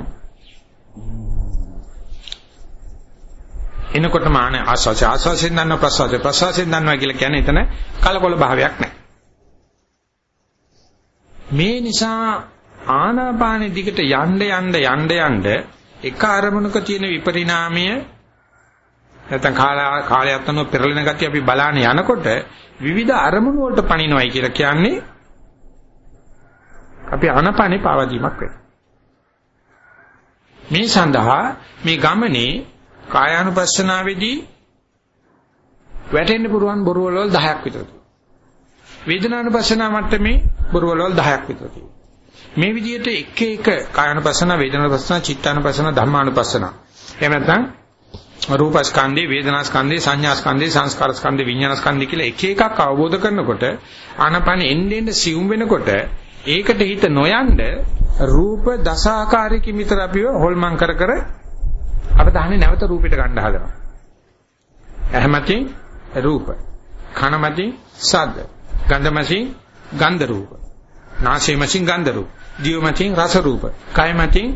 [SPEAKER 1] එනකොට මාන ආස්වාස ආස්වාසෙන් දන්න ප්‍රසවාස ප්‍රසවාසෙන් දන්නවා කියලා කියන්නේ එතන කලකොල භාවයක් නැහැ. මේ නිසා ආනාපානෙ දිගට යන්න යන්න යන්න යන්න එක අරමුණක තියෙන විපරිණාමය නැත්නම් කාලයක් යනකොට පෙරලෙන ගතිය අපි බලාන යනකොට විවිධ අරමුණු වලට පණිනවයි කියලා කියන්නේ අපි ආනාපානෙ පාවදීමක් වෙනවා. මේ සඳහා මේ ගමනේ කායානුපස්සනාවේදී වැටෙන්න පුරුවන් බොරුවල 10ක් විතර තියෙනවා. වේදනානුපස්සනා මට්ටමේ බොරුවල 10ක් විතර තියෙනවා. මේ විදිහට එක එක කායානුපස්සන, වේදනානුපස්සන, චිත්තානුපස්සන, ධම්මානුපස්සන. එහෙම නැත්නම් රූපස්කන්ධේ, වේදනාස්කන්ධේ, සංඥාස්කන්ධේ, සංස්කාරස්කන්ධේ, විඥානස්කන්ධේ කියලා එක එකක් අවබෝධ කරනකොට ආනපන එන්නේ එන්නේ සියුම් වෙනකොට ඒකට හිත නොයන්ඩ රූප දසාකාරයකින් විතර අපිව හොල්මන් කර කර අවධානය නැවත රූපෙට ගන්න හදනවා. ඇහැමැතින් රූප, කනමැතින් ශබ්ද, ගන්ධමැතින් ගන්ධ රූප, නාසයමැතින් ගන්ධ රූප, දිවමැතින් රස රූප, කයමැතින්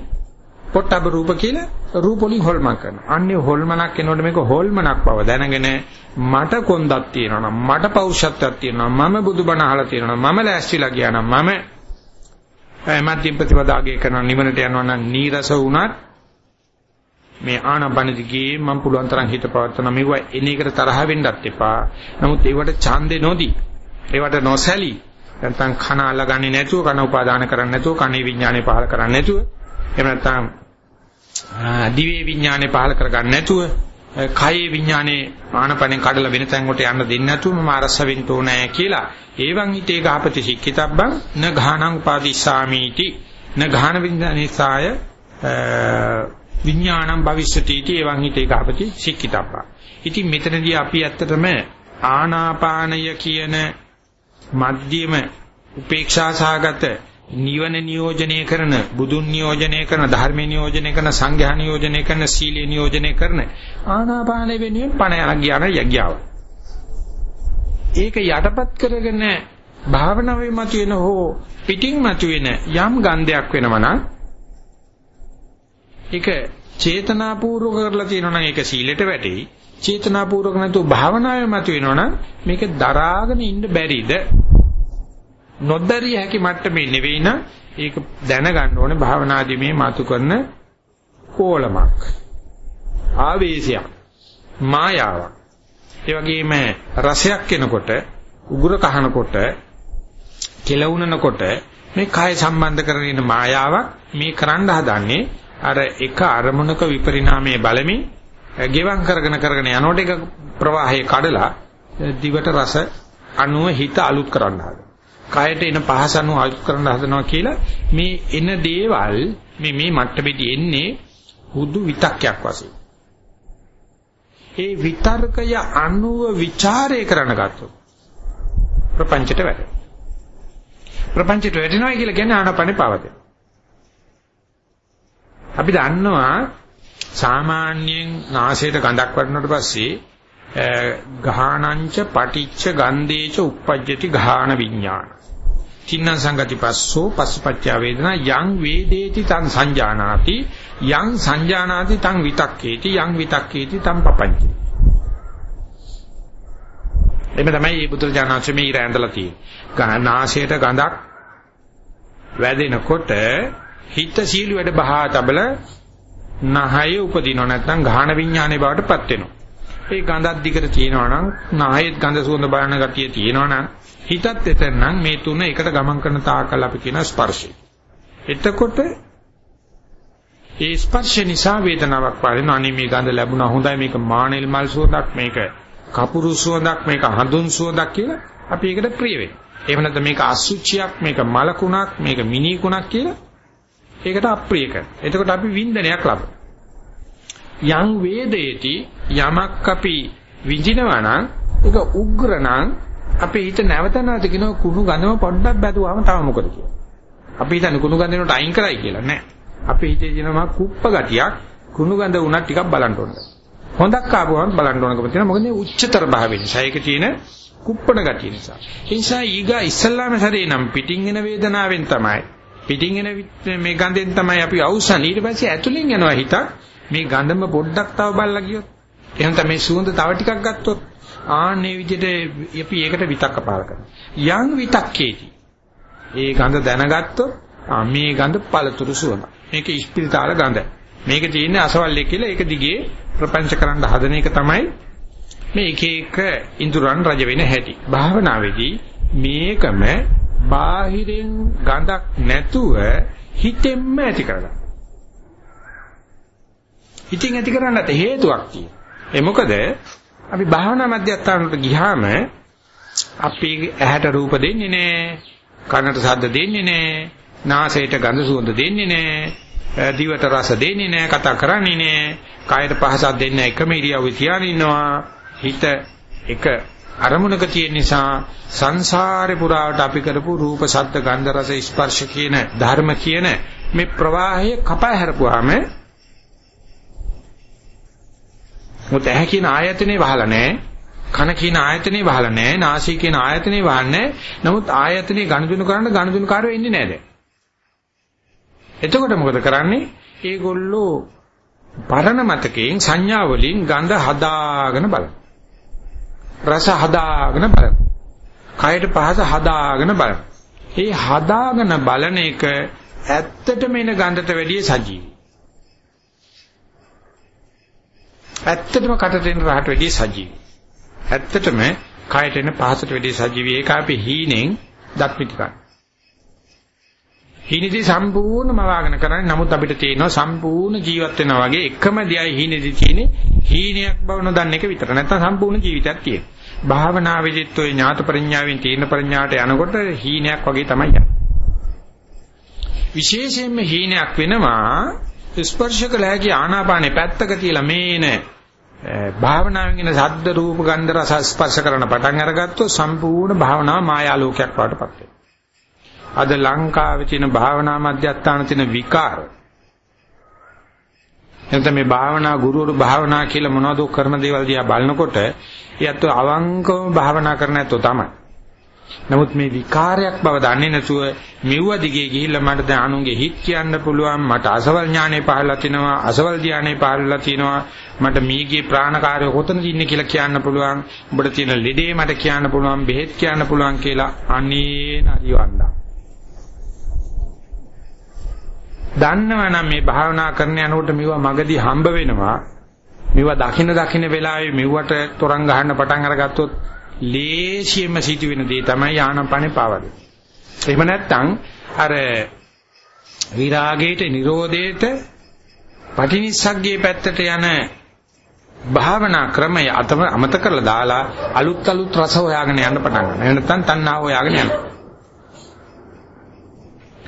[SPEAKER 1] පොට්ටබ රූප කියලා රූප වලින් හොල්මන් කරනවා. අන්නේ හොල්මනක් එනකොට මේක හොල්මනක් බව දැනගෙන මට කොන්දක් තියෙනවා නම් මට පෞරුෂත්වයක් තියෙනවා මම බුදුබණ අහලා තියෙනවා මම ලෑස්තිලා ගියා නම් මම මධ්‍යම ප්‍රතිපදාගේ කරන නිවනට යනවා නම් නීරස වුණත් මේ ආනපනදිගේ මම පුළුවන් තරම් හිත පවත්වන මේවා එන එකට තරහ වෙන්නත් එපා. නමුත් ඒවට ඡන්දේ නොදී. ඒවට නොසැලී නැත්නම් කන අල්ලගන්නේ නැතුව කන උපාදාන කරන්නේ නැතුව කනේ විඥානේ පහල කරන්නේ නැතුව එහෙම නැත්නම් දිවේ විඥානේ පහල කරගන්නේ නැතුව කයේ විඥානේ ආනපනෙන් කඩලා වෙන තැන් වලට යන්න දෙන්නේ නැතුව මම අරස වෙන්න ඕනෑ කියලා ඒවන් හිතේ ගහපති සික්කිතබ්බං න ඝානං උපාදිස්සාමීති න ඝාන විඥානේසාය විඥාණං භවිෂ්‍යති इति එවං හිතේ ගහපති සික්කිතබ්බා. ඉතින් මෙතනදී අපි ඇත්තටම ආනාපානය කියන මධ්‍යම උපේක්ෂා සාගත නිවන නියෝජනය කරන බුදුන් නියෝජනය කරන ධර්ම නියෝජනය කරන සංඝයා නියෝජනය කරන සීල නියෝජනය කරන ආනාපාන වෙනුවෙන් පණ යන ගියාන යග්යාව. ඒක යටපත් කරගෙන භාවනාවේ මතුවෙන හෝ පිටින් මතුවෙන යම් ගන්ධයක් වෙනවා නම් ඒක චේතනාපූර්වක කරලා තියෙනවා නම් ඒක සීලෙට වැටෙයි. චේතනාපූර්වක නැතුව භාවනාවේ මත වෙනවනම් මේක දරාගෙන ඉන්න බැරිද? නොදරිය හැකි මට්ටමේ නෙවෙයි නම් ඒක දැනගන්න ඕනේ භාවනාදී මේ මතු කරන කෝලමක්. ආවේශයක්. මායාවක්. ඒ වගේම රසයක් එනකොට උගුර කහනකොට කෙලවුනනකොට මේ කාය සම්බන්ධ කරගෙන මායාවක් මේ කරන්න හදන්නේ අර එක අරමුණක විපරිණාමයේ බලමින් ගෙවම් කරගෙන කරගෙන යනකොට ඒක ප්‍රවාහයේ කඩලා දිවට රස අණුව හිත අලුත් කරන්න හදනවා. කායට එන පහස අණුව අලුත් කරන්න හදනවා කියලා මේ එන දේවල් මේ මේ මට්ටමේදී එන්නේ හුදු විතක්යක් වශයෙන්. ඒ විතර්කය අණුව ਵਿਚාරය කරන ගත්තොත් ප්‍රපංචයට වැටෙනවා. ප්‍රපංචයට වැටෙනවා කියලා කියන්නේ ආනපනේ පවතේ. අපි දන්නවා සාමාන්‍යයෙන් නාසයට ගඳක් වටනට පස්සේ ගාහනංච පටිච්ච ගන්ධේච uppajjati ගාහන විඥාන. තින්න සංගති පස්සෝ පස්සපච්චය වේදනා යං වේදේති තං සංජානාති යං සංජානාති තං විතක්කේති යං විතක්කේති තං පපංචි. එimhe තමයි මේ බුදුරජාණන්සේ මේ ඉර ඇඳලා තියෙන්නේ. නාසයට ගඳක් වැදෙනකොට හිත සීල වැඩ බහා තබල නහය උපදිනව නැත්නම් ගාහන විඥානයේ බවටපත් වෙනවා. ඒ ගඳක් දිගට තියෙනවා නම් නහයෙත් ගඳ සුවඳ බලන ගතිය තියෙනවා නම් හිතත් එතන නම් මේ තුන එකට ගමන් කරන තාකල් අපි කියන ස්පර්ශය. එතකොට ඒ ස්පර්ශ නිසා වේදනාවක් පාරෙනවා. අනේ මේ ගඳ ලැබුණා හොඳයි මේක මානෙල් මල් සුවඳක් මේක කපුරු සුවඳක් මේක හඳුන් සුවඳක් කියලා අපි ඒකට ප්‍රිය වෙනවා. එහෙම නැත්නම් මේක අසුචියක් මේක මලකුණක් මේක මිනිකුණක් කියලා ඒකට අප්‍රිය කරනවා. එතකොට අපි වින්දනයක් ලබනවා. යං වේදේති යමක් අපි විඳිනවා නම් ඒක උග්‍ර නම් අපේ හිත නැවත නැවත කියන කුණු ගඳම පොඩ්ඩක් බැදුවාම තව මොකද කියලා. අපි හිතන්නේ කුණු ගඳේනට අයින් කරයි කියලා නෑ. අපේ හිතේ තියෙනවා කුප්ප ගතියක් කුණු ගඳ වුණත් ටිකක් බලන්න ඕන. හොඳක් ආපුවම බලන්න ඕනකම තියෙනවා. මොකද මේ උච්චතර භාවය නිසා. ඒක තියෙන කුප්පණ ගතිය නිසා. ඒ නිසා ඊගා ඉස්සල්ලාම සැරේ නම් පිටින් එන වේදනාවෙන් තමයි පිටින් එන මේ ගඳෙන් තමයි අපි අවසන් ඊට පස්සේ ඇතුලෙන් යනවා හිතක්. මේ ගඳම පොඩ්ඩක් තව බලලා ගියොත්. එහෙනම් තමයි සුවඳ තව ටිකක් ගත්තොත්. ආන්නේ විදිහට අපි ඒකට විතක්ක පාල කරනවා. යම් විතක්කේටි ඒ ගඳ දැනගත්තොත් මේ ගඳ පළතුරු සුවඳ. මේක ඉස්පිරිතාල ගඳ. මේක තියෙන්නේ අසවල්ලේ කියලා ඒක දිගේ ප්‍රපංච කරන්න හදන එක තමයි මේ එක එක ඉඳුරන් රජ වෙන හැටි. භාවනාවේදී මේකම බාහිරින් ගඳක් නැතුව හිතෙන්ම ඇති කරගන්න. හිතින් ඇති කරන්නට හේතුවක් තියෙනවා. ඒ මොකද අපි භාවනා මධ්‍යස්ථානට ගියාම අපි ඇහැට රූප දෙන්නේ නැහැ, කනට ශබ්ද දෙන්නේ නැහැ, නාසයට ගඳ සුවඳ දෙන්නේ නැහැ, දිවට රස දෙන්නේ නැහැ, කතා කරන්නේ නැහැ, කායට පහසක් දෙන්නේ නැහැ, එකම ඉරියව්වේ තියාගෙන ඉන්නවා. හිත එක අරමුණක තියෙන නිසා සංසාරේ පුරාවට අපි කරපු රූප ශබ්ද ගන්ධ රස ස්පර්ශ කියන ධර්ම කියන මේ ප්‍රවාහය කපා හැරපුවාම මොකද ඇහැ කියන ආයතනේ වහලා නැහැ කන කියන ආයතනේ වහලා නැහැ නාසය කියන ආයතනේ වහන්නේ නමුත් ආයතනේ ගණදුණු කරන්න ගණදුණු කාර්යය ඉන්නේ නැහැ දැන්. එතකොට මොකද කරන්නේ? ඒගොල්ලෝ පරණ මතකයෙන් සංඥා වලින් ගඳ හදාගෙන බලන රස හදාගෙන බලන. කයට පහස හදාගෙන බලන. මේ හදාගෙන බලන එක ඇත්තටම එන ගඳට වැඩිය සජීවී. ඇත්තටම කටට එන රහට වැඩිය සජීවී. ඇත්තටම කයට එන පහසට වැඩිය සජීවී. ඒක අපි හීනෙන් දත් පිටිකන්. හීනෙදි සම්පූර්ණම වාගෙන කරන්නේ. නමුත් අපිට තියෙනවා සම්පූර්ණ ජීවත් වෙනා වගේ එකම දෙයයි හීනෙදි තියෙන්නේ. හීනයක් බව නොදන්න එක විතර. නැත්නම් සම්පූර්ණ ජීවිතයක් තියෙනවා. භාවනාවේදීත් ඔය ඥාත පරිඥාවෙන් තීන පරිඥාට යනකොට හීනයක් වගේ තමයි යන්නේ. විශේෂයෙන්ම හීනයක් වෙනවා ස්පර්ශ කළ හැකි ආනාපානේ පැත්තක තියලා මේන භාවනාවෙන් එන ශබ්ද රූප ගන්ධ රස ස්පර්ශ කරන පටන් අරගත්තොත් සම්පූර්ණ භාවනාව මායා ලෝකයක් වඩපත් වෙනවා. අද ලංකාවේ තියෙන භාවනා මධ්‍යස්ථාන තියෙන විකාර එතන මේ භාවනා ගුරුවරු භාවනා කියලා මොනවද කරන දේවල් දිහා බලනකොට ඒත් අවංකවම භාවනා කරන ඇත්තෝ තමයි. නමුත් මේ විකාරයක් බව දන්නේ නැතුව මෙව්ව දිගේ ගිහිල්ලා මට දැන් අනුන්ගේ හිත් කියන්න පුළුවන් මට අසවල් ඥානෙ පහළලා තිනවා අසවල් ධානය පහළලා තිනවා මට මීගේ ප්‍රාණකාරය කොතනද ඉන්නේ කියලා කියන්න පුළුවන් උඹට තියෙන ලෙඩේ මට කියන්න පුළුවන් බෙහෙත් කියන්න පුළුවන් කියලා අනේ නරිවන්දා දන්නවනම් මේ භාවනා කරන යනකොට මේවා මගදී හම්බ වෙනවා. මේවා දකින්න දකින්න වෙලාවේ මෙව්වට තරංග ගහන්න පටන් අරගත්තොත් ලේසියෙම සිදුවෙන දේ තමයි ආනපනේ පාවද. එහෙම නැත්නම් අර විරාගයට නිරෝධයට පටිනිස්සග්ගේ පැත්තට යන භාවනා ක්‍රමය අතම අමතක කරලා දාලා අලුත් අලුත් රස හොයාගෙන යන්න පටන් ගන්නවා. එහෙම නැත්නම් තණ්හාව හොයාගෙන යනවා.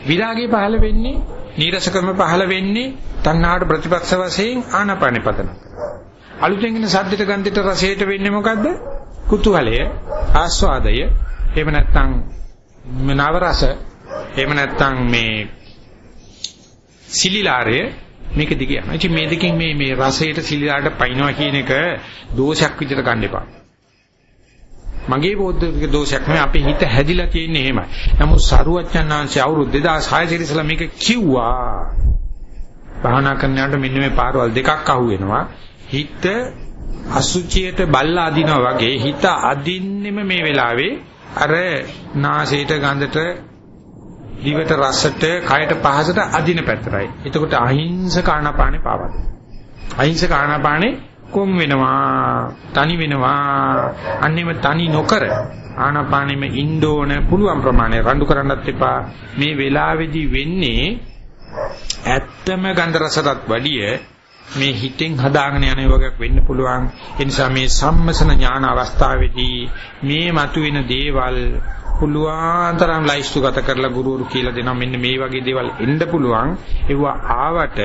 [SPEAKER 1] විරාගය පහළ වෙන්නේ නීරසකම පහළ වෙන්නේ තණ්හාවට ප්‍රතිපක්ෂ වශයෙන් ආනාපානෙ පදන. අලුතෙන් එන සද්දට ගන්ධයට රසයට වෙන්නේ මොකද්ද? කුතුහලය, ආස්වාදය, එහෙම නැත්නම් නව රස, එහෙම නැත්නම් මේ සිලිලාරය මේක දිගේ යනවා. ඉතින් මේ දෙකෙන් මේ මේ රසයට සිලිලාරට පයින්නවා කියන එක දෝෂයක් විදිහට ගන්න එපා. මගේ බෞද්ධ දෝෂයක් නෙවෙයි අපේ හිත හැදිලා තියෙන්නේ එහෙමයි. නමුත් සරුවච්චන්හන්සේ අවුරුදු 2006 ඉස්සෙල්ලා මේක කිව්වා. භාවනා කරනකොට මෙන්න මේ පාරවල් දෙකක් අහු වෙනවා. හිත අසුචියට බල්ලා අදිනවා වගේ හිත අදින්නෙම මේ වෙලාවේ අර නාසයට ගඳට දිවට රසට කයට පහසට අදින පැත්තරයි. එතකොට අහිංසක ආනාපානේ පාවද. අහිංසක ආනාපානේ කොම් වෙනවා, තනි වෙනවා. අන්නේම තනි නොකර ආනාපානෙම ඉන්න ඕන පුළුවන් ප්‍රමාණය රණ්ඩු කරන්නත් එපා. මේ වෙලාවේදී වෙන්නේ ඇත්තම ගන්ධ රසටත් වැඩිය මේ හිතෙන් හදාගෙන යන වගේක් වෙන්න පුළුවන්. ඒ නිසා මේ සම්මසන ඥාන අවස්ථාවේදී මේ මතුවෙන දේවල් පුළුවන් තරම් ලයිස්තුගත කරලා ගුරුවරු කියලා දෙනවා මෙන්න මේ වගේ දේවල් එන්න පුළුවන්. ඒවා ආවට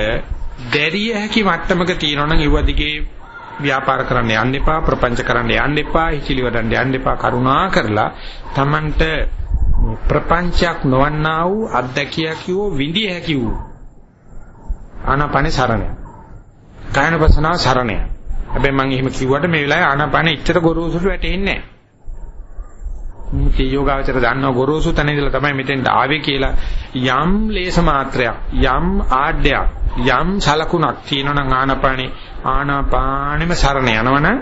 [SPEAKER 1] දැරිය හැකි මට්ටමක තියෙනවා නම් ඒව දිගේ ව්‍යාපාර කරන්න යන්න එපා ප්‍රපංච කරන්න යන්න එපා හිචිලි වඩන්න යන්න එපා කරුණා කරලා Tamanට ප්‍රපංචයක් නොවන්නා වූ අත්දැකියක් වූ විඳිය හැකි වූ ආනාපානේ සරණය. කායනපසනාව සරණය. හැබැයි මම එහෙම කිව්වට මේ වෙලාවේ ආනාපානේ ඉච්ඡර ගොරෝසුට වැටෙන්නේ නැහැ. මේ යෝගාවචර දන්නව ගොරෝසු තැන ඉඳලා තමයි මෙතෙන්ට ආවේ කියලා. යම් ලේස මාත්‍රයක් යම් ආඩ්‍යයක් යම් සලකුණක් තියෙනවනම් ආනාපානේ ආනාපානෙම සරණ යනවනම්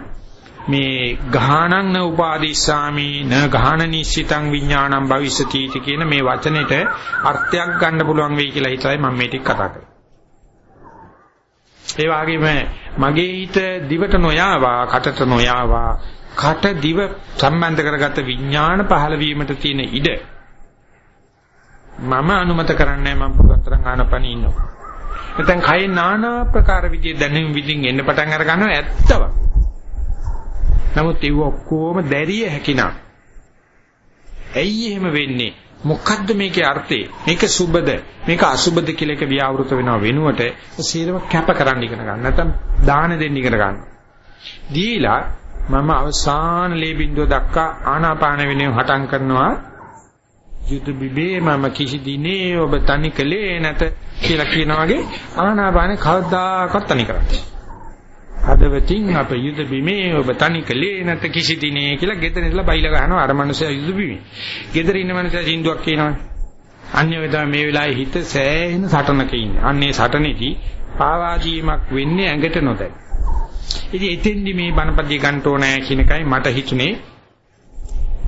[SPEAKER 1] මේ ගාහණං න උපාදිස්සාමි න ගාහන නිශ්චිතං විඥානං භවිෂති කියන මේ වචනෙට අර්ථයක් ගන්න පුළුවන් වෙයි කියලා හිතයි මම මේ ටික කතා කරන්නේ. ඒ වගේම මගේ හිත දිවට නොයාවා, කටට නොයාවා, කට දිව සම්බන්ධ කරගත්ත විඥාන පහළ වීමට තියෙන ඉඩ මම අනුමත කරන්නේ මම පුළුවන් තරම් ආනපනී ඉන්නවා. නැත්නම් කයේ নানা ප්‍රකාර විදිහේ දැනුම් විදිහින් එන්න පටන් අර ගන්නවා ඇත්තව. නමුත් ඒව ඔක්කොම දැරිය හැකිනා. ඇයි එහෙම වෙන්නේ? මොකද්ද මේකේ අර්ථය? මේක සුබද? මේක අසුබද කියලා එක ව්‍යවෘත වෙනව වෙනුවට සීලම කැප කරන්න ඉගෙන ගන්න. නැත්නම් දාන දෙන්න ඉගෙන ගන්න. දීලා මම අවසාන ලේ බින්දුව දක්වා ආනාපාන වෙනුවෙන් හටන් කරනවා යුද බිබේ මම කිසි දිනේ ඔබ තනි කලේ නැත කියලා කියනා වගේ ආනාපානේ කවදාකවත් තනි කරන්නේ. හදවතින් අප යුද බිමේ ඔබ තනි කලේ නැත කිසි දිනේ කියලා ගෙදර ඉඳලා බයිලා ගහනවා අර මනුස්සයා යුද බිමේ. ගෙදර ඉන්න මනුස්සයා සින්දුවක් කියනවනේ. අන්‍ය වෙලාව මේ වෙලාවේ හිත සෑහෙන සටනක ඉන්නේ. අන්නේ සටනේදී පාවාදීමක් වෙන්නේ ඇඟට නොදැයි. ඉතින් එතෙන්දි මේ බණපදිය ගන්න ඕනෑ කියන එකයි මට හිතුනේ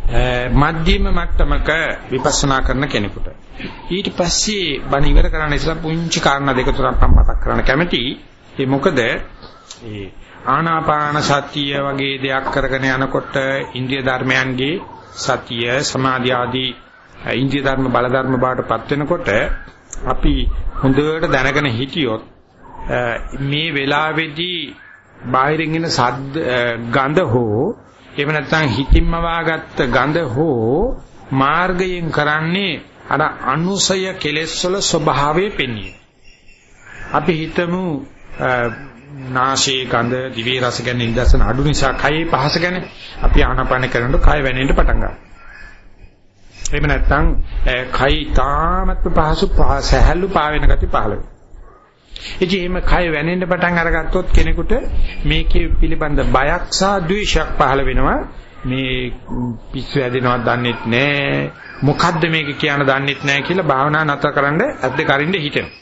[SPEAKER 1] මධ්‍යම මට්ටමක විපස්සනා කරන කෙනෙකුට. ඊට පස්සේ බණ ඉවර කරන්න ඉස්සලා පුංචි කාරණා දෙක තුනක් මම මතක් කරන්න කැමතියි. ඒ මොකද ඒ ආනාපාන සතිය වගේ දෙයක් කරගෙන යනකොට ඉන්ද්‍රිය ධර්මයන්ගේ සතිය සමාධි ආදී ඉන්ද්‍රිය ධර්ම බල ධර්ම බාටපත් වෙනකොට අපි හොඳට දැනගෙන හිටියොත් මේ වෙලාවේදී බාහිරින් එන සද්ද ගඳ හෝ එහෙම නැත්නම් හිතින්ම වාගත්ත ගඳ හෝ මාර්ගයෙන් කරන්නේ අර අනුසය කෙලෙස් වල ස්වභාවය පෙන්වීම. අපි හිතමු නාසයේ ගඳ දිවේ රස ගැන නිදර්ශන අඩු නිසා කයේ පහස ගැන අපි ආනාපාන කරනකොට කය වැනෙන්න පටන් ගන්නවා. එහෙම නැත්නම් කයි තාමත් පහසු සහැල්ලු පාවෙන ගති පහළ වෙනවා. ඉතින් එහෙම කය වැනෙන්න පටන් අරගත්තොත් කෙනෙකුට මේකේ පිළිබඳ බයක් සහ ද්වේෂයක් පහළ වෙනවා. මේ පිස්සු ඇදෙනවද දන්නෙත් නෑ. මොකද්ද මේක කියන දන්නෙත් නෑ කියලා භාවනා නතර කරන්න ඇද්ද කරින්න හිතෙනවා.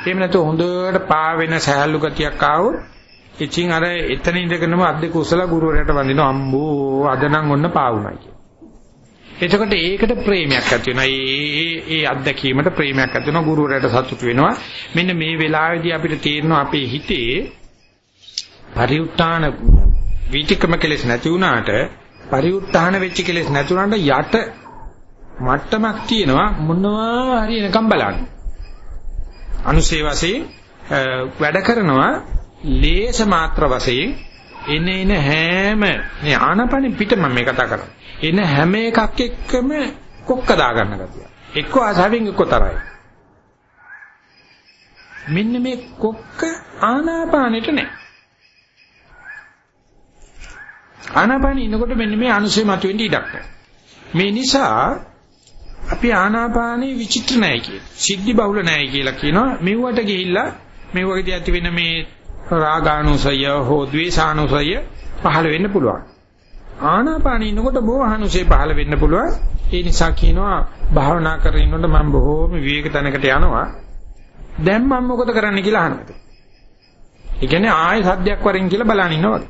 [SPEAKER 1] එහෙම නැත්නම් හොඳට පාවෙන සහැල්ලු ගතියක් ආවොත් ඉතින් අර එතන ඉඳගෙනම අද්දේ කුසල ගුරුවරයාට වඳිනවා අම්බෝ අද නම් ඔන්න පාවුණා කියලා. එතකොට ඒකට ප්‍රේමයක් ඇති වෙනවා. ඒ ඒ අත්දැකීමට ප්‍රේමයක් ඇති වෙනවා. ගුරුවරයාට සතුටු වෙනවා. මෙන්න මේ වෙලාවේදී අපිට තේරෙනවා අපේ හිතේ පරිඋත්තාන විතිකම කෙලෙස් නැති වුණාට පරිඋත්තාන වෙච්ච කෙලෙස් නැති වුණාට යට මට්ටමක් තියෙනවා මොනවා හරි එනකම් බලන්න. අනුසේ වශයෙන් වැඩ කරනවා ලේස මාත්‍ර වශයෙන් එන එන හැම මේ ආනපන පිට මම මේ කතා කරන්නේ. එන හැම එකක් එක්කම කොක්ක දා ගන්න ගතිය. එක්ක ආසාවෙන් එක්ක තරයි. මෙන්න මේ කොක්ක ආනාපානෙට නැහැ. ආනාපානෙ ඉන්නකොට මෙන්න මේ අනුසය මතුවෙන්න ඉඩක් නැහැ. මේ නිසා අපි ආනාපානෙ විචිත්‍ර නැහැ කියලා. සිද්ධි බහුල නැහැ කියලා කියනවා. මෙව්වට ගිහිල්ලා මේ වගේදී ඇති වෙන මේ රාගානුසය හෝ ද්වේෂානුසය පහළ වෙන්න පුළුවන්. ආනාපානෙ ඉන්නකොට බෝහානුසය පහළ වෙන්න පුළුවන්. ඒ නිසා කියනවා භාවනා කරගෙන ඉන්නකොට මම බොහෝම විවේක තැනකට යනවා. දැන් මම මොකද කරන්න කියලා අහනවා. ඒ කියන්නේ ආයෙ සද්දයක් වරින් කියලා බලන් ඉන්නවා වගේ.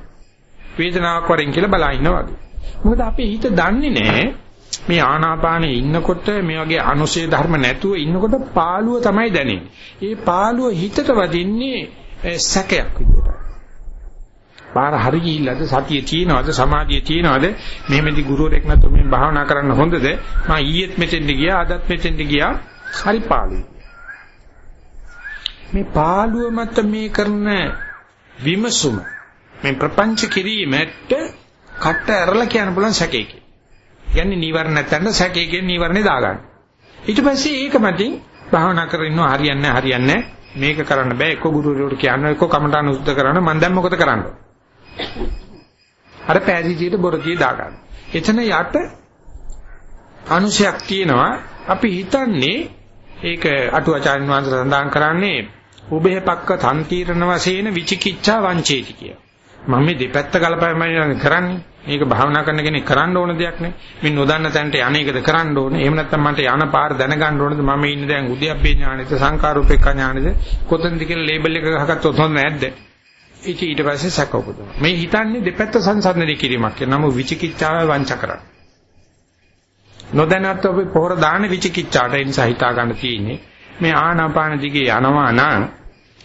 [SPEAKER 1] වේදනාවක් වරින් කියලා බලන් ඉන්නවා වගේ. මොකද අපේ හිත දන්නේ නැහැ මේ ආනාපානයේ ඉන්නකොට මේ වගේ අනුශේ ධර්ම නැතුව ඉන්නකොට පාළුව තමයි දැනෙන්නේ. ඒ පාළුව හිතට වදින්නේ සැකයක් විදියට. පාර හරි ගිහිල්ලාද සතිය තියනවාද සමාධිය තියනවාද? මෙහෙමදී ගුරුවරෙක් නැත්නම් මේ භාවනා කරන්න හොඳද? මම ඊයේත් මෙතෙන්ද ගියා අදත් මෙතෙන්ද ගියා. හරි පාළුයි. මේ පාළුව මත මේ කරන විමසුම මේ ප්‍රපංච කිරීමට කට ඇරලා කියන්න පුළුවන් සැකේ කියලා. කියන්නේ නීවරණ නැත්නම් සැකේ කියන නීවරණේ දාගන්න. ඊට පස්සේ ඒක මතින් භාවනා කරගෙන ඉන්නවා. හරියන්නේ හරියන්නේ මේක කරන්න බෑ. එක්ක ගුරුවරයෙකුට කියන්න එක්ක කමටහන් උද්ද කරන්න. මම දැන් මොකද කරන්න? අර පෑදීතියට බොරදී දාගන්න. එතන යට අනුශයක් තියෙනවා අපි හිතන්නේ ඒක අටුවාචාර්ය වංශ සඳහන් කරන්නේ උභය පක්ක තන්තිරණ වශයෙන් විචිකිච්ඡා වංචේති කිය. මම මේ දෙපැත්ත ගලපෑමයි කරන්නේ. මේක භාවනා කරන කෙනෙක් කරන්න ඕන දෙයක් නේ. මේ නොදන්න තැනට යන්නේකද කරන්න ඕනේ. එහෙම නැත්නම් මන්ට යන පාර දැනගන්න ඕනද මම ඉන්නේ දැන් උද්‍යප්පේ ඥානෙද සංකාරූපේක ඥානෙද කොතනද කියලා ලේබල් එක ගහගත්තොත් හොඳ නැද්ද? ඒක ඊට පස්සේ සැක උපදවනවා. මේ හිතන්නේ දෙපැත්ත සංසන්දනය කිරීමක් කියන නම විචිකිච්ඡාව වංච කරන්නේ. නොදැනත් අපි පොහොර දාන විචිකිච්ඡාට ඒ නිසා හිතා ගන්න තියෙන්නේ මේ ආනාපාන දිගේ යනවා නම්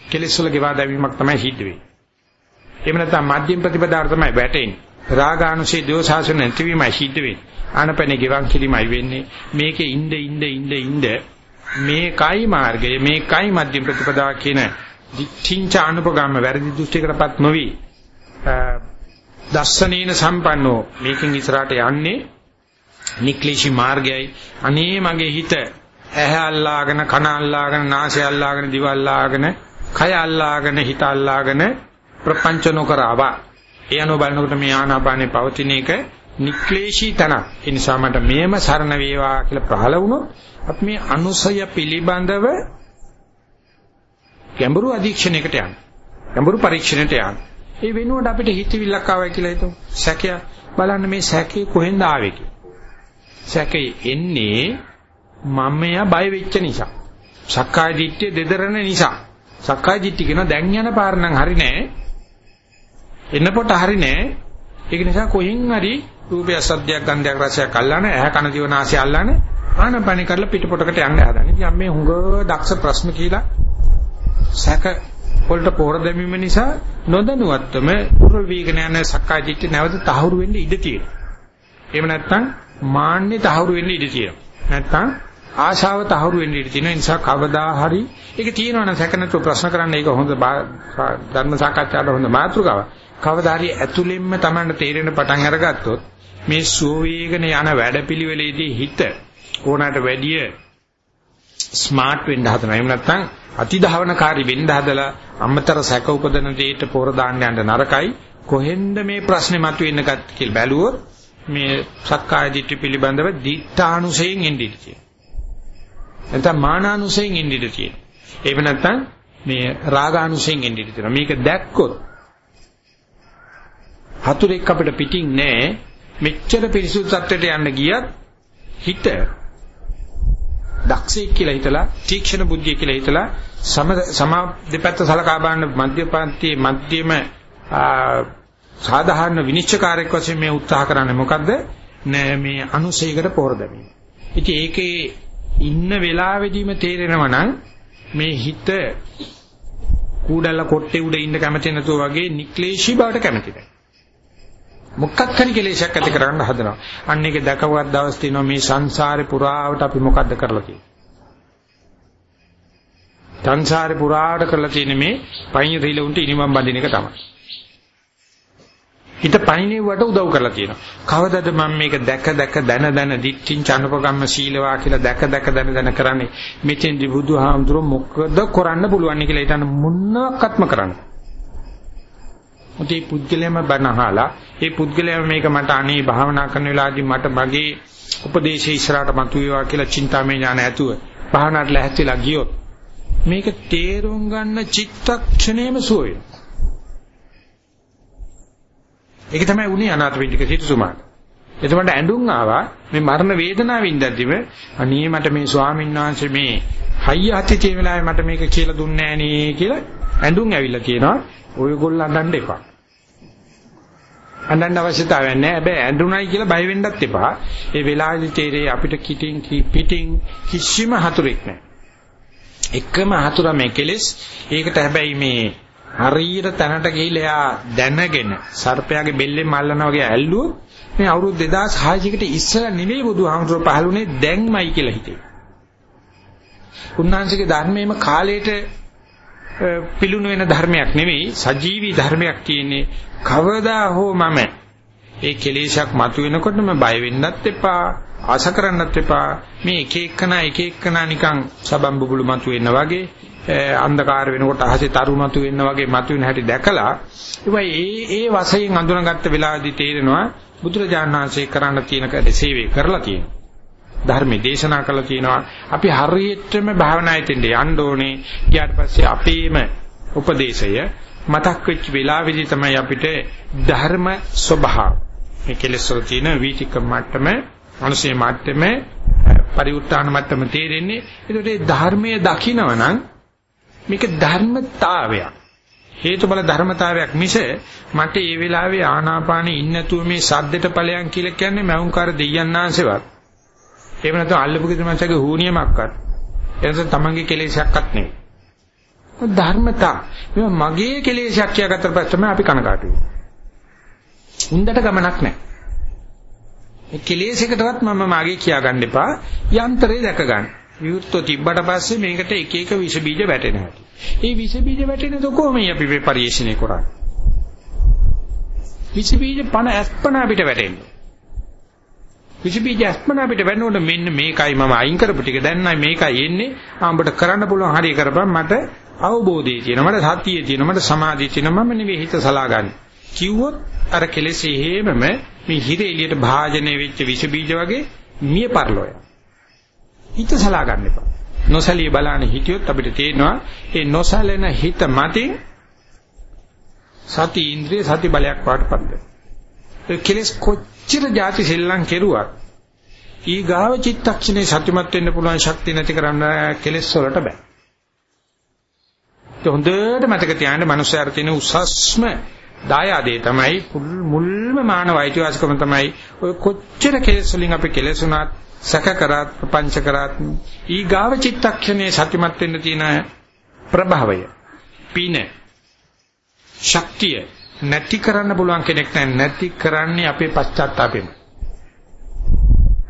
[SPEAKER 1] කෙලෙස් වල ගෙවා දැමීමක් තමයි සිද්ධ වෙන්නේ. එහෙම නැත්නම් මධ්‍යම ප්‍රතිපදාවට තමයි වැටෙන්නේ. රාගානුසේ දෝසාසන නැතිවීමයි සිද්ධ වෙන්නේ. ආනපනේ ගෙවන් කිරීමයි වෙන්නේ. මේකේ ඉnde ඉnde ඉnde ඉnde මේකයි මාර්ගය මේකයි මධ්‍යම ප්‍රතිපදාව කියන දිඨින්ච අනුපගම්ම වැරදි දෘෂ්ටිකටපත් නොවි. දස්සනීන සම්පන්නෝ. මේකෙන් ඉස්සරහට යන්නේ නික්ලිෂි මාර්ගයයි. අනේ මගේ හිත ඇහැ අල්ලාගෙන කන අල්ලාගෙන නාසය අල්ලාගෙන දිව අල්ලාගෙන කය අල්ලාගෙන හිත අල්ලාගෙන ප්‍රපංච නොකරවා ඒ අනුව බලනකොට මේ ආනාපානේ පවතින එක නික්ලේශී තනක්. ඒ නිසා මට මේම සරණ වේවා කියලා ප්‍රහල වුණොත් අපි මේ අනුසය පිළිබඳව ගැඹුරු අධීක්ෂණයකට යන්න ගැඹුරු පරීක්ෂණයට යන්න ඒ වෙනුවට අපිට හිතවිල්ලක් ආවයි කියලා හිතමු සැකය බලන්න මේ සැකේ කොහෙන්ද ආවේ සැකේ එන්නේ මමයා බය වෙච්ච නිසා සක්කාය දිට්ඨිය දෙදරන නිසා සක්කාය දිට්ඨිය කියන දැන් යන පාර නම් හරි නෑ. එන්නකොට හරි නෑ. ඒක නිසා කොහෙන් හරි රූපය සද්දයක් ගන්ධයක් රසයක් අල්ලාන ඇහැ කන දිව නාසය අල්ලාන ආනපනි කරලා පිටපොටකට යන්න හදන. ඉතින් මේ හුඟ දක්ෂ ප්‍රශ්න කියලා සැක වලට පොර දැමීම නිසා නොදැනුවත්වම පුරල් වීගෙන යන සක්කාය දිට්ඨිය නැවත තහවුරු වෙන්න ඉඩ තියෙනවා. එහෙම නැත්නම් මාන්නේ තහවුරු වෙන්න ඉඩ තියෙනවා. නැත්නම් ආශාව තහවුරු වෙන්න ඉඩ තියෙන නිසා කවදා හරි ඒක තියෙනවනම් සැකනතු ප්‍රශ්න කරන්න ඒක හොඳ ධර්ම සාකච්ඡාවට හොඳ මාතෘකාව. කවදා හරි ඇතුළෙන්ම Tamanට තේරෙන පටන් අරගත්තොත් මේ සෝවේගන යන වැඩපිළිවෙලේදී හිත ඕනකට වැඩිය ස්මාර්ට් වෙන්න හදනවා. එහෙම නැත්නම් අතිධාවනකාරී වෙන්න හදලා අමතර සැක උපදන දෙයට පොර දාන්න යන්න නරකයි. කොහෙන්ද මේ ප්‍රශ්නේ මතුවෙන්නේ කියලා බැලුවොත් මේ සක්කාය දිට්ඨි පිළිබඳව දිඨානුසයෙන් එන්නේ තියෙනවා. නැත්නම් මානානුසයෙන් එන්නේ තියෙනවා. එහෙම නැත්නම් මේ රාගානුසයෙන් එන්නේ තියෙනවා. මේක දැක්කොත් හතුරෙක් අපිට පිටින් නෑ මෙච්චර පිරිසුදු තත්ත්වයට යන්න ගියත් හිත දක්ෂයෙක් කියලා හිතලා තීක්ෂණ බුද්ධිය කියලා හිතලා සම සම දෙපැත්ත සලකා බලන මධ්‍යපන්තියේ මධ්‍යම සාධාරණ විනිශ්චයකාරයෙක් වශයෙන් මේ උත්සාහ කරන්නේ මොකද්ද? නෑ මේ අනුසයකට පොර දැමීම. ඉතින් ඒකේ ඉන්න වෙලාවෙදීම තේරෙනවා නම් මේ හිත කූඩල්ල කොට්ටේ උඩ ඉන්න කැමති නැතුව වගේ නික්ලේශී බවට කැමති නැහැ. මොකක් හරි කෙලෙසයක් ඇති කරගන්න හදනවා. අන්න ඒක දැකවත් දවස් තියෙනවා මේ සංසාරේ පුරාවට අපි මොකද්ද කරලා තියෙන්නේ. සංසාරේ පුරාවට කරලා තියෙන මේ පයින් රිලුන්ට ඉනිමම් බඳින එක තමයි. හිත පණිනෙවට උදව් කරලා තියෙනවා. කවදද මම මේක දැක දැක දන දන දිට්ඨින් චනපගම්ම සීලවා කියලා දැක දැක දන දන කරන්නේ මෙතෙන්දි බුදුහාමුදුර මොකද කරන්න පුළුවන් කියලා හිතන්න මොනවත්ක්ම කරන්න. මුතේ පුද්ගලයාම බනහලා ඒ පුද්ගලයාම මේක මට අනේ භාවනා කරන වෙලාවදී මට මගේ උපදේශය ඉස්සරහට මතුවේවා කියලා චින්තාමය ඥාන ඇතුව භාවනාවට ලැහැත්තිලා ගියොත් මේක තේරුම් ගන්න චිත්තක්ෂණයම සුව වෙනවා. ඒක තමයි උනේ අනාථපිණ්ඩික සිටුතුමාට. එතකොට ඇඬුම් ආවා මේ මරණ වේදනාවෙන් ඉඳද්දිම අනේ මට මේ ස්වාමීන් වහන්සේ මේ හයිය හති තියෙන වෙලාවේ මට මේක කියලා දුන්නේ නෑනේ කියලා ඇඬුම් ඇවිල්ලා කියනවා ඔයගොල්ලෝ අඬන්න එපා. අඬන්න අවශ්‍යතාවයක් නැහැ. හැබැයි ඇඬුණයි කියලා බය වෙන්නත් එපා. ඒ වෙලාවේදී තේරෙයි අපිට කිටින් පිටින් කිසිම හතුරෙක් නැහැ. එකම හතුර මේ කෙලෙස්. ඒකට හැබැයි මේ හරියට තැනට ගිහිල්ලා එයා දැනගෙන සර්පයාගේ බෙල්ලෙන් මල්ලනවා වගේ ඇල්ලුවොත් මේ අවුරුදු 2600කට ඉස්සර නෙවෙයි බුදුහාමුදුරුවෝ පහළුනේ දැන්මයි කියලා හිතේ. උන්වහන්සේගේ ධර්මයේම කාලයට පිලුණු වෙන ධර්මයක් නෙවෙයි සජීවී ධර්මයක් තියෙන්නේ කවදා හෝ මම ඒ කෙලෙසක් මතුවෙනකොටම බය වෙන්නත් එපා ආශ කරන්නත් එපා මේ එක එකනා එක එකනා නිකන් සබම් බුබුලු මතුවෙන්න වගේ අන්ධකාර වෙනකොට අහසේ තරු මතු වෙන්න වගේ මතු වෙන හැටි දැකලා ඒවයි ඒ ඒ වශයෙන් අඳුනගත්ත වෙලාවදී තේරෙනවා බුදුරජාණන් වහන්සේ කරන්න තියෙන කඩේ සේවය කරලා තියෙනවා. ධර්මයේ දේශනා කළා තියෙනවා. අපි හරියටම භාවනායෙත් යන්න ඕනේ. ඊට පස්සේ අපේම උපදේශය මතක් වෙච්ච වෙලාවෙදී තමයි අපිට ධර්ම ස්වභාව මේ කෙලෙස් වල තියෙන වීතික මට්ටම, අනුසේ මට්ටම, පරිඋත් ทาน මට්ටම තේරෙන්නේ. ඒකට ධර්මයේ දකින්නවනම් මේක ධර්මතාවයක්. හේතුබල ධර්මතාවයක් මිස මට ඒ වෙලාවේ ආනාපානෙ ඉන්නතුව මේ සද්දට ඵලයන් කියලා කියන්නේ මෞංකාර දෙයයන්ාංශෙවත්. එහෙම නැත්නම් අල්ලපු කිදමන්සගේ හූනියමක්වත්. එතන තමන්ගේ කෙලෙසයක්වත් නෙවෙයි. ධර්මතා. මේ මගේ කෙලෙසයක් කියාගත්තට පස්සේ තමයි අපි කනකාටු වෙන්නේ. උන්දට ගමනක් නැහැ. මේ කෙලෙසයකටවත් මම මාගේ කියාගන්න එපා. යන්ත්‍රේ දැක ගන්න. විවුර්තෝ තිබ්බට පස්සේ මේකට එක එක විස බීජ වැටෙනවා. ඒ විස බීජ වැටෙනද කොහොමයි අපි මේ පරිශ්‍රණය කරන්නේ? විස බීජ පණ ඇස්පන අපිට වැටෙන්නේ. විස බීජ ඇස්පන අපිට වැටෙනකොට මෙන්න මේකයි මම අයින් කරපු ටික දැන් නයි මේකයි එන්නේ. ආඹට කරන්න පුළුවන් හරිය කරපන් මට අවබෝධය තියෙනවා මට සතිය තියෙනවා මට සමාධිය තියෙනවා මම නෙවෙයි හිත සලාගන්නේ. කිව්වොත් අර කෙලෙස් හේමම මේ හිර එළියට භාජනය වෙච්ච විස බීජ වගේ මිය පරලෝය. හිත සලා ගන්න එපා. නොසලී බලන්න හිටියොත් අපිට තේරෙනවා ඒ නොසලෙන හිත මතින් සති ඉන්ද්‍රිය සති බලයක් වඩපත් වෙනවා. ඒ කෙලස් කොච්චර ಜಾති සෙල්ලම් කෙරුවත් ඊගාව චිත්තක්ෂණේ සත්‍යමත් වෙන්න පුළුවන් ශක්තිය නැති කරන්න කෙලස් වලට බෑ. ඒ හොඳට මතක තියාගන්න මනුස්සයර තියෙන උසස්ම දායාදේ තමයි මුල්ම මානව අයිතිවාසිකම තමයි ඔය කොච්චර කෙලස් වලින් අපි කෙලසුණත් සැක කරත් ප්‍රපංච කරත් ඊගාව චිත්තක්ෂණේ සතිමත් වෙන්න තියෙන ප්‍රභාවය පින ශක්තිය නැති කරන්න පුළුවන් කෙනෙක් නැති කරන්නේ අපේ පශ්චාත්තාපෙම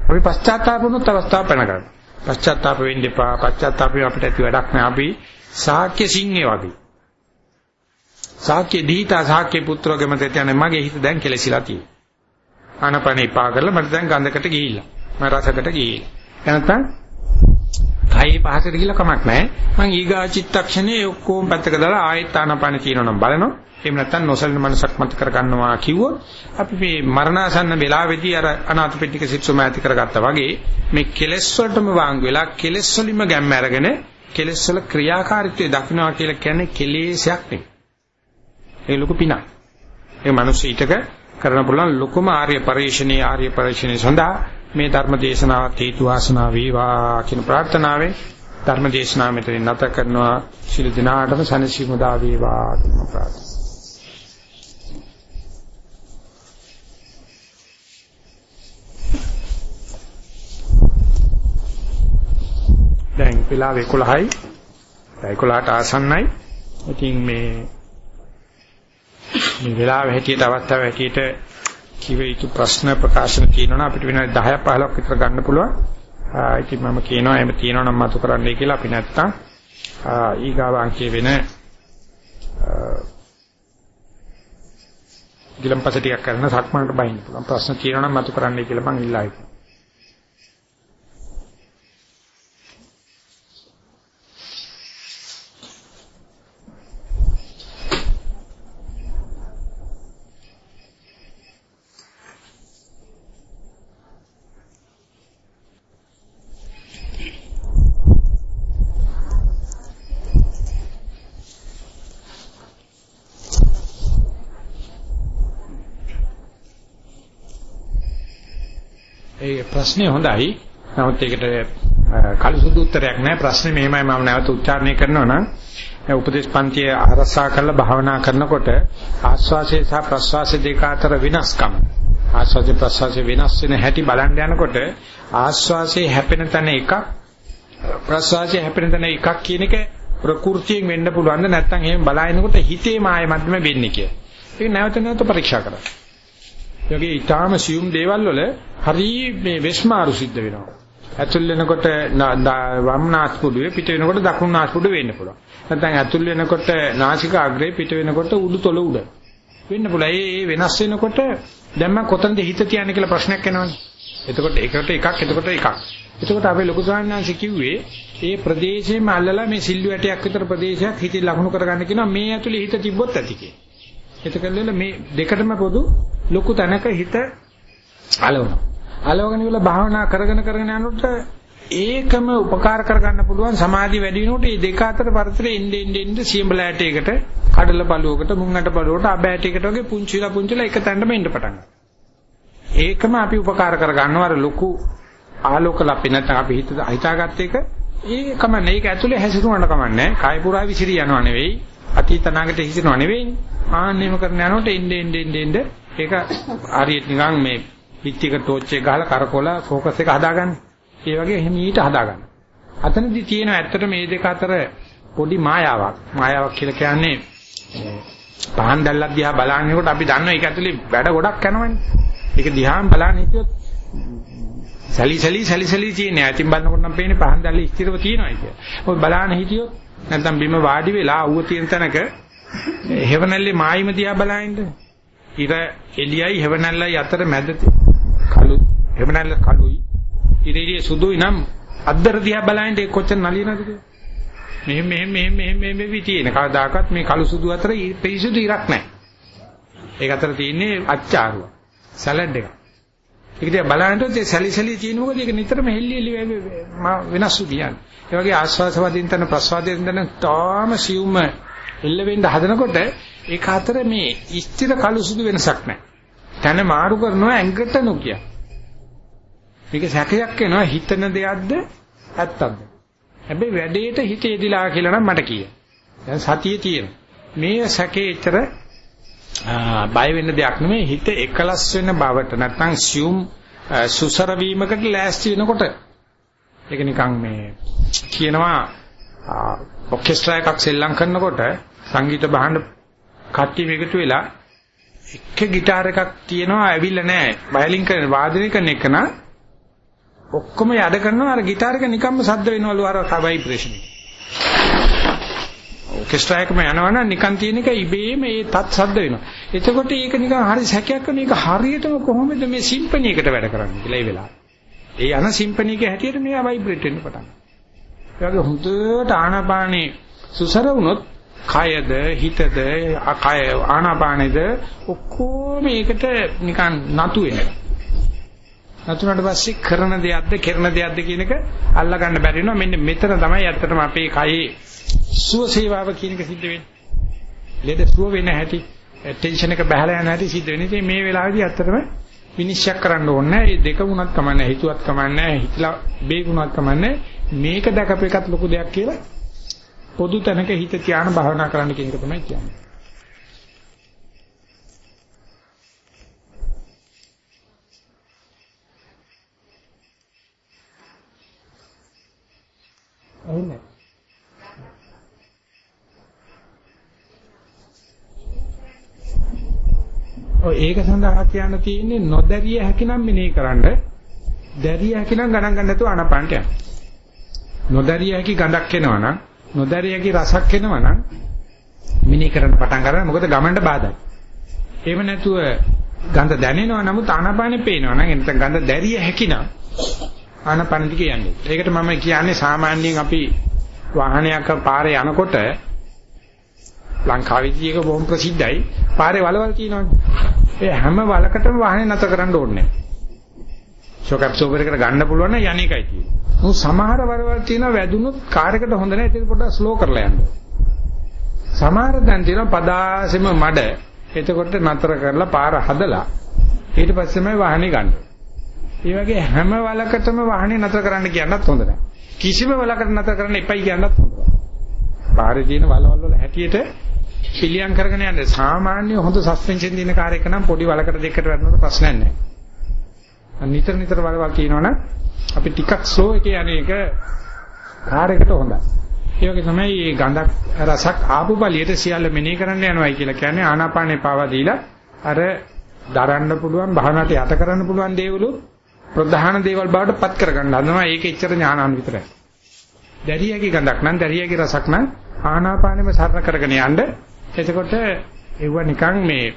[SPEAKER 1] අපි පශ්චාත්තාපුනොත් අවස්ථාව පැන ගන්න. පශ්චාත්තාප වෙන්න එපා. පශ්චාත්තාපය අපිට ඇති වැඩක් නෑ. අපි සාක්‍ය සිංහේ වගේ. සාක්‍ය දීතා සාක්‍ය පුත්‍රගෙම තේතනේ මගේ හිත දැන් කෙලසිලා තියෙනවා. ආනපනේ පා කරලා මට දැන් ගඳකට ගිහිල්ලා. මම රසකට ගියේ. නැත්නම් කයි පහසට ගිහිල්ලා කමක් නැහැ. මං ඊගා චිත්තක්ෂණේ ඔක්කොම පැත්තක දාලා ආයෙත් ආනපාන තියෙනවනම් බලනවා. එහෙම නැත්නම් නොසලින මනසක් මත කරගන්නවා කිව්වොත් අපි මේ මරණාසන්න වෙලාවේදී අර අනාථපෙට්ටික සිත්සුම ඇති කරගත්තා වගේ මේ කෙලෙස් වලටම වාංගු වෙලා කෙලෙස් වලින්ම ගැම්ම අරගෙන කෙලෙස් වල ක්‍රියාකාරීත්වය දක්නවා කියලා කියන්නේ කෙලෙසයක් නෙවෙයි. ඒ ලොකු පිනක්. ඒ මිනිස් ඊටක කරන්න පුළුවන් ලොකුම ආර්ය පරිශ්‍රණයේ ආර්ය පරිශ්‍රණය සඳහා මේ ධර්ම දේශනාවත් හේතු වාසනා වේවා කියන ප්‍රාර්ථනාවෙන් ධර්ම දේශනාව මෙතනින් නැත කරනවා ශිළු දිනාටම සනසිමුදා වේවා කියන ප්‍රාර්ථනා. දැන් වෙලාව 11යි. 11ට ආසන්නයි. ඉතින් මේ මේ වෙලාව හැටියට අවස්ථාව හැටියට කිව යුතු ප්‍රශ්න ප්‍රකාශන තියෙනවා අපිට වෙන 10ක් 15ක් විතර ගන්න පුළුවන්. ඉතින් මම කියනවා එහෙම තියෙනවා නම් මතු කරන්නයි කියලා අපි නැත්තම් ඊගාව අංකයේ වෙන ගිලම්පස ටිකක් කරන සක්මනට බහින්න පුළුවන්. ප්‍රශ්න තියෙනවා නම් මතු කරන්නයි කියලා මම ඉල්ලා හිටියා. ඒ ප්‍රශ්නේ හොඳයි. නමුත් ඒකට කලසුදු උත්තරයක් නැහැ. ප්‍රශ්නේ මෙහෙමයි මම නැවත උච්චාරණය කරනවා නම් උපදේශ පන්තියේ ආරසා කරලා භාවනා කරනකොට ආස්වාසේ සහ ප්‍රස්වාසේ දෙක අතර වෙනස්කම් ආස්වාසේ ප්‍රස්වාසේ වෙනස් වෙන හැටි බලන්න යනකොට ආස්වාසේ හැපෙන තැන එකක් ප්‍රස්වාසේ හැපෙන තැන එකක් කියන එක ප්‍රകൃතියෙන් වෙන්න පුළුවන්ද නැත්නම් එහෙම බලාගෙනකොට හිතේ මාය මැදම වෙන්නේ කියලා. ඒක නැවත නැවත පරීක්ෂා කරන්න. යෝගී ඊටාම සියුම් දේවල් වල හරි මේ වෙස්මාරු සිද්ධ වෙනවා. ඇතුල් වෙනකොට වම් නාස්පුඩුවේ පිට වෙනකොට දකුණු නාස්පුඩුව වෙන්න පුළුවන්. නැත්නම් ඇතුල් වෙනකොට නාසිකාග්‍රේ පිට වෙනකොට උඩුතොල උඩ වෙන්න පුළුවන්. ඒ වෙනස් වෙනකොට දැන් මම කොතනද හිත තියන්නේ කියලා ප්‍රශ්නයක් එනවනේ. එතකොට එකට එකක් එතකොට එකක්. එතකොට අපේ ලොකු ස්වාමීන් කිව්වේ ඒ ප්‍රදේශයේම අල්ලලා මේ සිල්ලු ඇටයක් විතර ප්‍රදේශයක් හිතේ ලකුණු කරගන්න කියනවා මේ ඇතුලේ හිත තිබ්බොත් ඇති කියලා. එතකල්ල මේ දෙකටම පොදු ලොකු තැනක හිත අලවනවා. අලවගෙන ඉවල භාවනා කරගෙන කරගෙන යනකොට ඒකම උපකාර කරගන්න පුළුවන් සමාධිය වැඩි වෙනකොට මේ දෙක අතර පරතරේ එන්නේ එන්නේ එන්නේ සියඹල ඇටයකට කඩල බලුවකට මුංගට බලුවකට අබ ඇටයකට වගේ පුංචිලා පුංචිලා එක තැනටම එන්න පටන් ඒකම අපි උපකාර කරගන්නවා. අර ලොකු ආලෝක ලපේ නැත්නම් අපි හිත හිතාගත්ත එක ඒ කමන්නේ ඒක ඇතුලේ හැසිරුණාට කමන්නේ කාය පුරා විසිරී යනවා නෙවෙයි. අතීත අනාගත හිතනවා නෙවෙයි ආන්නෙම කරන යනකොට එන්නේ එන්නේ එන්නේ ඒක හරියට නිකන් මේ පිටික ටෝච් එක ගහලා කරකොල ફોකස් එක හදාගන්න. ඒ වගේ එහෙම ඊට හදාගන්න. අතනදී තියෙන ඇත්තට මේ දෙක අතර පොඩි මායාවක්. මායාවක් කියලා කියන්නේ පහන් දැල්ලක් දිහා බලනකොට අපි දන්නවා ඒක ඇතුලේ වැඩ ගොඩක් යනවනේ. ඒක දිහාම බලන්න හිටියොත් සැලි සැලි සැලි සැලි තියෙන. ඇතින් බලනකොට නම් පේන්නේ පහන් දැල්ල ස්ථිරව තියෙනවා කියලා. ඔය බලන්න හිටියොත් නැත්නම් බිම වාඩි වෙලා අවුව තියෙන තැනක හෙවණල්ලේ මායිම දිහා බලනින්න. ඉර එළියයි හෙවණල්ලයි අතර මැද කළු හෙවණල්ල කළුයි. ඉරේදී සුදුයි නම් අද්දර දිහා බලනින්න ඒ කොච්චර නලියනද කියලා. මෙහෙම මෙහෙම මෙහෙම මෙහෙම මෙහෙම විතියන කවදාකවත් මේ කළු සුදු අතර පිරිසුදු ඉරක් නැහැ. ඒක අතර තියෙන්නේ අච්චාරුව. සැලඩ් එක. ඒක දිහා බලනකොට ඒ සැලිසැලි තියෙන මොකද ඒක නිතරම හෙල්ලි හෙල්ලි වෙනස් වෙන්නේ. ඒ වගේ ආස්වාස වදින් තන ප්‍රස්වාදයෙන් තන තාම සියුම එල්ල වෙන්න හදනකොට ඒක අතර මේ ස්ථිර කළු සුදු වෙනසක් නැහැ. තන මාරු කරනවා ඇඟට නොකිය. මේක සැකයක් එනවා හිතන දෙයක්ද ඇත්තක්ද? හැබැයි වැඩේට හිත යදිලා කියලා නම් මට කිය. දැන් සතියේ තියෙන. මේ සැකේ ඇතර බය වෙන්න දෙයක් නෙමෙයි. හිත එකලස් වෙන බවට. නැත්නම් සියුම් සුසර වීමකට ලෑස්ති වෙනකොට. ඒක නිකන් මේ කියනවා ඔකෙස්ට්‍රා එකක් සෙල්ලම් කරනකොට සංගීත බහන්න කට්ටිය එකතු වෙලා එක গিitar එකක් තියෙනවා ඇවිල්ලා නැහැ වයලින් කරන වාදනය කරන එක නා ඔක්කොම යඩ කරනවා. අර গিitar එක නිකම්ම සද්ද වෙනවලු අර ভাইබ්‍රේෂන් එක. ඔකෙස්ට්‍රා එකම යනවනම් නිකන් තියෙන එක ඉබේම ඒ තත් සද්ද වෙනවා. එතකොට ඒක නිකන් හරි සැකයක් කරන එක හරියටම කොහොමද මේ සිම්පනි එකට වැඩ කරන්නේ කියලා ඒ වෙලාවේ. ඒ යන සිම්පනි එක හැටියට මේවා ভাইබ්‍රේට් වෙන්න පටන් ගන්නවා. ඒ වගේ හොඳට ආනාපානේ සුසර වුණොත් කයද හිතද අකය ආනාපානෙද ඔක්කොම ඒකට නිකන් නතු වෙනවා. නතුනට පස්සේ කරන දෙයක්ද කරන දෙයක්ද කියන එක අල්ලා ගන්න බැරි වෙනවා. මෙන්න මෙතන තමයි ඇත්තටම අපේ කයේ සුව සේවාව කියන එක සිද්ධ වෙන්නේ. ලෙඩ සුව වෙන හැටි, ටෙන්ෂන් එක බහලා යන හැටි සිද්ධ වෙන්නේ. ඉතින් මේ වෙලාවේදී ඇත්තටම විනිශ්චය කරන්න ඕනේ නැහැ. මේ දෙක වුණත් කමන්නේ, හිතුවත් කමන්නේ, හිතලා බේගුණත් කමන්නේ. මේක දැකපු එකත් ලොකු දෙයක් කියලා පොදු තැනක හිත තියාන භාවනා කරන්න කියන එක තමයි කියන්නේ. එහෙනම් ඒක සඳහා කියන්න තියෙන්නේ නොදැරිය හැකිනම් මෙනෙහි කරන්න. දැරිය හැකිනම් ගණන් ගන්න නැතුව ආනාපානට යන්න. නොදැරිය හැකි ගඳක් එනවනම් නොදැරිය හැකි රසක් එනවනම් මෙනෙහි කරන්න පටන් ගන්න. මොකද ගමන්ට බාධායි. එහෙම නැතුව ගඳ දැනෙනවා නමුත් ආනාපානෙ පේනවා නම් එතන ගඳ දැරිය හැකිනම් ආනාපාන දිගේ යන්නේ. ඒකට මම කියන්නේ සාමාන්‍යයෙන් අපි වාහනයක පාරේ යනකොට ලංකාවේදී ඒක බොහොම ප්‍රසිද්ධයි. පාරේ වලවල් තියෙනවනේ. ඒ හැම වලකටම වාහනේ නැතර කරන්න ඕනේ නැහැ. ෂොක් ඇබ්සෝබර් එකට ගන්න පුළුවන් නම් යන්නේකයි තියෙන්නේ. මොකද සමහර වලවල් තියෙනවා වැදුනොත් කාර් එකට හොඳ නැහැ. ඒක පොඩ්ඩක් ස්ලෝ කරලා යන්න. සමහර දැන් තියෙනවා පදාසෙම මඩ. එතකොට නතර කරලා පාර හදලා ඊට පස්සේමයි වාහනේ ගන්න. ඒ වගේ හැම වලකටම වාහනේ නතර කරන්න කියන්නත් හොඳ නැහැ. කිසිම වලකට නතර කරන්න එපයි කියන්නත් හොඳ නැහැ. පාරේ තියෙන වලවල් වල හැටියට පිළියම් කරගෙන යන්නේ සාමාන්‍ය හොඳ සස්පෙන්ෂන් දින කාර් එක නම් පොඩි වලකට දෙකකට වැටෙනකොට ප්‍රශ්නයක් නැහැ. නිතර නිතර වලවල් තියෙනවනම් අපි ටිකක් ස්ලෝ එකේ යන්නේ එක කාර් එකට හොඳයි. ඒ වගේ තමයි මේ ගඳක් රසක් ආපු බලියට සියල්ල මෙනෙහි කරන්න යනවායි කියලා කියන්නේ ආනාපානේ පාවා දීලා අර දරන්න පුළුවන් භාවනාවට යට කරන්න පුළුවන් දේවලු ප්‍රධාන දේවල් බවට පත් කරගන්න හදනවා. ඒක එච්චර ඥානান විතරයි. දැරියගේ ගඳක් නම් දැරියගේ රසක් නම් ආනාපානෙම සරණ කරගෙන යන්න. එතකොට ඒව නිකන් මේ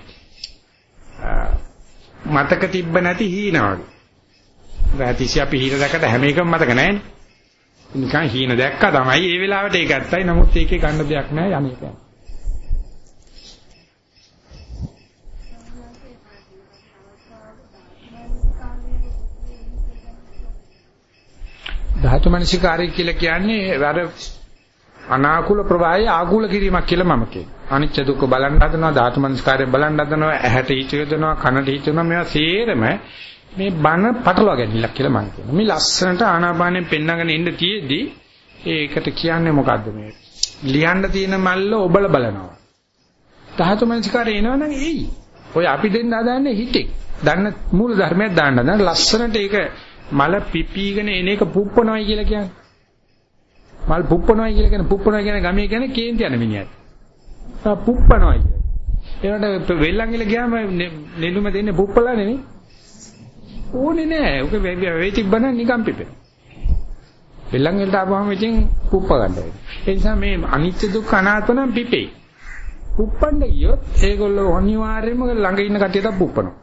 [SPEAKER 1] මතක තිබ්බ නැති හීනා වගේ. රාතිසි අපි හීන දැක්කට හැම එකම මතක නැහැනේ. නිකන් හීන දැක්කා තමයි. ඒ වෙලාවට ඒක ඇත්තයි. නමුත් ඒකේ ගන්න දෙයක් නැහැ යන්නේ කියන්නේ. ධාතු මනසිකාරය කියලා කියන්නේ අර අනාකූල ප්‍රවාහය ආකූල කිරීමක් කියලා මම කියනවා. අනිච්ච දුක්ඛ බලන්න හදනවා ධාතු මනසිකාරය බලන්න හදනවා ඇහැට හිත යොදනවා කනට හිත යොදනවා මේවා සේරම මේ බන පටලවා ගැනීමක් කියලා මම කියනවා. මේ ලස්සනට ආනාපානෙන් පෙන්නගෙන ඉන්න තියේදී ඒකට කියන්නේ මොකද්ද මේ? ලියන්න තියෙන මල්ල ඔබල බලනවා. ධාතු මනසිකාරය එනවනම් එයි. ඔය අපි දෙන්න හදන්නේ හිතේ. දන්න මූල ධර්මයක් දාන්න හදන ලස්සනට ඒක මල පිපිගෙන එන එක පුප්පනවයි කියලා කියන්නේ. මල් පුප්පනවයි කියලා කියන පුප්පනවා කියන ගමේ කියන්නේ කේන්ති යන මිනිහට. ආ පුප්පනවයි. ඒකට වෙල්ලංගිල ගියාම නෙළුම දෙන්නේ පුප්පලා නෙමෙයි. ඕනේ නෑ. ඔක වෙයි තිබ්බන නිකම් පිපෙන. වෙල්ලංගිලට ආවම ඉතින් පුප්ප ගන්න වෙනවා. ඒ නිසා මේ අනිත්‍ය දුක්ඛ අනාත්ම නම් පිපෙයි. පුප්පන්න ගියොත් ඒගොල්ලෝ අනිවාර්යයෙන්ම ළඟ ඉන්න කට්ටියට පුප්පනවා.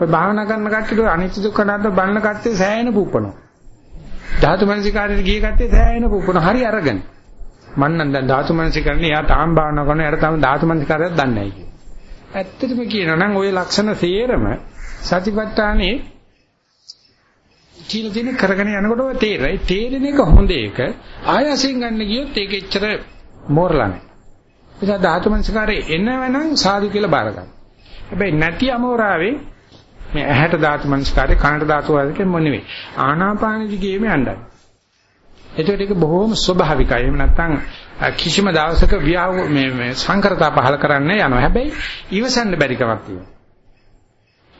[SPEAKER 1] ඔය භාවනා කරන කට්ටියට අනිත්‍ය දුක්ඛ අනාත්ම බලන කට්ටිය සෑහෙන පුප්පනවා. ධාතු මනසිකාරයට ගිය කට්ටිය සෑහෙන පුප්පන හරි අරගෙන. මන්න නම් දැන් ධාතු මනසිකාරනේ එයා තාම භාවනා කරනවා එයාට තාම ධාතු මනසිකාරයක් දන්නේ නැහැ කිය. ඇත්තටම කියනවා නම් ওই ලක්ෂණ සේරම සතිපට්ඨානේ කියලා දෙන කරගෙන යනකොට ඔය තේරෙයි. තේරෙන එක හොඳ එක. ආයසෙන් ගන්න ගියොත් ඒක එච්චර මෝරලා නැහැ. නිසා ධාතු මනසිකාරේ එනවනම් සාදු කියලා බාර ගන්න. හැබැයි නැති අමෝරාවේ මේ ඇහැට ධාතු මනස්කාරේ කනට ධාතු වලට මොන නෙවෙයි. ආනාපාන දිගේම යන්නයි. එතකොට ඒක බොහොම ස්වභාවිකයි. එහෙම නැත්නම් කිසිම දවසක ව්‍යාව මේ මේ සංකරතා පහල කරන්න යනවා. හැබැයි ඉවසන්න බැරි කමක් තියෙනවා.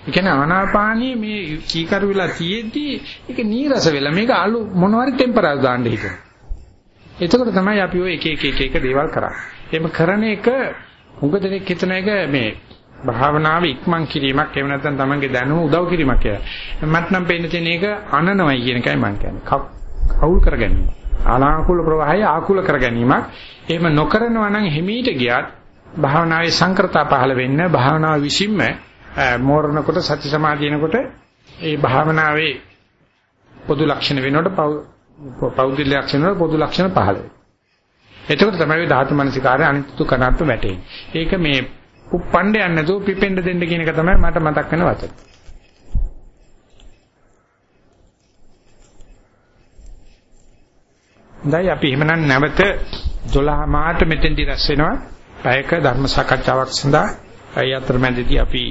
[SPEAKER 1] ඒ කියන්නේ ආනාපානිය මේ කීකරු වෙලා තියෙද්දි ඒක නීරස වෙලා මේක අලු මොනවාරි ටෙම්පරරි දාන්න හිතෙනවා. එතකොට තමයි අපි ඔය එක එක එක එක දේවල් කරන්නේ. එහෙම කරන එක හුඟ දෙනෙක් හිතන එක මේ භාවනාව ඉක්මන් කිරීමක් එහෙම නැත්නම් තමන්ගේ දැනුම උදව් කිරීමක් කියලා. මට නම් පේන්න තියෙන එක අනනවයි කියන එකයි මම කියන්නේ. කවුල් කර ගැනීම. අනාකූල ප්‍රවාහය ආකූල කර ගැනීමක්. එහෙම නොකරනවා නම් හිමීට ගියත් භාවනාවේ සංකෘතා පහළ වෙන්න භාවනාව විසින්ම මෝරණකොට සති සමාධියනකොට ඒ භාවනාවේ පොදු ලක්ෂණ වෙනකොට පෞද්ගල ලක්ෂණ වල පොදු ලක්ෂණ පහළ වෙනවා. එතකොට තමයි ධාතු මනසිකාරය අනිත්‍ය කනාත්ම වැටෙන්නේ. ඒක මේ උප්පණ්ඩ යන්නේ නැතුව පිපෙන්න දෙන්න කියන එක තමයි මට මතක් වෙන වචන. දැන් අපි එහෙමනම් නැවත 12 මාට මෙතෙන්දි රැස් වෙනවා. පැයක ධර්ම සාකච්ඡාවක් සඳහා අය අතරමැදදී අපි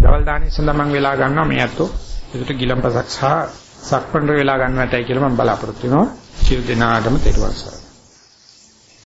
[SPEAKER 1] දවල් දානේ සඳහා මම වෙලා ගන්නවා මේ අතෝ. ඒකට ගිලම්පසක් සහ සක්පන්ඩ වෙලා ගන්නවටයි කියලා මම බලාපොරොත්තු වෙනවා. සියලු දෙනාටම තෙරුවන් සරණයි.